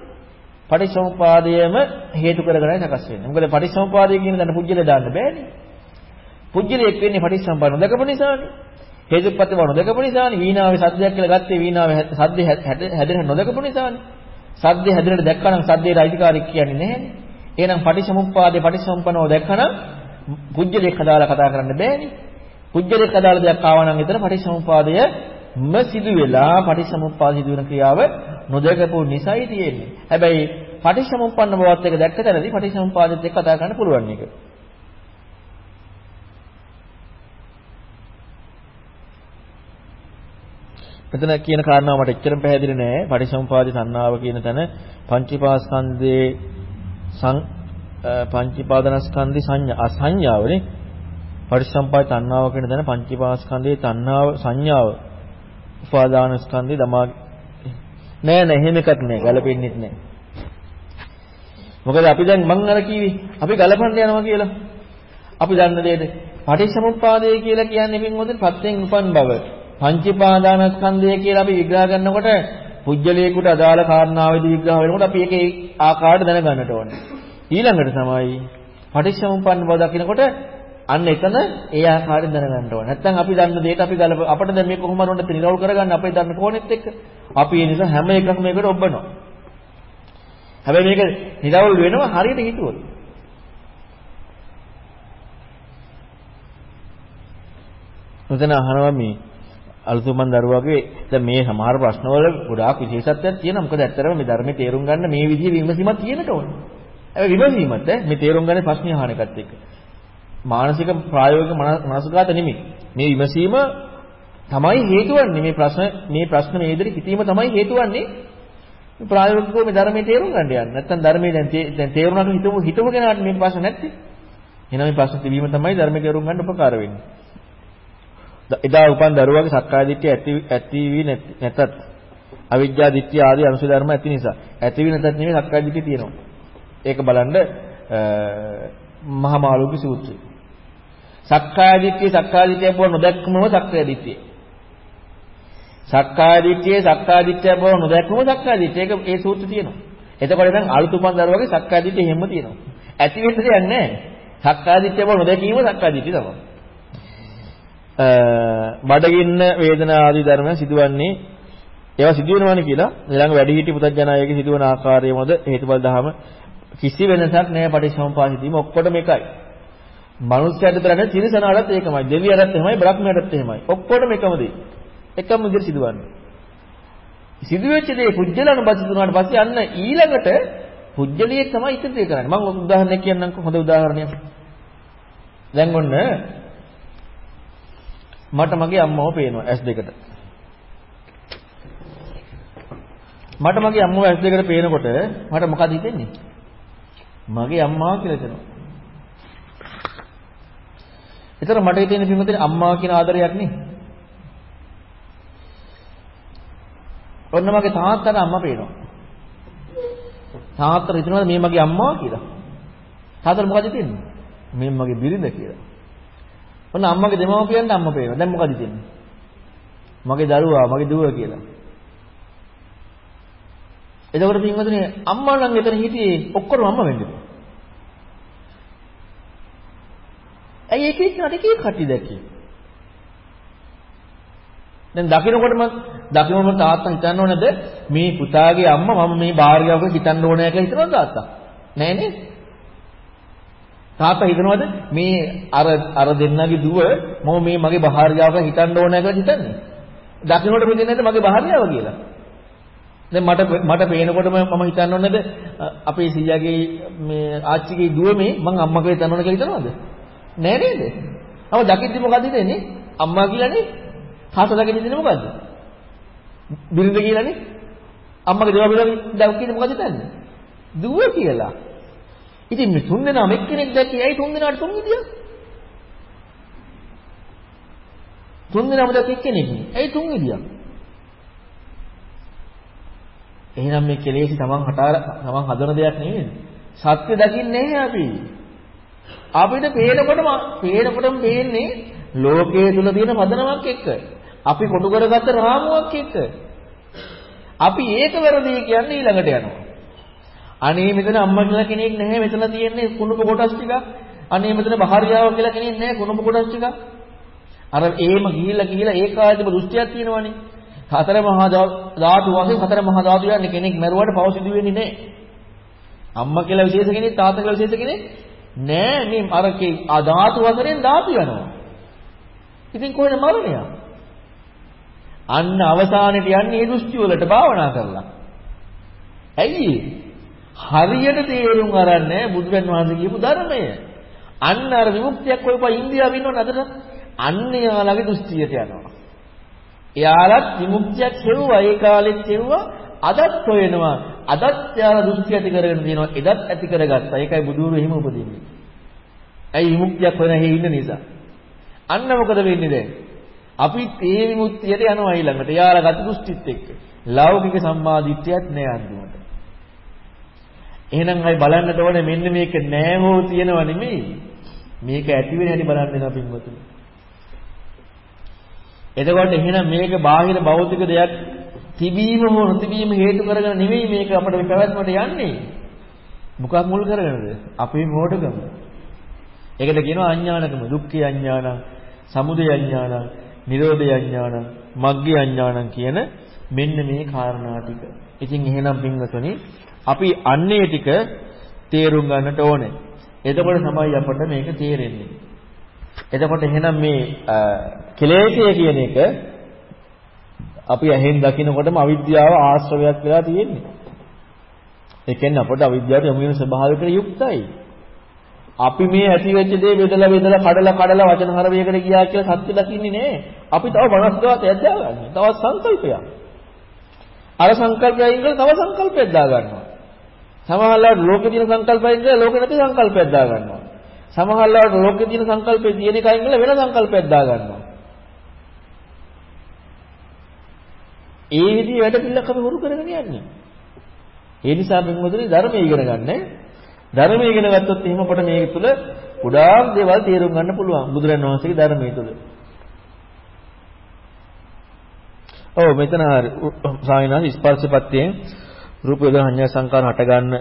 පටිසමුපාදයේම හේතු කරගෙනයි සකස් වෙන්නේ. මොකද පටිසමුපාදය කියන දන්න පුජ්‍යලිය දාන්න බෑනේ. පුජ්‍යලයක් වෙන්නේ පටිච්චසම්පන්න නොදකපු නිසානේ. හේතුප්‍රත්‍ය බව නොදකපු නිසානේ. වීණාවේ සද්දයක් කියලා ගත්තේ වීණාවේ සද්දේ හැදෙන නොදකපු නිසානේ. සද්දේ හැදෙනට දැක්කනම් සද්දේට අයිතිකාරයක් කියන්නේ නැහැනේ. එහෙනම් පටිච්චසමුප්පාදේ පටිච්චසම්පන්නව දැක්කනම් පුජ්‍යලයක් හදාලා කතා කරන්න බෑනේ. පුජ්‍යලයක් හදාලා දෙයක් ආවා නම් එතන පටිච්චසමුපාදය ම සිදු වෙලා පටිච්චසමුප්පාද සිදු වෙන ක්‍රියාව නොදකපු නිසායි තියෙන්නේ. හැබැයි පටිච්චසමුප්පන්න බවත් එක දැක්ක තැනදී පටිච්චසමුපාදෙත් එක්ක කතා කරන්න පුළුවන් එක. මෙතන කියන කාරණාව මට එච්චරම පැහැදිලි නෑ. පටිසමුපාදේ සංනාව කියන තැන පංචීපාස්කන්ධේ සං පංචීපාදනස්කන්ධේ සංඥා අසංඥාවනේ. පටිසම්පාද තණ්හාව කියන තැන පංචීපාස්කන්ධේ තණ්හාව සංඥාව උපාදානස්කන්ධේ දමා නෑ නෑ එහෙම එකක් නෑ. ගැලපෙන්නේ නෑ. මොකද අපි දැන් මං අර කිව්වේ අපි ගලපන්න යනවා කියලා. අපි දන්න දෙයට පටිච්චසමුප්පාදය කියලා කියන්නේ පින්වතුනි පත්‍යෙන් උපන් බව. පංචීපාදානස්කන්ධය කියලා අපි විග්‍රහ කරනකොට පුජ්‍යලයකට අදාළ කාරණාවෙදී විග්‍රහ වෙනකොට අපි ඒකේ ආකාරයට දැනගන්නට ඕනේ. ඊළඟට තමයි පටිච්චසමුප්පන්න බව දකිනකොට අන්න එතන ඒ ආකාරයෙන් දැනගන්න ඕනේ. නැත්නම් අපි දන්න දෙයට අපි ගලප අපිට දැන් මේක කොහොම හරි නිරවුල් කරගන්න අපේ දන්න කෝණෙත් එක්ක අපි ඒ නිසා හැම එකක්ම මේකට ඔබනවා. හැබැයි මේක නිරවුල් වෙනවා හරියට හිතුවොත්. උදේන අහනවා මේ අලුතුමන් දරුවාගේ දැන් මේ සමහර ප්‍රශ්නවල ගොඩාක් විශේෂත්වයක් තියෙනවා. මොකද ඇත්තටම මේ ධර්මයේ තේරුම් ගන්න මේ විදිහේ විමසීමක් තියෙන්නට ඕනේ. ඒ විමසීමත් මේ තේරුම් ගන්න ප්‍රශ්න අහන එකත් එක්ක. මානසික ප්‍රායෝගික මනසගත නෙමෙයි. මේ විමසීම තමයි හේතුවන්නේ මේ ප්‍රශ්න මේ ප්‍රශ්න මේ විදිහට හිතීම තමයි හේතුවන්නේ ප්‍රායෝගිකව මේ ධර්මයේ තේරුම් ගන්න යන්නේ. නැත්තම් ධර්මයේ දැන් දැන් තේරුණාට හිතමු හිතමු කෙනාට මේ ප්‍රශ්න නැත්තේ. එහෙනම් මේ ප්‍රශ්න තිබීම තමයි ධර්මයේ තේරුම් ගන්න උපකාර වෙන්නේ. එදා උපන් දරුවාගේ සක්කාය දිට්ඨිය ඇති ඇති වී නැතත් අවිජ්ජා දිට්ඨිය ආදී අනුසය ධර්ම ඇති නිසා ඇති වී නැතත් නෙමෙයි සක්කාය දිට්ඨිය තියෙනවා. ඒක බලන්න මහා මාළුක්‍ය සූත්‍රය. සක්කාය දිට්ඨිය සක්කාය දිට්ඨිය බව නොදැක්කමම සක්කාය දිට්ඨිය. සක්කාය දිට්ඨිය සක්කාය දිට්ඨිය බව නොදැක්කමම සක්කාය දිට්ඨිය. ඒක ඒ සූත්‍රය තියෙනවා. එතකොට දැන් අලුත් උපන් දරුවාගේ සක්කාය දිට්ඨිය හැම තියෙනවා. ඇති වෙන්න දෙයක් නැහැ. සක්කාය දිට්ඨිය බව නොදැකීම සක්කාය දිට්ඨිය තමයි. බඩගින්න වේදනා ආදී ධර්ම සිදුවන්නේ ඒවා සිදු වෙනවනේ කියලා ඊළඟ වැඩිහිටි පුතඥායගේ සිදුවන ආකාරය මොද හේතුඵල දහම කිසි වෙනසක් නැහැ පටිච්චසමුපාදිතීම ඔක්කොටම එකයි. මනුස්සයන්ට තරන්නේ තිරසනාටත් ඒකමයි. දෙවියන්ටත් එහෙමයි බ්‍රහ්මයන්ටත් එහෙමයි. ඔක්කොටම එකම දේ. එකම විදිහට සිදුවන්නේ. සිදුවෙච්ච දේ පුජ්‍යලන බසිතුනාට පස්සේ අන්න ඊළඟට පුජ්‍යලියෙක් තමයි ඉතිරි කරන්නේ. මම උදාහරණයක් කියන්නම්කෝ හොඳ උදාහරණයක්. දැන් ඔන්න මට මගේ අම්මව පේනවා S2කට. මට මගේ අම්මව S2කට පේනකොට මට මොකද හිතෙන්නේ? මගේ අම්මා කියලා හිතෙනවා. ඒතර මට හිතෙන පින්වතුනි අම්මා කියන ආදරයක් නේ. ඔන්න මගේ තාත්තට අම්මා පේනවා. තාත්තට හිතනවා මේ මගේ අම්මා කියලා. තාත්තට මොකද හිතෙන්නේ? මේ මගේ බිරිඳ කියලා. ඔන්න අම්මගේ දෙමව්පියන්ට අම්ම පේනවා. දැන් මොකද හිතෙන්නේ? මගේ දරුවා, මගේ දුව කියලා. එතකොට පින්වතුනි අම්මා නම් එතන හිටියේ ඔක්කොම අම්මා වෙන්නේ. ඇයි එක එක නට එක එක කටි දැක්කේ? දැන් දකින්නකොටම දකින්නම තාත්තා හිතන්න ඕනද මේ පුතාගේ අම්මා මම මේ භාර්යාවක හිතන්න ඕනෑ කියලා හිතනවද තාත්තා? නෑ නේ. තාත්තා හිතනවද මේ අර අර දෙන්නගේ දුව මම මේ මගේ භාර්යාවක හිතන්න ඕනෑ කියලා හිතන්නේ? දකින්නකොට මෙතන නැද්ද මගේ භාර්යාව කියලා? දැන් මට මට පේනකොටම මම හිතන්න ඕනද අපේ සීයාගේ මේ ආච්චිගේ දුව මේ මං අම්මා කියලා හිතන්න ඕන කියලා හිතනවද? නෑ නේද? අව දකිද්දි මොකද හිතෙන්නේ? අම්මා කියලානේ. තාත්තා දකින්න හිතන්නේ මොකද්ද? බිරිඳ කියලානේ. අම්මගේ දේව බිරිඳ දැක් කියන්නේ මොකද හිතන්නේ? දුව කියලා. ඉතින් මේ තුන් දෙනාම එක්කෙනෙක් දැක්කේ ඇයි තුන් දෙනාට තුන් විදියක්? තුන් දෙනාම දැක්ක එක්කෙනෙක් නේ. ඇයි තුන් විදියක්? එහෙනම් මේ කෙලෙසි තමන් හටාර තමන් හදන දෙයක් නෙවෙයි. සත්‍ය දකින්නේ නැහැ අපි. අපිට පේනකොටම පේනකොටම පේන්නේ ලෝකයේ තුල තියෙන පදනමක් එක්ක. අපි කොටු කරගත්ත රාමුවක් එක්ක. අපි ඒක වැරදි කියන්නේ ඊළඟට යනවා. අනේ මෙතන අම්මා කියලා කෙනෙක් නැහැ මෙතන තියෙන්නේ කුණුප කොටස් ටික. අනේ මෙතන භාර්යාව කියලා කෙනෙක් නැහැ කුණුප කොටස් ටික. අර ඒම ගිහිල්ලා ගිහිල්ලා ඒකාදිම දෘෂ්ටියක් තියෙනවනේ. හතර මහා ධාතු වශයෙන් හතර මහා ධාතු යන්නේ කෙනෙක් මරුවට පව සිදු වෙන්නේ නැහැ. අම්මා කියලා විශේෂ කෙනෙක් තාත්තා කියලා විශේෂ කෙනෙක් නෑ මේ අරකේ ආ ධාතු වශයෙන් ධාතු යනවා. ඉතින් කොහෙද මරණය? අන්න අවසානෙට යන්නේ මේ දෘෂ්ටි වලට භාවනා කරලා. ඇයි හරියට තේරුම් අරන්නේ බුදුරන් වහන්සේ කියපු ධර්මය. අන්න අර විමුක්තියක් ඔයපා ඉන්දියාවේ ඉන්නවනේ අදට. අන්න යාළගේ දෘෂ්ටියට යනවා. එයාලත් විමුක්තියක් හෙව්වා ඒ කාලෙත් හෙව්වා අදත් හොයනවා අදත් යාලා දෘෂ්ටි ඇති කරගෙන තියෙනවා එදත් ඇති කරගත්තා. ඒකයි බුදුරු එහෙම උපදින්නේ. ඇයි විමුක්තියක් හොයන හේ ඉන්න නිසා? අන්න මොකද වෙන්නේ දැන්? අපිත් ඒ විමුක්තියට යනවා ඊළඟට. යාලා ගති දෘෂ්ටිත් එක්ක. ලෞකික සම්මාදිට්ඨියක් නෑ අන්තිමට. එහෙනම් අය බලන්නට ඕනේ මෙන්න මේක නෑ හෝ තියෙනව නෙමෙයි. මේක ඇති වෙන හැටි බලන්න වෙනවා පින්වතුනි. එතකොට එහෙනම් මේක බාහිර භෞතික දෙයක් තිබීම හෝ නොතිබීම හේතු කරගෙන නෙවෙයි මේක අපිට මේ පැවැත්මට යන්නේ. මොකක් මුල් කරගෙනද? අපේ මෝඩකම. ඒකට කියනවා අඥානකම, දුක්ඛේ අඥානං, සමුදය අඥානං, නිරෝධය අඥානං, මග්ගේ අඥානං කියන මෙන්න මේ කාරණා ටික. ඉතින් එහෙනම් පින්වතුනි අපි අන්නේ ටික තේරුම් ගන්නට ඕනේ. එතකොට තමයි අපට මේක තේරෙන්නේ. එතකොට එහෙනම් මේ කෙලෙසය කියන එක අපි ඇහෙන් දකිනකොටම අවිද්‍යාව ආශ්‍රවයක් වෙලා තියෙන්නේ. ඒ කියන්නේ අපට අවිද්‍යාවට යොමු වෙන ස්වභාවයකට යුක්තයි. අපි මේ ඇති වෙච්ච දේ බෙදලා බෙදලා කඩලා කඩලා වචන හරවයකට ගියා කියලා සත්‍ය දකින්නේ නෑ. අපි තව මනස්ගත යද්දාගන්නේ. තවත් සංකල්පයක්. අර සංකල්පයෙන් ඉඳලා තව සංකල්පයක් දාගන්නවා. සමහරවිට ලෝකේ තියෙන සංකල්පයෙන් ඉඳලා ලෝකේ නැති සංකල්පයක් දාගන්නවා. සමහරවිට ලෝකේ තියෙන සංකල්පේ තියෙන එකයින් ඉඳලා වෙන සංකල්පයක් දාගන්නවා. ඒ විදිහේ වැඩ පිළිලක් අපි හුරු කරගෙන යන්නේ. ඒ නිසා බින්වතුනි ධර්මය ඉගෙන ගන්න. ධර්මය ඉගෙන ගත්තොත් එහෙම අපට මේක තුළ ගොඩාක් දේවල් තේරුම් ගන්න පුළුවන් බුදුරන් වහන්සේගේ ධර්මයේ තුළ. ඔව් මෙතන හරි සායනාස ස්පර්ශපත්‍යයෙන් රූප වේදනා සංඥා සංකාර හට ගන්න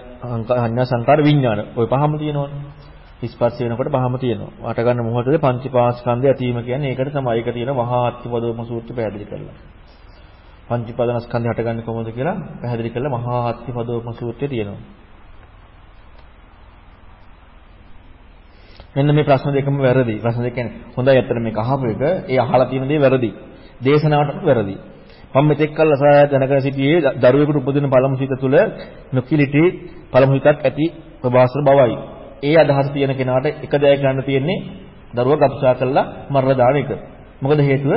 සංඥා සංකාර විඥාන. ওই පහම තියෙනවනේ. ස්පර්ශ වෙනකොට පහම තියෙනවා. හට ගන්න මොහොතේ පංචපාස්කන්ධය ඇතිවීම කියන්නේ ඒකට තමයි. ඒක තියෙන මහා අත්පදෝම සූත්‍රය පැහැදිලි කරලා. පංචීපාදනස්කන්ධය හටගන්නේ කොහොමද කියලා පැහැදිලි කරලා මහා අත්තිපදෝපම සූත්‍රයේ තියෙනවා. මෙන්න මේ ප්‍රශ්න දෙකම වැරදි. ප්‍රශ්න දෙක කියන්නේ හොඳයි අතර මේක අහපු එක ඒ අහලා තියෙන දේ වැරදි. දේශනාවට වැරදි. මම මෙතෙක් කල් අසහාය දැනගෙන සිටියේ දරුවෙකුට උපදින පළමු සිත තුළ නොකිලිටි පළමු හිතක් ඇති ප්‍රබාසර බවයි. ඒ අදහස තියෙන කෙනාට එක දෙයක් ගන්න තියෙන්නේ දරුවා ගබ්සා කළා මරලා දාන එක. මොකද හේතුව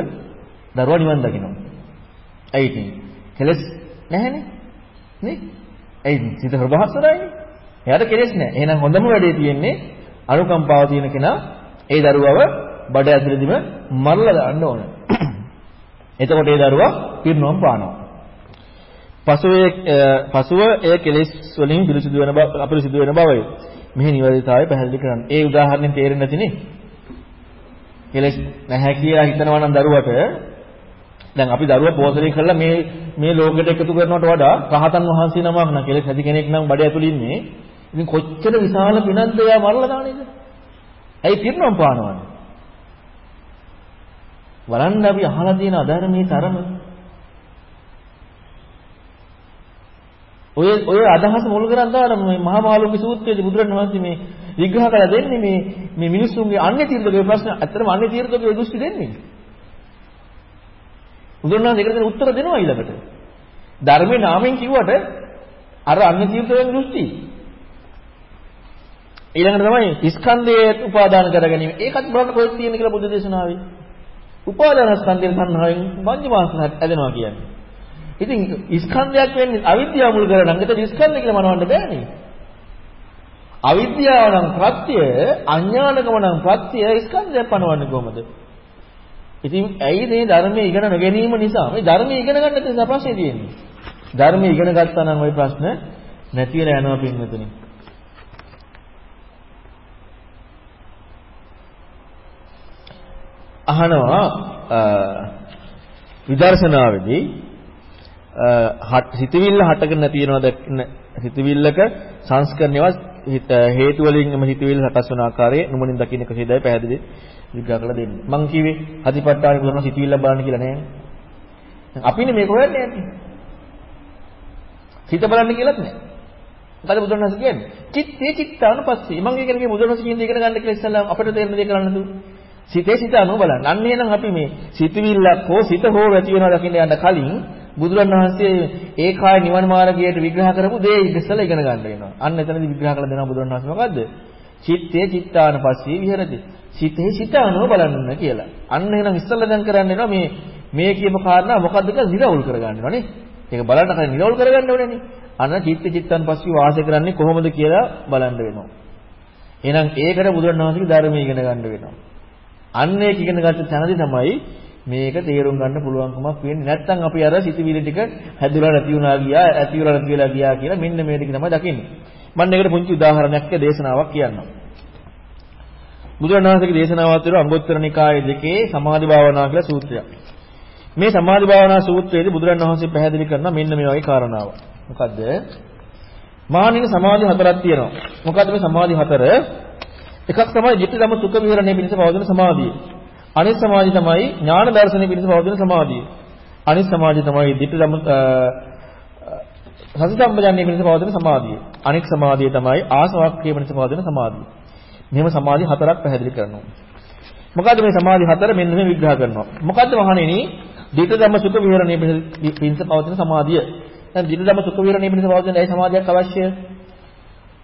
දරුවා නිවන් දකිනවා. ඇයි ඉතින් කෙලස් නැහැනේ. නේ? ඇයි සිත ප්‍රබහස්සරයිනේ එයාට කෙලස් නැහැ. එහෙනම් හොඳම වැඩේ තියෙන්නේ අනුකම්පාව තියෙන කෙනා ඒ දරුවව බඩ ඇතුළේදීම මරලා දාන්න ඕන. එතකොට ඒ දරුවා පිරිනොම් පානවා. පසුව පසුව ඒ කෙලෙස් වලින් පිරිසිදු වෙන බව අපිරිසිදු වෙන බවයි. මෙහි නිවැරදිතාවය පැහැදිලි කරන්න. ඒ උදාහරණයෙන් තේරෙන්නේ නැතිනේ. කෙලෙස් නැහැ කියලා හිතනවා නම් දරුවට දැන් අපි දරුවා පෝෂණය කරලා මේ මේ ලෝකෙට එකතු කරනවට වඩා රහතන් වහන්සේ නමක් නම් කෙලෙස් ඇති කෙනෙක් නම් බඩ ඇතුළේ ඉන්නේ. ඉතින් කොච්චර විශාල පිනක්ද එයා මරලා දාන එක. ඇයි පිරිනොම් පානවන්නේ? බලන්න අපි අහලා තියෙන අධර්මයේ තරම. ඔය ඔය අදහස මුල් කරන් දාන මේ මහා මාළුගේ සූත්‍රයේදී බුදුරණවහන්සේ මේ විග්‍රහ කරලා දෙන්නේ මේ මේ මිනිස්සුන්ගේ අන්‍ය තීර්ථකේ ප්‍රශ්න ඇත්තටම අන්‍ය තීර්ථකේ දෘෂ්ටි දෙන්නේ. බුදුරණවහන්සේ ඒකට දෙන උත්තර දෙනවා ඊළඟට. ධර්මයේ නාමයෙන් කිව්වට අර අන්‍ය තීර්ථයෙන් දෘෂ්ටි. ඊළඟට තමයි ස්කන්ධයේ උපාදාන කරගැනීම. ඒකත් බලන්න කොහෙද තියෙන්නේ කියලා බුදු දේශනාවේ. උපාදාන ස්කන්ධයෙන් සංහාවෙන් වඤ්ඤමාසන හැදෙනවා කියන්නේ. ඉතින් ස්කන්ධයක් වෙන්නේ අවිද්‍යාව මුල් කරගෙන නම් එතන ස්කන්ධ කියලා මනවන්න බෑනේ. අවිද්‍යාව නම් ප්‍රත්‍ය, අඥානකම නම් ප්‍රත්‍ය ස්කන්ධය පනවන්නේ කොහොමද? ඉතින් ඇයි මේ ධර්මයේ ඉගෙන නොගැනීම නිසා මේ ධර්මයේ ඉගෙන ගන්න තියෙන ප්‍රශ්නේ තියෙන්නේ. ධර්මයේ ඉගෙන ගත්තා නම් ওই ප්‍රශ්න නැති වෙලා යනවා පින්වතුනි. අහනවා විදර්ශනාවේදී හිතවිල්ල හටගෙන තියෙනවද හිතවිල්ලක සංස්කරණයවත් හේතු වලින්ම හිතවිල්ල සකස් වන ආකාරය නුමනින් දකින්න කෙසේදයි පැහැදිලි විග්‍රහ කරලා දෙන්න. මං කිව්වේ හදිපට්ඨාන කරන සිතුවිල්ල බලන්න කියලා නෑ. අපිනේ මේක හොයන්නේ නැති. හිත බලන්න කියලාත් නෑ. මොකද බුදුරණස් කියන්නේ? චිත්තේ චිත්තානුපස්සී. මං ඒ කියන්නේ බුදුරණස් කියන්නේ ඉගෙන ගන්න කියලා ඉස්සල්ලා අපිට තේරෙන දේ කරන්න දුන්නේ. සිතේ සිත අනුව බලන්න. අන්න එහෙනම් අපි මේ සිතුවිල්ලක් හෝ සිත හෝ ඇති වෙනවා දකින්න යන්න කලින් බුදුරණවහන්සේ ඒ කාය නිවන මාර්ගයට විග්‍රහ කරපු දේ ඉස්සෙල්ලා ඉගෙන ගන්න වෙනවා. අන්න එතනදී විග්‍රහ කරලා දෙනවා බුදුරණවහන්සේ මොකද්ද? චිත්තේ චිත්තානුපස්සී විහෙරති. සිතේ සිත අනුව බලන්න කියලා. අන්න එහෙනම් ඉස්සෙල්ලා දැන් කරන්න වෙනවා මේ මේ කියපු කාරණා මොකද්ද කියලා නිරවුල් කරගන්න ඕනේ. ඒක බලන්න කලින් නිරවුල් කරගන්න ඕනේනේ. අන්න චිත්ත චිත්තානුපස්සී වාසය කරන්නේ කොහොමද කියලා බලන්න වෙනවා. එහෙනම් ඒකට බුදුරණවහන්සේගේ ධර්මය ඉගෙන ගන්න වෙනවා. අන්න ඒක ඉගෙන ගත්ත තැනදී තමයි මේක තේරුම් ගන්න පුළුවන්කමක් වෙන්නේ. නැත්නම් අපි අර සිතිවිලි ටික හැදුලා නැති වුණා ගියා, ඇති වුණා නැති වෙලා ගියා කියලා මෙන්න මේ ටික තමයි දකින්නේ. මම ඒකට පුංචි උදාහරණයක් දේශනාවක් කියන්නම්. බුදුරණවහන්සේගේ දේශනාවත් වල අංගුත්තර නිකායේ දෙකේ සමාධි භාවනා කියලා සූත්‍රයක්. මේ සමාධි භාවනා සූත්‍රයේදී බුදුරණවහන්සේ පැහැදිලි කරනවා මෙන්න මේ වගේ කාරණාව. මොකද්ද? මානින සමාධි හතරක් තියෙනවා. මොකද්ද මේ සමාධි හතර? එකක් තමයි ධිට්ඨි ධම්ම සුඛ විහරණය පිණිස පවතින සමාධිය. අනිත් සමාධිය තමයි ඥාන දර්ශනය පිණිස පවතින සමාධිය. අනිත් සමාධිය තමයි ධිට්ඨි ධම්ම සති සම්පජාන්නේ පිණිස පවතින සමාධිය. අනිත් සමාධිය තමයි ආසවක්ඛය පිණිස පවතින සමාධිය. මෙහෙම සමාධි හතරක් පැහැදිලි කරනවා. මොකද්ද මේ සමාධි හතර මෙන්න මේ විග්‍රහ කරනවා. මොකද්ද මහණෙනි? ධිට්ඨි ධම්ම සුඛ විහරණය පිණිස පවතින සමාධිය. දැන් දිනදම සුඛ විහරණය පිණිස පවතින ඒ සමාධියක් අවශ්‍යයි.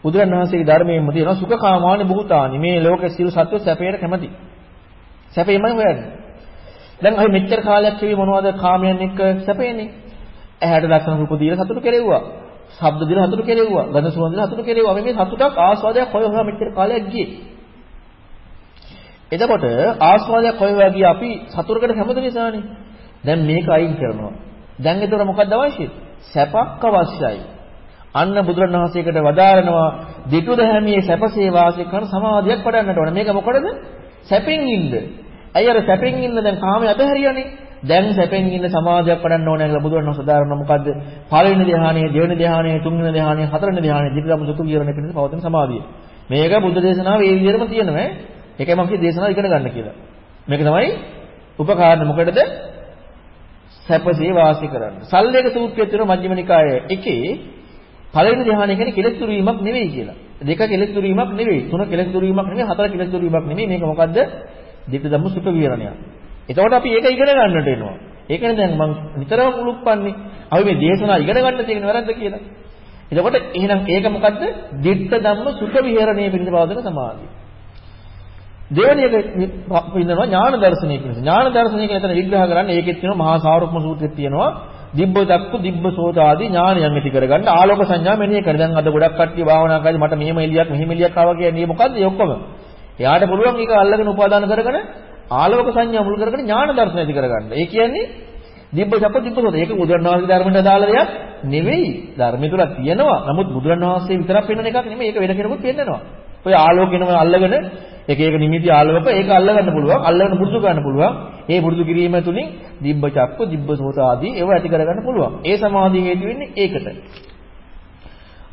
බුදුරණවහන්සේගේ ධර්මයේම තියෙනවා සුඛ කාමානි බුතානි. මේ ලෝකේ සියලු සත්ව සැපයට කැමති. සැපේමයි හොයන්නේ. දැන් අපි මෙච්චර කාලයක් කිව්වේ මොනවද කාමයන් එක්ක සැපේනේ. ඇහැට දක්වන රූප දීලා සතුටු කෙරෙව්වා. ශබ්ද දීලා සතුටු කෙරෙව්වා. ගඳ සුවඳ දීලා සතුටු කෙරෙව්වා. අපි මේ සතුටක් ආස්වාදයක් හොය හොයා මෙච්චර කාලයක් ගියේ. එතකොට ආස්වාදයක් හොයවා ගිය අපි සතුටකට කැමති නිසානේ. දැන් මේක අයින් කරනවා. දැන් ඒතර මොකක්ද අවශ්‍ය? සැපක් අවශ්‍යයි. අන්න බුදුරණවහන්සේකට වදාරනවා දෙටු දැහැමියේ සැපසේ වාසය කරන සමාධියක් වඩන්නට ඕන. මේක මොකටද? සැපෙන් ඉන්න. ඇයි අර සැපෙන් ඉන්න දැන් කාමයේ අතහැරියානේ. දැන් සැපෙන් ඉන්න සමාධියක් වඩන්න ඕන කියලා බුදුරණවහන්සේ වදාරනවා මොකද්ද? පළවෙනි ධ්‍යානය, දෙවෙනි ධ්‍යානය, තුන්වෙනි ධ්‍යානය, හතරවෙනි ධ්‍යානය, ධිට්ඨිධම්ම සුඛ විහරණය පිණිස පවතින සමාධිය. මේක බුද්ධ දේශනාවේ ඒ විදිහටම තියෙනවා ඈ. ඒකයි මම කිව්වේ දේශනාව ඉගෙන ගන්න කියලා. මේක තමයි උපකාරණ මොකටද? සැපසේ වාසය කරන්න. සල්ලේක සූත්‍රයේ තියෙන මජ්ක්‍ධිම නිකායේ එකේ පළවෙනි ධ්‍යානය කියන්නේ කෙලෙස් දුරු වීමක් නෙවෙයි කියලා. දෙක කෙලෙස් දුරු වීමක් නෙවෙයි. තුන කෙලෙස් දුරු වීමක් නෙවෙයි. හතර කෙලෙස් දුරු වීමක් නෙවෙයි. මේක මොකද්ද? ධිට්ඨ ධම්ම සුඛ විහරණය. එතකොට අපි ඒක ඉගෙන ගන්නට එනවා. ඒකනේ දැන් මම නිතරම උලුප්පන්නේ. අපි මේ දේශනා ඉගෙන ගන්න තියෙන වැරද්ද කියලා. එතකොට එහෙනම් ඒක මොකද්ද? ධිට්ඨ ධම්ම සුඛ විහරණය පිණිස පවතින සමාධිය. දෙවෙනි එක ඉන්නවා ඥාන දර්ශනය පිණිස. ඥාන දර්ශනය කියන එතන විග්‍රහ කරන්නේ ඒකෙත් තියෙනවා මහා සාරූපම සූත්‍රෙත් තියෙනවා. දිබ්බ දක්කු දිබ්බ සෝත ආදී ඥානයන් ඇති කරගන්න ආලෝක සංඥා මෙනෙහි කර. දැන් අද ගොඩක් කට්ටිය භාවනා කරලා මට මෙහෙම එළියක් මෙහෙම එළියක් ආවා කියන්නේ මොකද්ද ඒ ඔක්කොම? එයාට පුළුවන් ඒක අල්ලගෙන උපාදාන කරගෙන ආලෝක සංඥා මුල් කරගෙන ඥාන දර්ශන ඇති කරගන්න. ඒ කියන්නේ දිබ්බ සප්ප දිබ්බ සෝත. ඒක බුදුරණවහන්සේ ධර්මයට අදාළ දෙයක් නෙවෙයි. ධර්මය තුල තියෙනවා. නමුත් බුදුරණවහන්සේ විතරක් පෙන්වන එකක් නෙමෙයි. ඒක වෙන කෙනෙකුත් පෙන්නනවා. ඔය ආලෝකෙනම අල්ලගෙන එක එක නිමිති ආලෝක ඒක අල්ලගන්න පුළුවන් අල්ලගෙන පුරුදු කරන්න පුළුවන් ඒ පුරුදු කිරීම තුලින් දිබ්බ චක්ක දිබ්බ සෝත ආදී ඒවා ඇති කරගන්න පුළුවන් ඒ සමාධිය හේතු වෙන්නේ ඒකට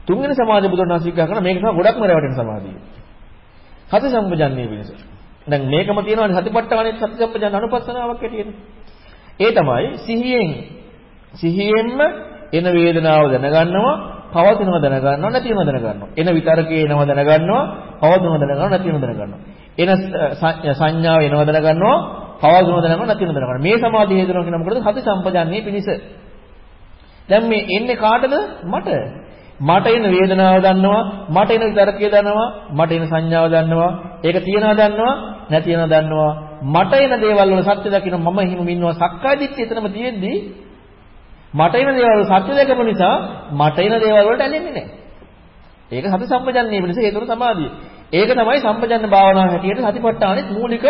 තුන්වෙනි සමාධිය බුදුරණාහි විග්‍රහ කරන මේක තමයි ගොඩක්ම රැවටෙන සමාධිය සති සම්පජන්ණය වෙනස දැන් මේකම තියෙනවානේ සතිපට්ඨානෙත් සති සම්පජන්ණ අනුපස්සනාවක් ඇටියෙන ඒ තමයි සිහියෙන් සිහියෙන්ම එන වේදනාව දැනගන්නවා පවතිනව දැනගන්නවා නැතිව දැනගන්නවා. එන විතරකේ එනව දැනගන්නවා, පවතිනව දැනගන්නවා නැතිව දැනගන්නවා. එන සංඥාව එනව දැනගන්නවා, පවතිනව දැනගන්නවා නැතිව දැනගන්නවා. මේ සමාධිය හේතුන කියන මොකටද? සති සම්පජාන්නේ පිණිස. දැන් මේ එන්නේ කාටද? මට. මට එන වේදනාව දන්නවා, මට එන විතරකේ දන්නවා, මට එන සංඥාව දන්නවා, ඒක තියනවා දන්නවා, නැතිනවා දන්නවා. මට එන දේවල් වල සත්‍ය දකින්න මම හිම ඉන්නවා. සක්කාය දිට්ඨිය එතනම තියෙද්දී මට එන දේවල් සත්‍ය දැකපු නිසා මට එන දේවල් වලට ඇලෙන්නේ නැහැ. ඒක සති සම්පජන්ණය වෙනස හේතුන සමාධිය. ඒක තමයි සම්පජන්න භාවනාව හැටියට සතිපට්ඨානෙත් මූලික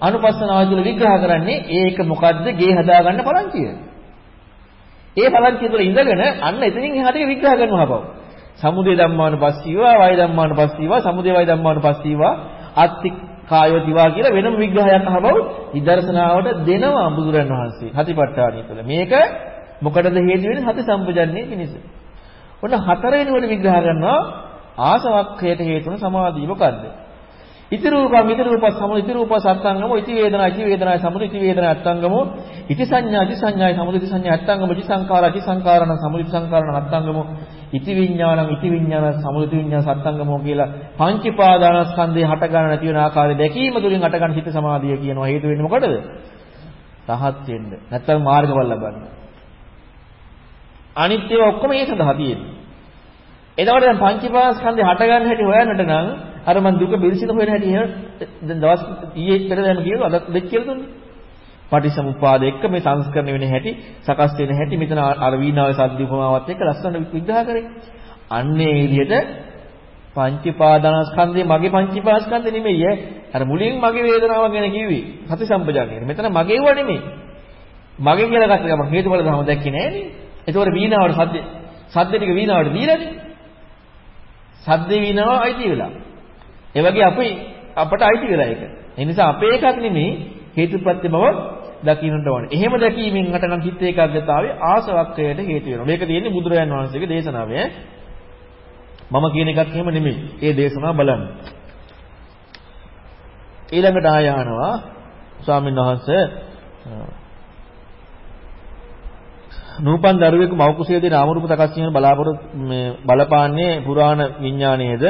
අනුපස්සනාව තුළ විග්‍රහ කරන්නේ ඒක මොකද්ද ගේ හදාගන්න පලංචිය. ඒ පලංචිය තුළ ඉඳගෙන අන්න එතනින් එහාට විග්‍රහ කරනවා බව. සමුදය ධම්මානුපස්සීවා වය ධම්මානුපස්සීවා සමුදය වය ධම්මානුපස්සීවා අත්ති කායෝ දිවා කියලා වෙනම විග්‍රහයක් අහබව විදර්ශනාවට දෙනවා බුදුරණවහන්සේ. සතිපට්ඨානිය තුළ. මේක මොකටද හේතු වෙන්නේ සති සම්පජන්ණය පිණිස. ඔන්න හතරවෙනිවට විග්‍රහ කරනවා ආසවක්ඛයට හේතුන සමාධිය මොකද්ද? ඉති රූපම් ඉති රූප සමුදය ඉති රූප සත්ංගම ඉති වේදනා ඉති වේදනා සමුදය ඉති වේදනා අත්ංගම ඉති සංඥා ඉති සංඥායි සමුදය ඉති සංඥා අත්ංගම ඉති සංඛාර ඉති සංඛාරණ සමුදය ඉති සංඛාරණ අත්ංගම ඉති විඥානං ඉති විඥාන සමුදය ඉති විඥාන සත්ංගම කියලා පංචීපාදානස්කන්ධේ හට ගන්න නැති වෙන ආකාරය දැකීම තුළින් හට ගන්න හිත සමාධිය කියනවා හේතු වෙන්නේ මොකටද? රහත් වෙන්න. නැත්නම් මාර්ගඵල ලබන්න. අනිත් ඒවා ඔක්කොම ඒ සඳහා තියෙන්නේ. එතකොට දැන් පංචීපාස්කන්ධය හට ගන්න හැටි හොයන්නට නම් අර මන් දුක පිළිසිත හොයන හැටි දැන් දවස් ඊයේ පෙර දැන් කියනවා අද දෙක් කියලා දුන්නේ. පටිසමුපාද එක්ක මේ සංස්කරණය වෙන හැටි, සකස් වෙන හැටි මෙතන අර වීණාවේ සද්ද උපමාවත් එක්ක ලස්සන විග්‍රහ කරේ. අන්නේ විදිහට පංචීපාදානස්කන්ධය මගේ පංචීපාස්කන්ධය නෙමෙයි ඈ. අර මුලින් මගේ වේදනාව ගැන කිව්වේ. සති සම්පජානිය. මෙතන මගේව නෙමෙයි. මගේ කියලා ගත්ත ගමන් හේතුඵල ධර්ම දැක්කේ නෑනේ. ඒතකොට වීණාවට සද්ද සද්ද ටික වීණාවට දීලානේ. සද්දේ වීණාව අයිති වෙලා. ඒ වගේ අපි අපට අයිති වෙලා ඒක. ඒ නිසා අපේ එකක් නෙමෙයි හේතුප්‍රත්‍ය බව දකින්නට ඕනේ. එහෙම දැකීමෙන් හටගන්න චිත්ත ඒකාග්‍රතාවයේ ආසවක්කයට හේතු වෙනවා. මේක තියෙන්නේ බුදුරජාන් වහන්සේගේ දේශනාවේ. මම කියන එකක් එහෙම නෙමෙයි. ඒ දේශනාව බලන්න. ඊළඟට ආයහනවා ස්වාමීන් වහන්සේ නූපන් දරුවෙකු මව කුසයේ දෙන ආමරූප සකස් වීම බලාපොරොත්තු මේ බලපාන්නේ පුරාණ විඥානයේද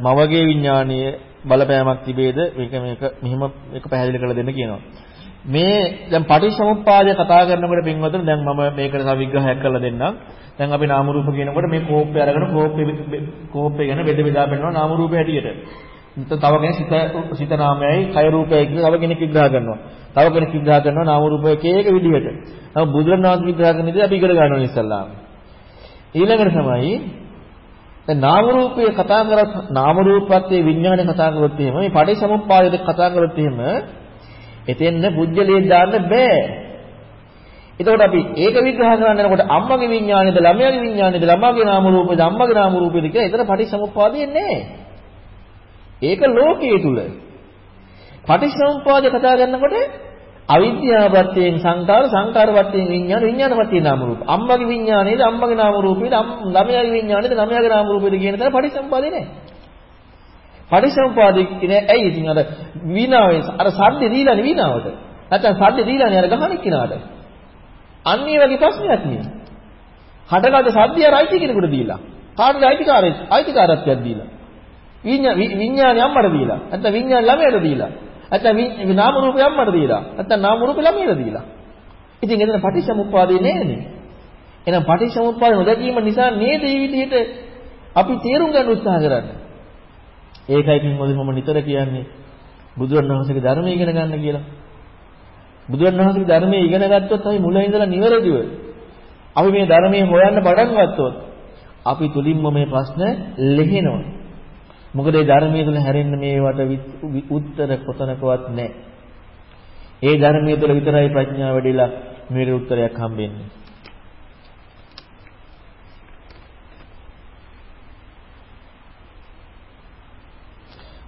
මවගේ විඥානීය බලපෑමක් තිබේද මේක මේක මෙහිම මේක පැහැදිලි කරලා දෙන්න කියනවා මේ දැන් පටිච්චසමුප්පාදය කතා කරනකොට පින්වතුනි දැන් මම මේකට තව විග්‍රහයක් කරලා දෙන්නම්. දැන් අපි නාම රූප කියනකොට මේ කෝප්පය අරගෙන කෝප්පේ කෝප්පේ ගැන බෙද බෙදා පෙන්නනවා නාම රූපය හැටියට. තව කෙනෙක් සිත සිත නාමයයි කය රූපයයි කියලා තව කෙනෙක් විග්‍රහ කරනවා. තව කෙනෙක් විග්‍රහ කරනවා නාම රූපය එක එක විදිහට. නමුත් බුදුරණවහන්සේ විග්‍රහ කරන විදිහ අපි ඉගෙන ගන්න ඕනේ ඉස්සල්ලාම. ඊළඟට තමයි දැන් නාම රූපය කතා කරත් නාම රූපත්වයේ විඥානය කතා කරොත් එහෙම මේ පටිසමුප්පාදයට කතා කරොත් එහෙම එතෙන්න පුජ්‍යලිය දාන්න බෑ. එතකොට අපි ඒක විග්‍රහ කරන්න යනකොට අම්මගේ විඥානේද ළමයාගේ විඥානේද ළමයාගේ නාම රූපේද අම්මගේ නාම රූපේද කියලා එතන පටිච්චසමුප්පාදේ නැහැ. ඒක ලෝකයේ තුල. පටිච්චසමුප්පාදේ කතා කරනකොට අවිද්‍යාවපත්යෙන් සංකාර සංකාරපත්යෙන් විඥාන විඥානපත්යෙන් නාම රූප. අම්මගේ විඥානේද අම්මගේ නාම රූපේද ළමයාගේ විඥානේද ළමයාගේ නාම රූපේද කියන තැන පටිච්චසමුප්පාදේ නැහැ. පටිච්චසමුපාදික කියන්නේ ඇයි ඉතින් අර වීණාවේ අර සද්ද දීලානේ වීණාවට. නැත්නම් සද්ද දීලානේ අර ගහන කෙනාට. අන්න ඒ වගේ ප්‍රශ්නයක් නේ. හටගත් සද්දය අර අයිති කෙනෙකුට දීලා. කාටද අයිතිකාරය අයිතිකාරත්වයක් දීලා. විඤ්ඤා විඤ්ඤාණය අම්මට දීලා. නැත්නම් විඤ්ඤාණ ළමයට දීලා. නැත්නම් නාම රූපය අම්මට දීලා. නැත්නම් නාම රූපය ළමයට දීලා. ඉතින් එතන පටිච්චසමුප්පාදේ නෑනේ. එහෙනම් පටිච්චසමුප්පාද නොදැකීම නිසා නේද මේ විදිහට අපි තේරුම් ගන්න උත්සාහ කරන්නේ. ඒකයි කින්වල මම නිතර කියන්නේ බුදුරණවහන්සේගේ ධර්මය ඉගෙන ගන්න කියලා. බුදුරණවහන්සේගේ ධර්මය ඉගෙන ගත්තොත් අපි මුල ඉඳලා නිවැරදිව අපි මේ ධර්මයේ හොයන්න පටන් ගත්තොත් අපි තුලින්ම මේ ප්‍රශ්න ලෙහෙනවා. මොකද ඒ ධර්මයේ තුල හැරෙන්න මේවට උත්තර කොතනකවත් නැහැ. ඒ ධර්මයේ තුල විතරයි ප්‍රඥාව වැඩිලා මේකට උත්තරයක් හම්බෙන්නේ.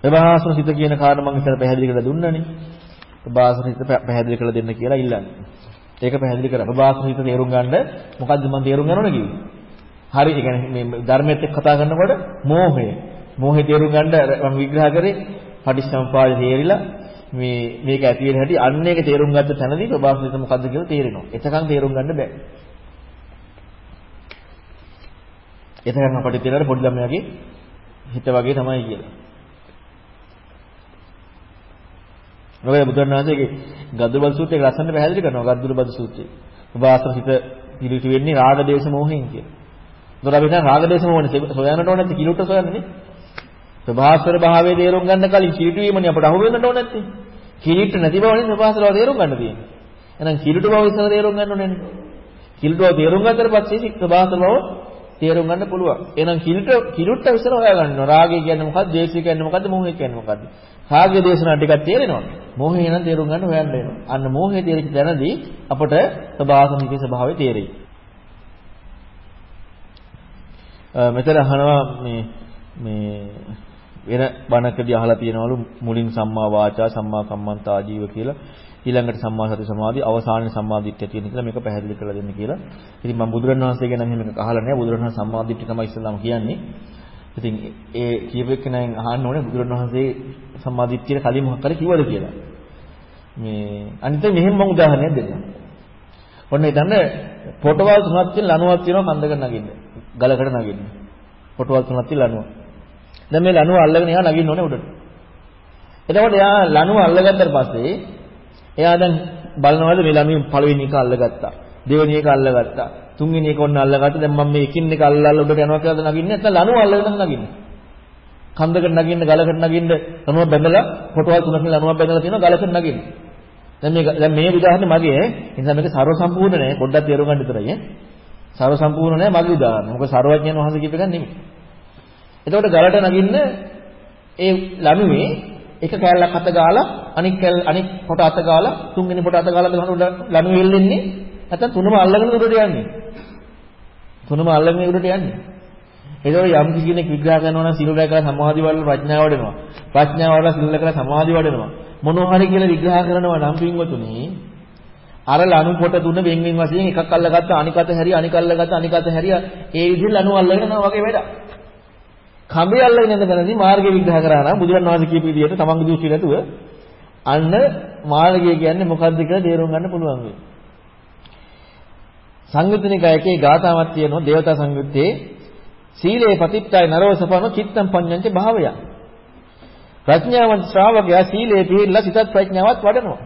ප්‍රභාසන සිත කියන කාරණා මම ඉතල පැහැදිලි කරලා දුන්නානේ. ප්‍රභාසන සිත පැහැදිලි කරලා දෙන්න කියලා ඉල්ලන්නේ. ඒක පැහැදිලි කරා. ප්‍රභාසන සිත තේරුම් ගන්න මොකද්ද මම තේරුම් ගන්න ඕනේ කිව්වේ? හරි ඒ කියන්නේ මේ ධර්මයේත් එක්ක කතා කරනකොට මෝහය. මෝහය තේරුම් ගන්න මම විග්‍රහ කරේ පටිච්චසමුපාදේ තේරිලා මේ මේක ඇති වෙන හැටි අන්න ඒක තේරුම් ගත්ත තැනදී ප්‍රභාසන සිත මොකද්ද කියලා තේරෙනවා. එතකන් තේරුම් ගන්න බෑ. එතකන් අපිට තේරෙන්නේ පොඩි ළමයාගේ හිත වගේ තමයි කියලා. මොකද බුදුරණවහන්සේගේ ගද්දුබද සූත්‍රයේ ලස්සනට පැහැදිලි කරනවා ගද්දුබද සූත්‍රයේ. උපාසන හිත පිළිටි වෙන්නේ රාග දේශ මොහෙන් කියලා. ඒතර අපි දැන් රාග දේශ මොහොනේ සොයන්නට ඕනේ නැති කිලුට සොයන්නේ නේ. ප්‍රභාස්වර භාවයේ තේරුම් ගන්න කලින් කිලිට වීමනේ අපට අහු වෙන්නට ඕනේ නැත්තේ. කිලිට නැති බවනේ ප්‍රභාස්වරව තේරුම් ගන්න තියෙන්නේ. එහෙනම් කිලිට බව ඉස්සර තේරුම් ගන්න ඕනේ නේ. කිලිට බව තේරුම් ගත්තට පස්සේ ප්‍රභාස්වර බව තේරුම් ගන්න පුළුවන්. එහෙනම් කිලිට කිලුට විතර හොයා ගන්නවා. රාගය කියන්නේ මොකක්ද? ද්වේෂය කියන්නේ මොකක්ද? මොහය කියන්නේ මොකක්ද? රාගය දේශනා ටිකක් තේරෙනවා. මෝහය නම් තේරුම් ගන්න හොයන්න වෙනවා. අන්න මෝහය තේරිච්ච දැනදී අපට සබාසමිකේ ස්වභාවය තේරෙයි. මෙතන අහනවා මේ මේ වෙන බණකදී අහලා තියෙනවලු මුලින් සම්මා වාචා සම්මා කම්මන්ත ආජීව කියලා ඊළඟට සම්මා සති සමාධි අවසානයේ සම්මා දිට්ඨිය තියෙන කියලා මේක පැහැදිලි කරලා දෙන්න කියලා. ඉතින් මම බුදුරණවහන්සේ ගැන එහෙම එකක් අහලා නැහැ. බුදුරණවහන්සේ සම්මා දිට්ඨිය තමයි ඉස්සෙල්ලාම කියන්නේ. ඉතින් ඒ කියපු එකෙන් අහන්න ඕනේ බුදුරණවහන්සේ සම්මාදිට්ඨියට කලින් මොකක් හරි කිව්වද කියලා. මේ අනිත් මෙහෙම මම උදාහරණයක් දෙන්නම්. ඔන්න හිතන්න පොටවල් තුනක් තියෙන ලණුවක් තියෙනවා කන්දකට නගින්න. ගලකට නගින්න. පොටවල් තුනක් තියෙන ලණුව. දැන් මේ ලණුව අල්ලගෙන එයා නගින්න ඕනේ උඩට. එතකොට එයා ලණුව අල්ලගත්තට පස්සේ එයා දැන් බලනවාද මේ ළමයි පළවෙනි එක අල්ලගත්තා. දෙවෙනි එක අල්ලගත්තා. තුන්වෙනි එක ඔන්න අල්ලගත්තා. දැන් මම මේ එකින් එක අල්ලලා උඩට යනවා කියලාද නගින්නේ නැත්නම් ලණුව අල්ලගෙන නගින්නේ. කන්දකට නගින්න ගලකට නගින්න ලණුව බැඳලා කොටවල් තුනකින් ලණුව බැඳලා තියෙනවා ගලකට නගින්නේ. දැන් මේ දැන් මේ උදාහරණය මගේ නිසා මේක ਸਰව සම්පූර්ණ නෑ පොඩ්ඩක් තේරුම් ගන්න විතරයි ඈ. ਸਰව සම්පූර්ණ නෑ මගේ උදාහරණ. මොකද ਸਰවඥයන් වහන්සේ කියප එක නෙමෙයි. එතකොට ගලට නගින්න ඒ ලණුවේ එක කෑල්ලක් අත ගාලා අනික් කෑල්ල අනික් කොට අත ගාලා තුන්වෙනි කොට අත ගාලා ගහන ලණුව වෙල්ලෙන්නේ නැත්නම් තුනම අල්ලගෙන උඩට යන්නේ. තුනම අල්ලගෙන උඩට යන්නේ. ඒකෝ යම් කිසි කෙනෙක් විග්‍රහ කරනවා නම් සිල් රැකලා සමාධි වඩලා ප්‍රඥාව වඩනවා. ප්‍රඥාව වඩලා සිල් රැකලා සමාධි වඩනවා. මොනවා හරි කියලා විග්‍රහ කරනවා නම් පින්වතුනි අර ලණු කොට තුන වෙන් වෙන් වශයෙන් එකක් අල්ලගත්ත අනික අත හැරිය අනික අල්ලගත්ත අනික අත හැරිය ඒ විදිහට ලණු අල්ලගෙන යනවා වගේ වැඩක්. කඹේ අල්ලගෙන යන තැනදී මාර්ගය විග්‍රහ කරා නම් බුදුරන් වහන්සේ කියපු විදිහට තමන්ගේ දෘෂ්ටි නැතුව අන්න මාර්ගය කියන්නේ මොකක්ද කියලා තේරුම් ගන්න පුළුවන් වෙයි. සංයුත්නිකායකේ ගාථාවක් තියෙනවා දේවතා සංයුත්තේ සීලේ පතිත්තයි නරෝසපන චිත්තම් පඤ්ඤංච භාවය. ප්‍රඥාවන්ත ශ්‍රාවකයා සීලේ පිළිලා සිතත් ප්‍රඥාවත් වඩනවා.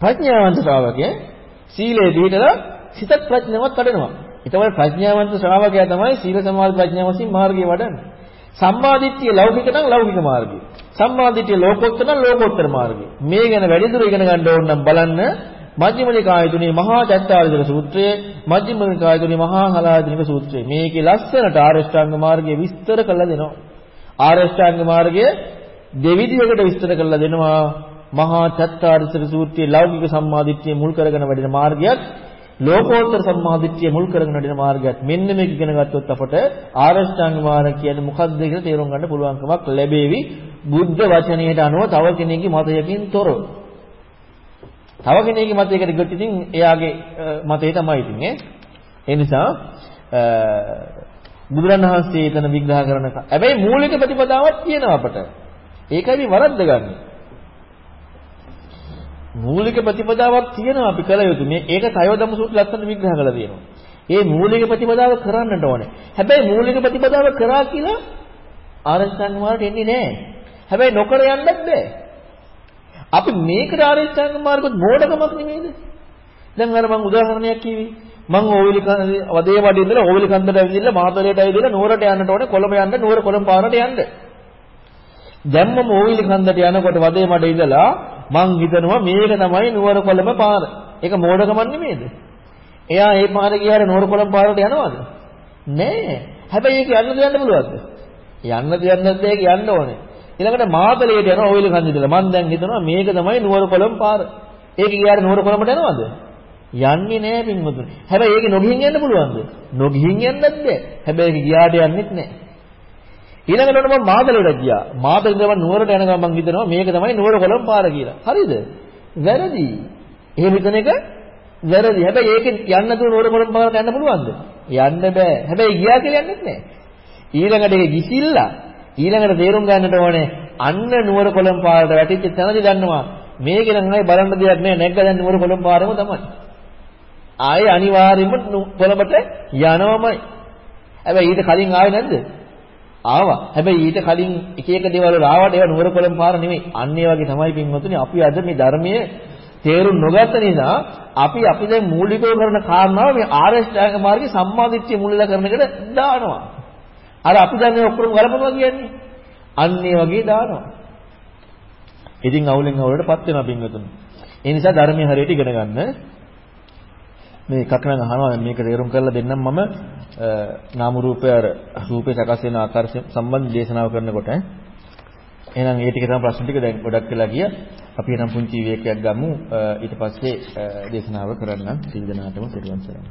ප්‍රඥාවන්ත ශ්‍රාවකයා සීලේ පිළිදලා සිතත් ප්‍රඥාවත් වඩනවා. ඒතකොට ප්‍රඥාවන්ත ශ්‍රාවකයා තමයි සීල සමාධි ප්‍රඥා වශයෙන් මාර්ගය වඩන්නේ. සම්මාදිට්ඨිය ලෞකික නම් ලෞකික මාර්ගය. සම්මාදිට්ඨිය ලෝකෝත්තර නම් ලෝකෝත්තර මාර්ගය. මේ ගැන වැඩිදුර ඉගෙන ගන්න ඕන නම් බලන්න මජ්ක්‍ධිම නිකාය තුනේ මහා චත්තාරීසක සූත්‍රය, මජ්ක්‍ධිම නිකාය තුනේ මහා හලාදිනික සූත්‍රය. මේකේ ලස්සනට ආරෂ්ඨාංග මාර්ගය විස්තර කරලා දෙනවා. ආරෂ්ඨාංග මාර්ගය දෙවිදියකට විස්තර කරලා දෙනවා. මහා චත්තාරීසක සූත්‍රයේ ලෞකික සම්මාදිට්ඨිය මුල් කරගෙන වැඩෙන මාර්ගයත් ලෝකෝත්තර සම්මාදිට්ඨිය මුල් කරගෙන වැඩෙන මාර්ගයත් මෙන්න මේක ඉගෙන ගත්තොත් අපට ආරෂ්ඨාංග මාර්ගය කියන්නේ මොකක්ද කියලා තේරුම් ගන්න පුළුවන්කමක් ලැබෙවි. බුද්ධ වචනයට අනුව තව කෙනෙකුගේ මතයකින් තොරව. තව කෙනෙකුගේ මතයකට ගියොත් ඉතින් එයාගේ මතය තමයි ඉතින් ඈ. ඒ නිසා බුදුරණවහන්සේ එතන විග්‍රහ කරන හැබැයි මූලික ප්‍රතිපදාවක් තියෙනවා අපට. ඒකයි වරද්දගන්නේ. මූලික ප්‍රතිපදාවක් තියෙනවා අපි කළ යුතු. මේ ඒක තයෝදම සූත්‍ර ලස්සනට විග්‍රහ කරලා තියෙනවා. ඒ මූලික ප්‍රතිපදාව කරන්නට ඕනේ. හැබැයි මූලික ප්‍රතිපදාව කරා කියලා ආරෂ්ඨාංග මාර්ගයට එන්නේ නැහැ. හැබැයි නොකර යන්නත් බෑ. අපි මේකට ආරෂ්ඨාංග මාර්ගොත් මෝඩකමක් නෙමෙයිද? දැන් අර මම උදාහරණයක් කිව්වේ. මං ඕවිලි වදේ වඩේ ඉඳලා ඕවිලි කන්දට ඇවිදලා මාතලයට ඇවිදලා නුවරට යන්නට ඕනේ කොළඹ යන්න නුවර කොළඹ පාරට යන්න. දැම්මම ඕවිලි කන්දට යනකොට වදේ මඩ ඉඳලා මං හිතනවා මේක තමයි නුවර කොළඹ පාර. ඒක මෝඩකමක් නෙමෙයිද? එයා ඒ පාරේ ගියාර නුවර කොළඹ පාරට යනවද? නෑ. හැබැයි ඒක යන්න දෙන්න පුළුවන්ද? යන්න දෙන්නත් ඒක යන්න ඕනේ. ඊළඟට මාතලේට යනවා ඕවිලි කන්ද ඉඳලා මං දැන් හිතනවා මේක තමයි නුවර කොළඹ පාර. ඒක ගියාර නුවර කොළඹට යනවද? යන්නේ නෑ පින්වතුනි. හැබැයි ඒක නොගිහින් යන්න පුළුවන්ද? නොගිහින් යන්නත් බෑ. හැබැයි ඒක ගියාට යන්නෙත් නෑ. ඊළඟට මම මාතලේට ගියා. මාතලේ ඉඳන් මම නුවරට යන ගමන් මං හිතනවා මේක තමයි නුවර කොළඹ පාර කියලා. හරිද? වැරදි. එහෙම හිතන එක වැරදි. හැබැයි ඒකෙන් යන්න දුර නුවර කොළඹ පාරට යන්න පුළුවන්ද? යන්න බෑ. හැබැයි ගියා කියලා යන්නෙත් නෑ. ඊළඟට ඒක ගිසිල්ලා ඊළඟට තේරුම් ගන්නට ඕනේ අන්න නුවර කොළඹ පාරට වැටිච්ච තැනදී දන්නවා මේක නම් ආයේ බලන්න දෙයක් නෑ නැග්ග දැන් නුවර කොළඹ පාරම තමයි. ආයේ අනිවාර්යයෙන්ම කොළඹට යනවමයි. හැබැයි ඊට කලින් ආවේ නැද්ද? ආවා. හැබැයි ඊට කලින් එක එක දේවල් වල ආවට ඒවා නුවර කොළඹ පාර නෙමෙයි. අන්න ඒ වගේ තමයි පින්වතුනි අපි අද මේ ධර්මයේ තේරුම් නොගත්ත නිසා අපි අපි දැන් මූලිකව කරන කාරණාව මේ ආරෂ්ඨාංග මාර්ගයේ සම්මාදිට්ඨිය මුල්ලා කරන එකට දානවා. අර අපි දැන් මේ ඔක්කොම ගලපනවා කියන්නේ. අන්න ඒ වගේ දානවා. ඉතින් අවුලෙන් අවුලටපත් වෙනවා පින්වතුනි. ඒ නිසා ධර්මයේ හරියට ඉගෙන ගන්න. මේ එකක් නම් අහනවා මේක තේරුම් කරලා දෙන්නම් මම නාම රූපය අර රූපේ සකස් වෙන ආකාර සම්බන්ධ දේශනාව කරනකොට එහෙනම් ඒ ටික තමයි ප්‍රශ්න ටික දැන් ගොඩක් වෙලා ගියා. අපි එනම් පුංචි විවේකයක් ගමු. ඊට පස්සේ දේශනාව කරන්න සීල් දනාටම පිරුවන් සරණයි.